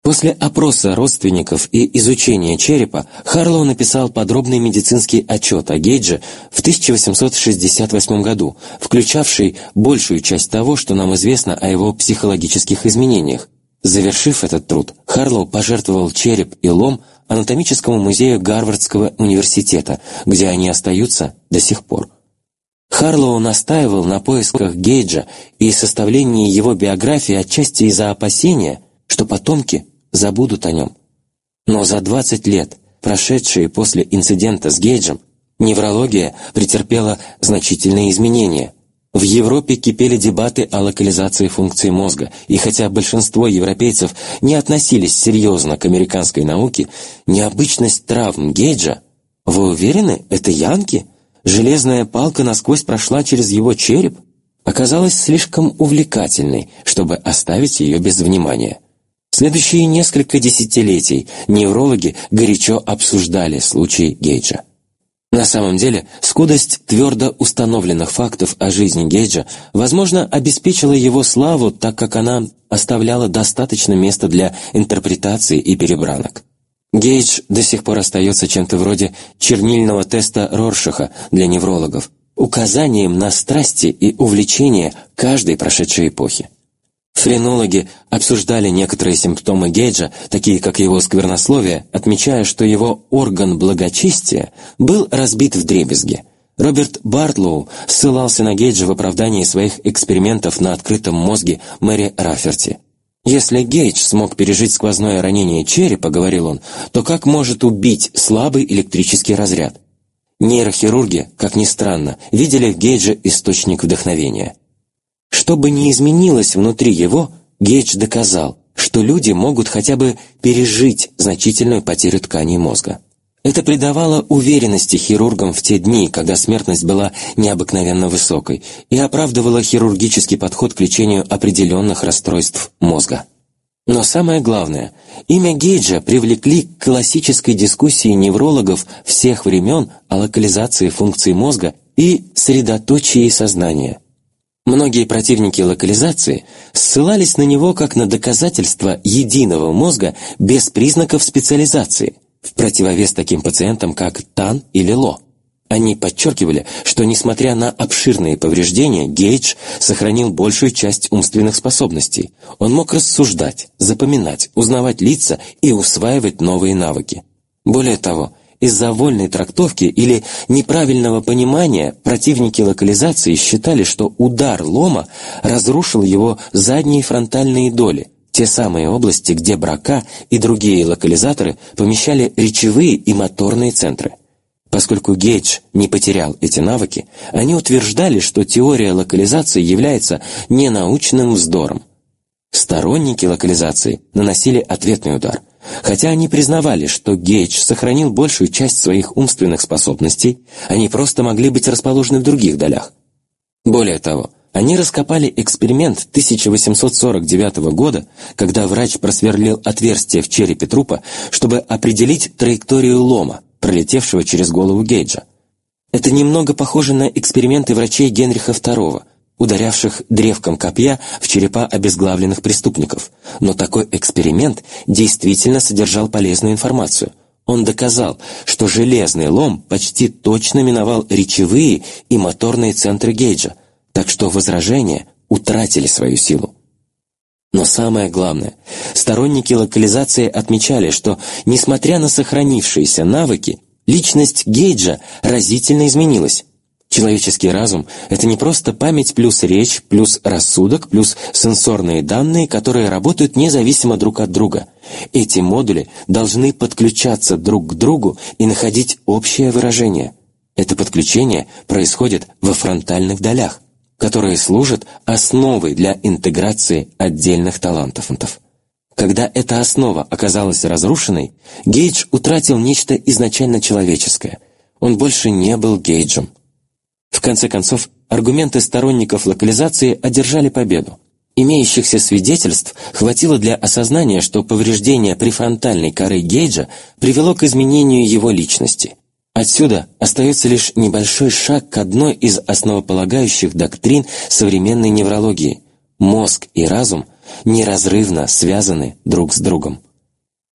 После опроса родственников и изучения черепа Харлоу написал подробный медицинский отчет о Гейдже в 1868 году, включавший большую часть того, что нам известно о его психологических изменениях. Завершив этот труд, Харлоу пожертвовал череп и лом анатомическому музею Гарвардского университета, где они остаются до сих пор. Харлоу настаивал на поисках Гейджа и составлении его биографии отчасти из-за опасения, что потомки забудут о нем. Но за 20 лет, прошедшие после инцидента с Гейджем, неврология претерпела значительные изменения. В Европе кипели дебаты о локализации функции мозга, и хотя большинство европейцев не относились серьезно к американской науке, необычность травм Гейджа «Вы уверены, это Янки? Железная палка насквозь прошла через его череп?» оказалась слишком увлекательной, чтобы оставить ее без внимания. Следующие несколько десятилетий неврологи горячо обсуждали случай Гейджа. На самом деле, скудость твердо установленных фактов о жизни Гейджа, возможно, обеспечила его славу, так как она оставляла достаточно места для интерпретации и перебранок. Гейдж до сих пор остается чем-то вроде чернильного теста Роршаха для неврологов, указанием на страсти и увлечения каждой прошедшей эпохи. Френологи обсуждали некоторые симптомы Гейджа, такие как его сквернословие, отмечая, что его орган благочестия был разбит в дребезги. Роберт Бартлоу ссылался на Гейджа в оправдании своих экспериментов на открытом мозге Мэри Рафферти. «Если Гейдж смог пережить сквозное ранение черепа, — говорил он, — то как может убить слабый электрический разряд? Нейрохирурги, как ни странно, видели в Гейдже источник вдохновения. Что бы ни изменилось внутри его, Гейдж доказал, что люди могут хотя бы пережить значительную потерю тканей мозга. Это придавало уверенности хирургам в те дни, когда смертность была необыкновенно высокой, и оправдывало хирургический подход к лечению определенных расстройств мозга. Но самое главное, имя Гейджа привлекли к классической дискуссии неврологов всех времен о локализации функций мозга и средоточии сознания. Многие противники локализации ссылались на него как на доказательство единого мозга без признаков специализации, в противовес таким пациентам, как Тан или Ло. Они подчеркивали, что, несмотря на обширные повреждения, Гейдж сохранил большую часть умственных способностей. Он мог рассуждать, запоминать, узнавать лица и усваивать новые навыки. Более того, из-за вольной трактовки или неправильного понимания противники локализации считали, что удар лома разрушил его задние фронтальные доли, те самые области, где брака и другие локализаторы помещали речевые и моторные центры. Поскольку Гейдж не потерял эти навыки, они утверждали, что теория локализации является ненаучным вздором. Сторонники локализации наносили ответный удар, хотя они признавали, что Гейдж сохранил большую часть своих умственных способностей, они просто могли быть расположены в других долях. Более того, они раскопали эксперимент 1849 года, когда врач просверлил отверстие в черепе трупа, чтобы определить траекторию лома, пролетевшего через голову Гейджа. Это немного похоже на эксперименты врачей Генриха II, ударявших древком копья в черепа обезглавленных преступников. Но такой эксперимент действительно содержал полезную информацию. Он доказал, что железный лом почти точно миновал речевые и моторные центры Гейджа, так что возражения утратили свою силу. Но самое главное, сторонники локализации отмечали, что, несмотря на сохранившиеся навыки, личность Гейджа разительно изменилась. Человеческий разум — это не просто память плюс речь, плюс рассудок, плюс сенсорные данные, которые работают независимо друг от друга. Эти модули должны подключаться друг к другу и находить общее выражение. Это подключение происходит во фронтальных долях которые служат основой для интеграции отдельных талантов. Когда эта основа оказалась разрушенной, Гейдж утратил нечто изначально человеческое. Он больше не был Гейджем. В конце концов, аргументы сторонников локализации одержали победу. Имеющихся свидетельств хватило для осознания, что повреждение префронтальной коры Гейджа привело к изменению его личности. Отсюда остается лишь небольшой шаг к одной из основополагающих доктрин современной неврологии. Мозг и разум неразрывно связаны друг с другом.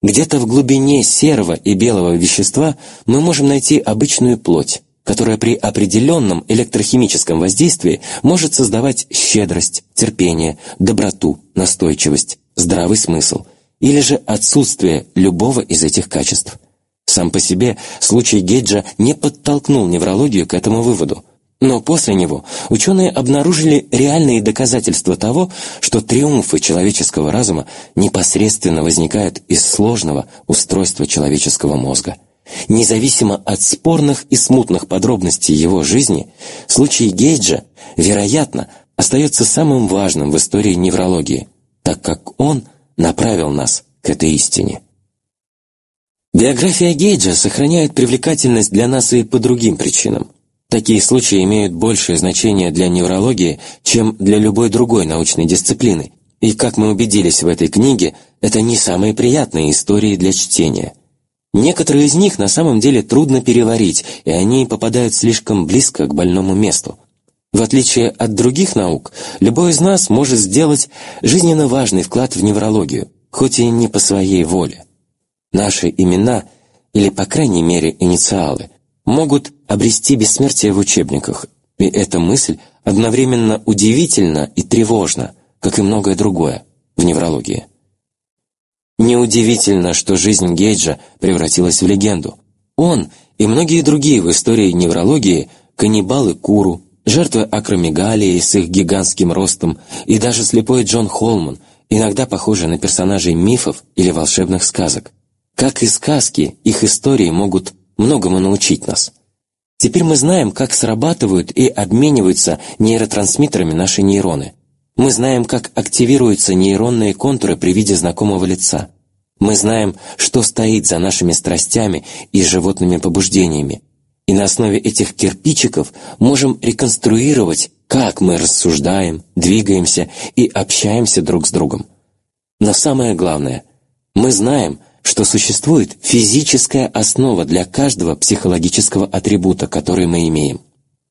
Где-то в глубине серого и белого вещества мы можем найти обычную плоть, которая при определенном электрохимическом воздействии может создавать щедрость, терпение, доброту, настойчивость, здравый смысл или же отсутствие любого из этих качеств – сам по себе случай Гейджа не подтолкнул неврологию к этому выводу. Но после него ученые обнаружили реальные доказательства того, что триумфы человеческого разума непосредственно возникают из сложного устройства человеческого мозга. Независимо от спорных и смутных подробностей его жизни, случай Гейджа, вероятно, остается самым важным в истории неврологии, так как он направил нас к этой истине. Биография Гейджа сохраняет привлекательность для нас и по другим причинам. Такие случаи имеют большее значение для неврологии, чем для любой другой научной дисциплины, и, как мы убедились в этой книге, это не самые приятные истории для чтения. Некоторые из них на самом деле трудно переварить, и они попадают слишком близко к больному месту. В отличие от других наук, любой из нас может сделать жизненно важный вклад в неврологию, хоть и не по своей воле. Наши имена, или по крайней мере инициалы, могут обрести бессмертие в учебниках, и эта мысль одновременно удивительна и тревожна, как и многое другое в неврологии. Неудивительно, что жизнь Гейджа превратилась в легенду. Он и многие другие в истории неврологии – каннибалы Куру, жертвы акромегалии с их гигантским ростом и даже слепой Джон Холман, иногда похожи на персонажей мифов или волшебных сказок. Как и сказки, их истории могут многому научить нас. Теперь мы знаем, как срабатывают и обмениваются нейротрансмиттерами наши нейроны – мы знаем, как активируются нейронные контуры при виде знакомого лица. Мы знаем, что стоит за нашими страстями и животными побуждениями. И на основе этих кирпичиков можем реконструировать, как мы рассуждаем, двигаемся и общаемся друг с другом. Но самое главное, мы знаем, что существует физическая основа для каждого психологического атрибута, который мы имеем.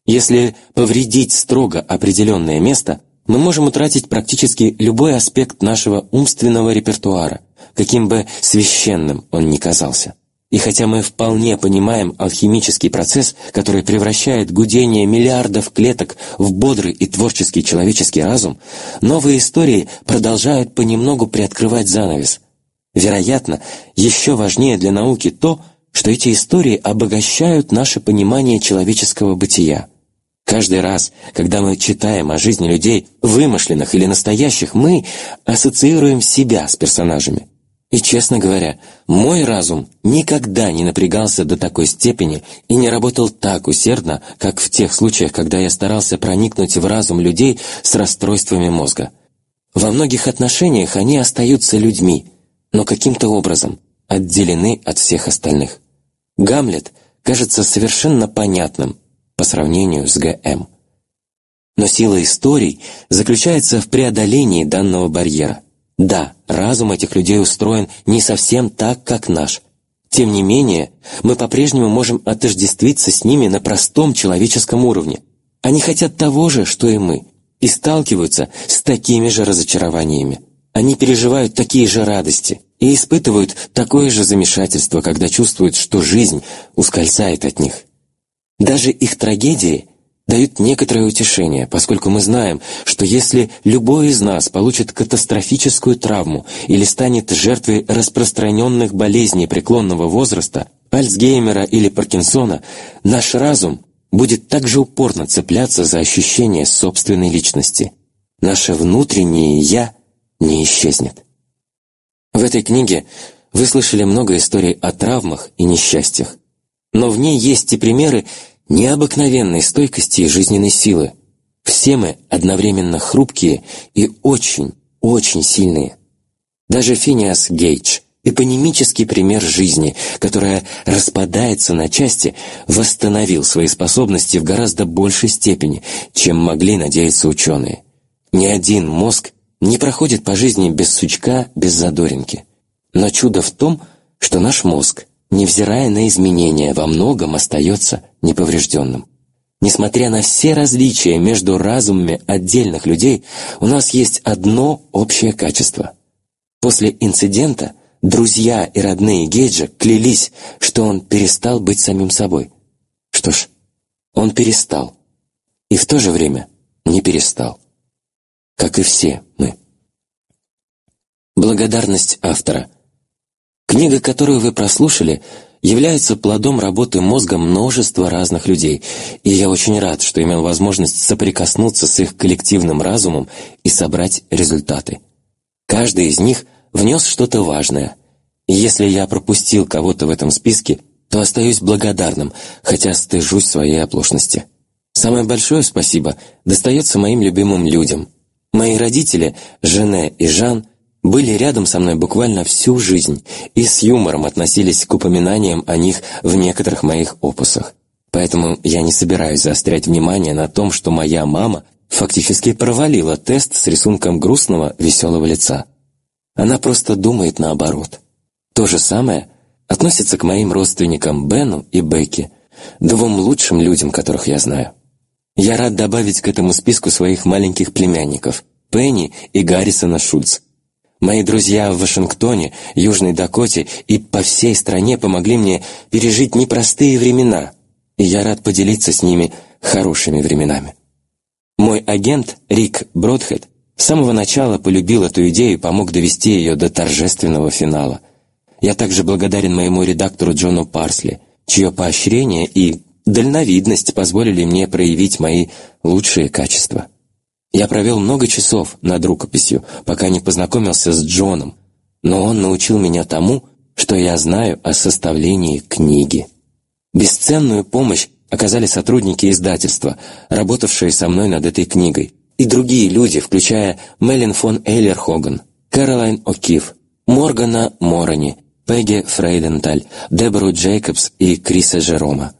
Если повредить строго определенное место, мы можем утратить практически любой аспект нашего умственного репертуара, каким бы священным он ни казался. И хотя мы вполне понимаем алхимический процесс, который превращает гудение миллиардов клеток в бодрый и творческий человеческий разум, новые истории продолжают понемногу приоткрывать занавес. Вероятно, еще важнее для науки то, что эти истории обогащают наше понимание человеческого бытия. Каждый раз, когда мы читаем о жизни людей, вымышленных или настоящих, мы ассоциируем себя с персонажами. И, честно говоря, мой разум никогда не напрягался до такой степени и не работал так усердно, как в тех случаях, когда я старался проникнуть в разум людей с расстройствами мозга. Во многих отношениях они остаются людьми, но каким-то образом отделены от всех остальных. Гамлет кажется совершенно понятным, по сравнению с ГМ. Но сила историй заключается в преодолении данного барьера. Да, разум этих людей устроен не совсем так, как наш. Тем не менее, мы по-прежнему можем отождествиться с ними на простом человеческом уровне. Они хотят того же, что и мы, и сталкиваются с такими же разочарованиями. Они переживают такие же радости и испытывают такое же замешательство, когда чувствуют, что жизнь ускользает от них. Даже их трагедии дают некоторое утешение, поскольку мы знаем, что если любой из нас получит катастрофическую травму или станет жертвой распространенных болезней преклонного возраста, Альцгеймера или Паркинсона, наш разум будет также упорно цепляться за ощущение собственной личности. Наше внутреннее «я» не исчезнет. В этой книге вы слышали много историй о травмах и несчастьях, но в ней есть и примеры необыкновенной стойкости и жизненной силы. Все мы одновременно хрупкие и очень, очень сильные. Даже Финиас Гейдж, эпонимический пример жизни, которая распадается на части, восстановил свои способности в гораздо большей степени, чем могли надеяться ученые. Ни один мозг не проходит по жизни без сучка, без задоринки. Но чудо в том, что наш мозг невзирая на изменения, во многом остается неповрежденным. Несмотря на все различия между разумами отдельных людей, у нас есть одно общее качество. После инцидента друзья и родные Гейджа клялись, что он перестал быть самим собой. Что ж, он перестал. И в то же время не перестал. Как и все мы. Благодарность автора – Книга, которую вы прослушали, является плодом работы мозга множества разных людей, и я очень рад, что имел возможность соприкоснуться с их коллективным разумом и собрать результаты. Каждый из них внес что-то важное. И если я пропустил кого-то в этом списке, то остаюсь благодарным, хотя стыжусь своей оплошности. Самое большое спасибо достается моим любимым людям. Мои родители, Жене и Жан, были рядом со мной буквально всю жизнь и с юмором относились к упоминаниям о них в некоторых моих опусах. Поэтому я не собираюсь заострять внимание на том, что моя мама фактически провалила тест с рисунком грустного, веселого лица. Она просто думает наоборот. То же самое относится к моим родственникам Бену и Бекке, двум лучшим людям, которых я знаю. Я рад добавить к этому списку своих маленьких племянников – Пенни и Гаррисона Шульц. Мои друзья в Вашингтоне, Южной Дакоте и по всей стране помогли мне пережить непростые времена, и я рад поделиться с ними хорошими временами. Мой агент Рик Бродхед с самого начала полюбил эту идею и помог довести ее до торжественного финала. Я также благодарен моему редактору Джону Парсли, чье поощрение и дальновидность позволили мне проявить мои лучшие качества. Я провел много часов над рукописью, пока не познакомился с Джоном, но он научил меня тому, что я знаю о составлении книги. Бесценную помощь оказали сотрудники издательства, работавшие со мной над этой книгой, и другие люди, включая Мелин фон Эйлерхоган, Кэролайн О'Кив, Моргана Морони, Пегги Фрейденталь, Дебору Джейкобс и Криса Жерома.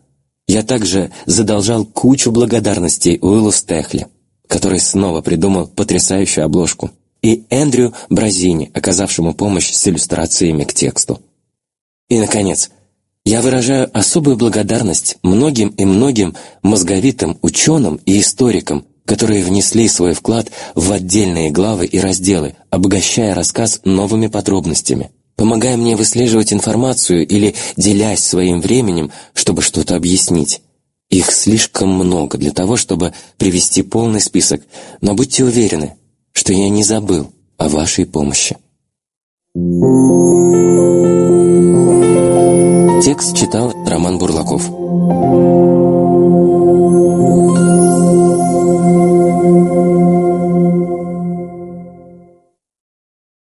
Я также задолжал кучу благодарностей Уиллу Стехли, который снова придумал потрясающую обложку, и Эндрю Бразини, оказавшему помощь с иллюстрациями к тексту. И, наконец, я выражаю особую благодарность многим и многим мозговитым ученым и историкам, которые внесли свой вклад в отдельные главы и разделы, обогащая рассказ новыми подробностями, помогая мне выслеживать информацию или делясь своим временем, чтобы что-то объяснить. Их слишком много для того, чтобы привести полный список, но будьте уверены, что я не забыл о вашей помощи. Текст читал Роман Бурлаков.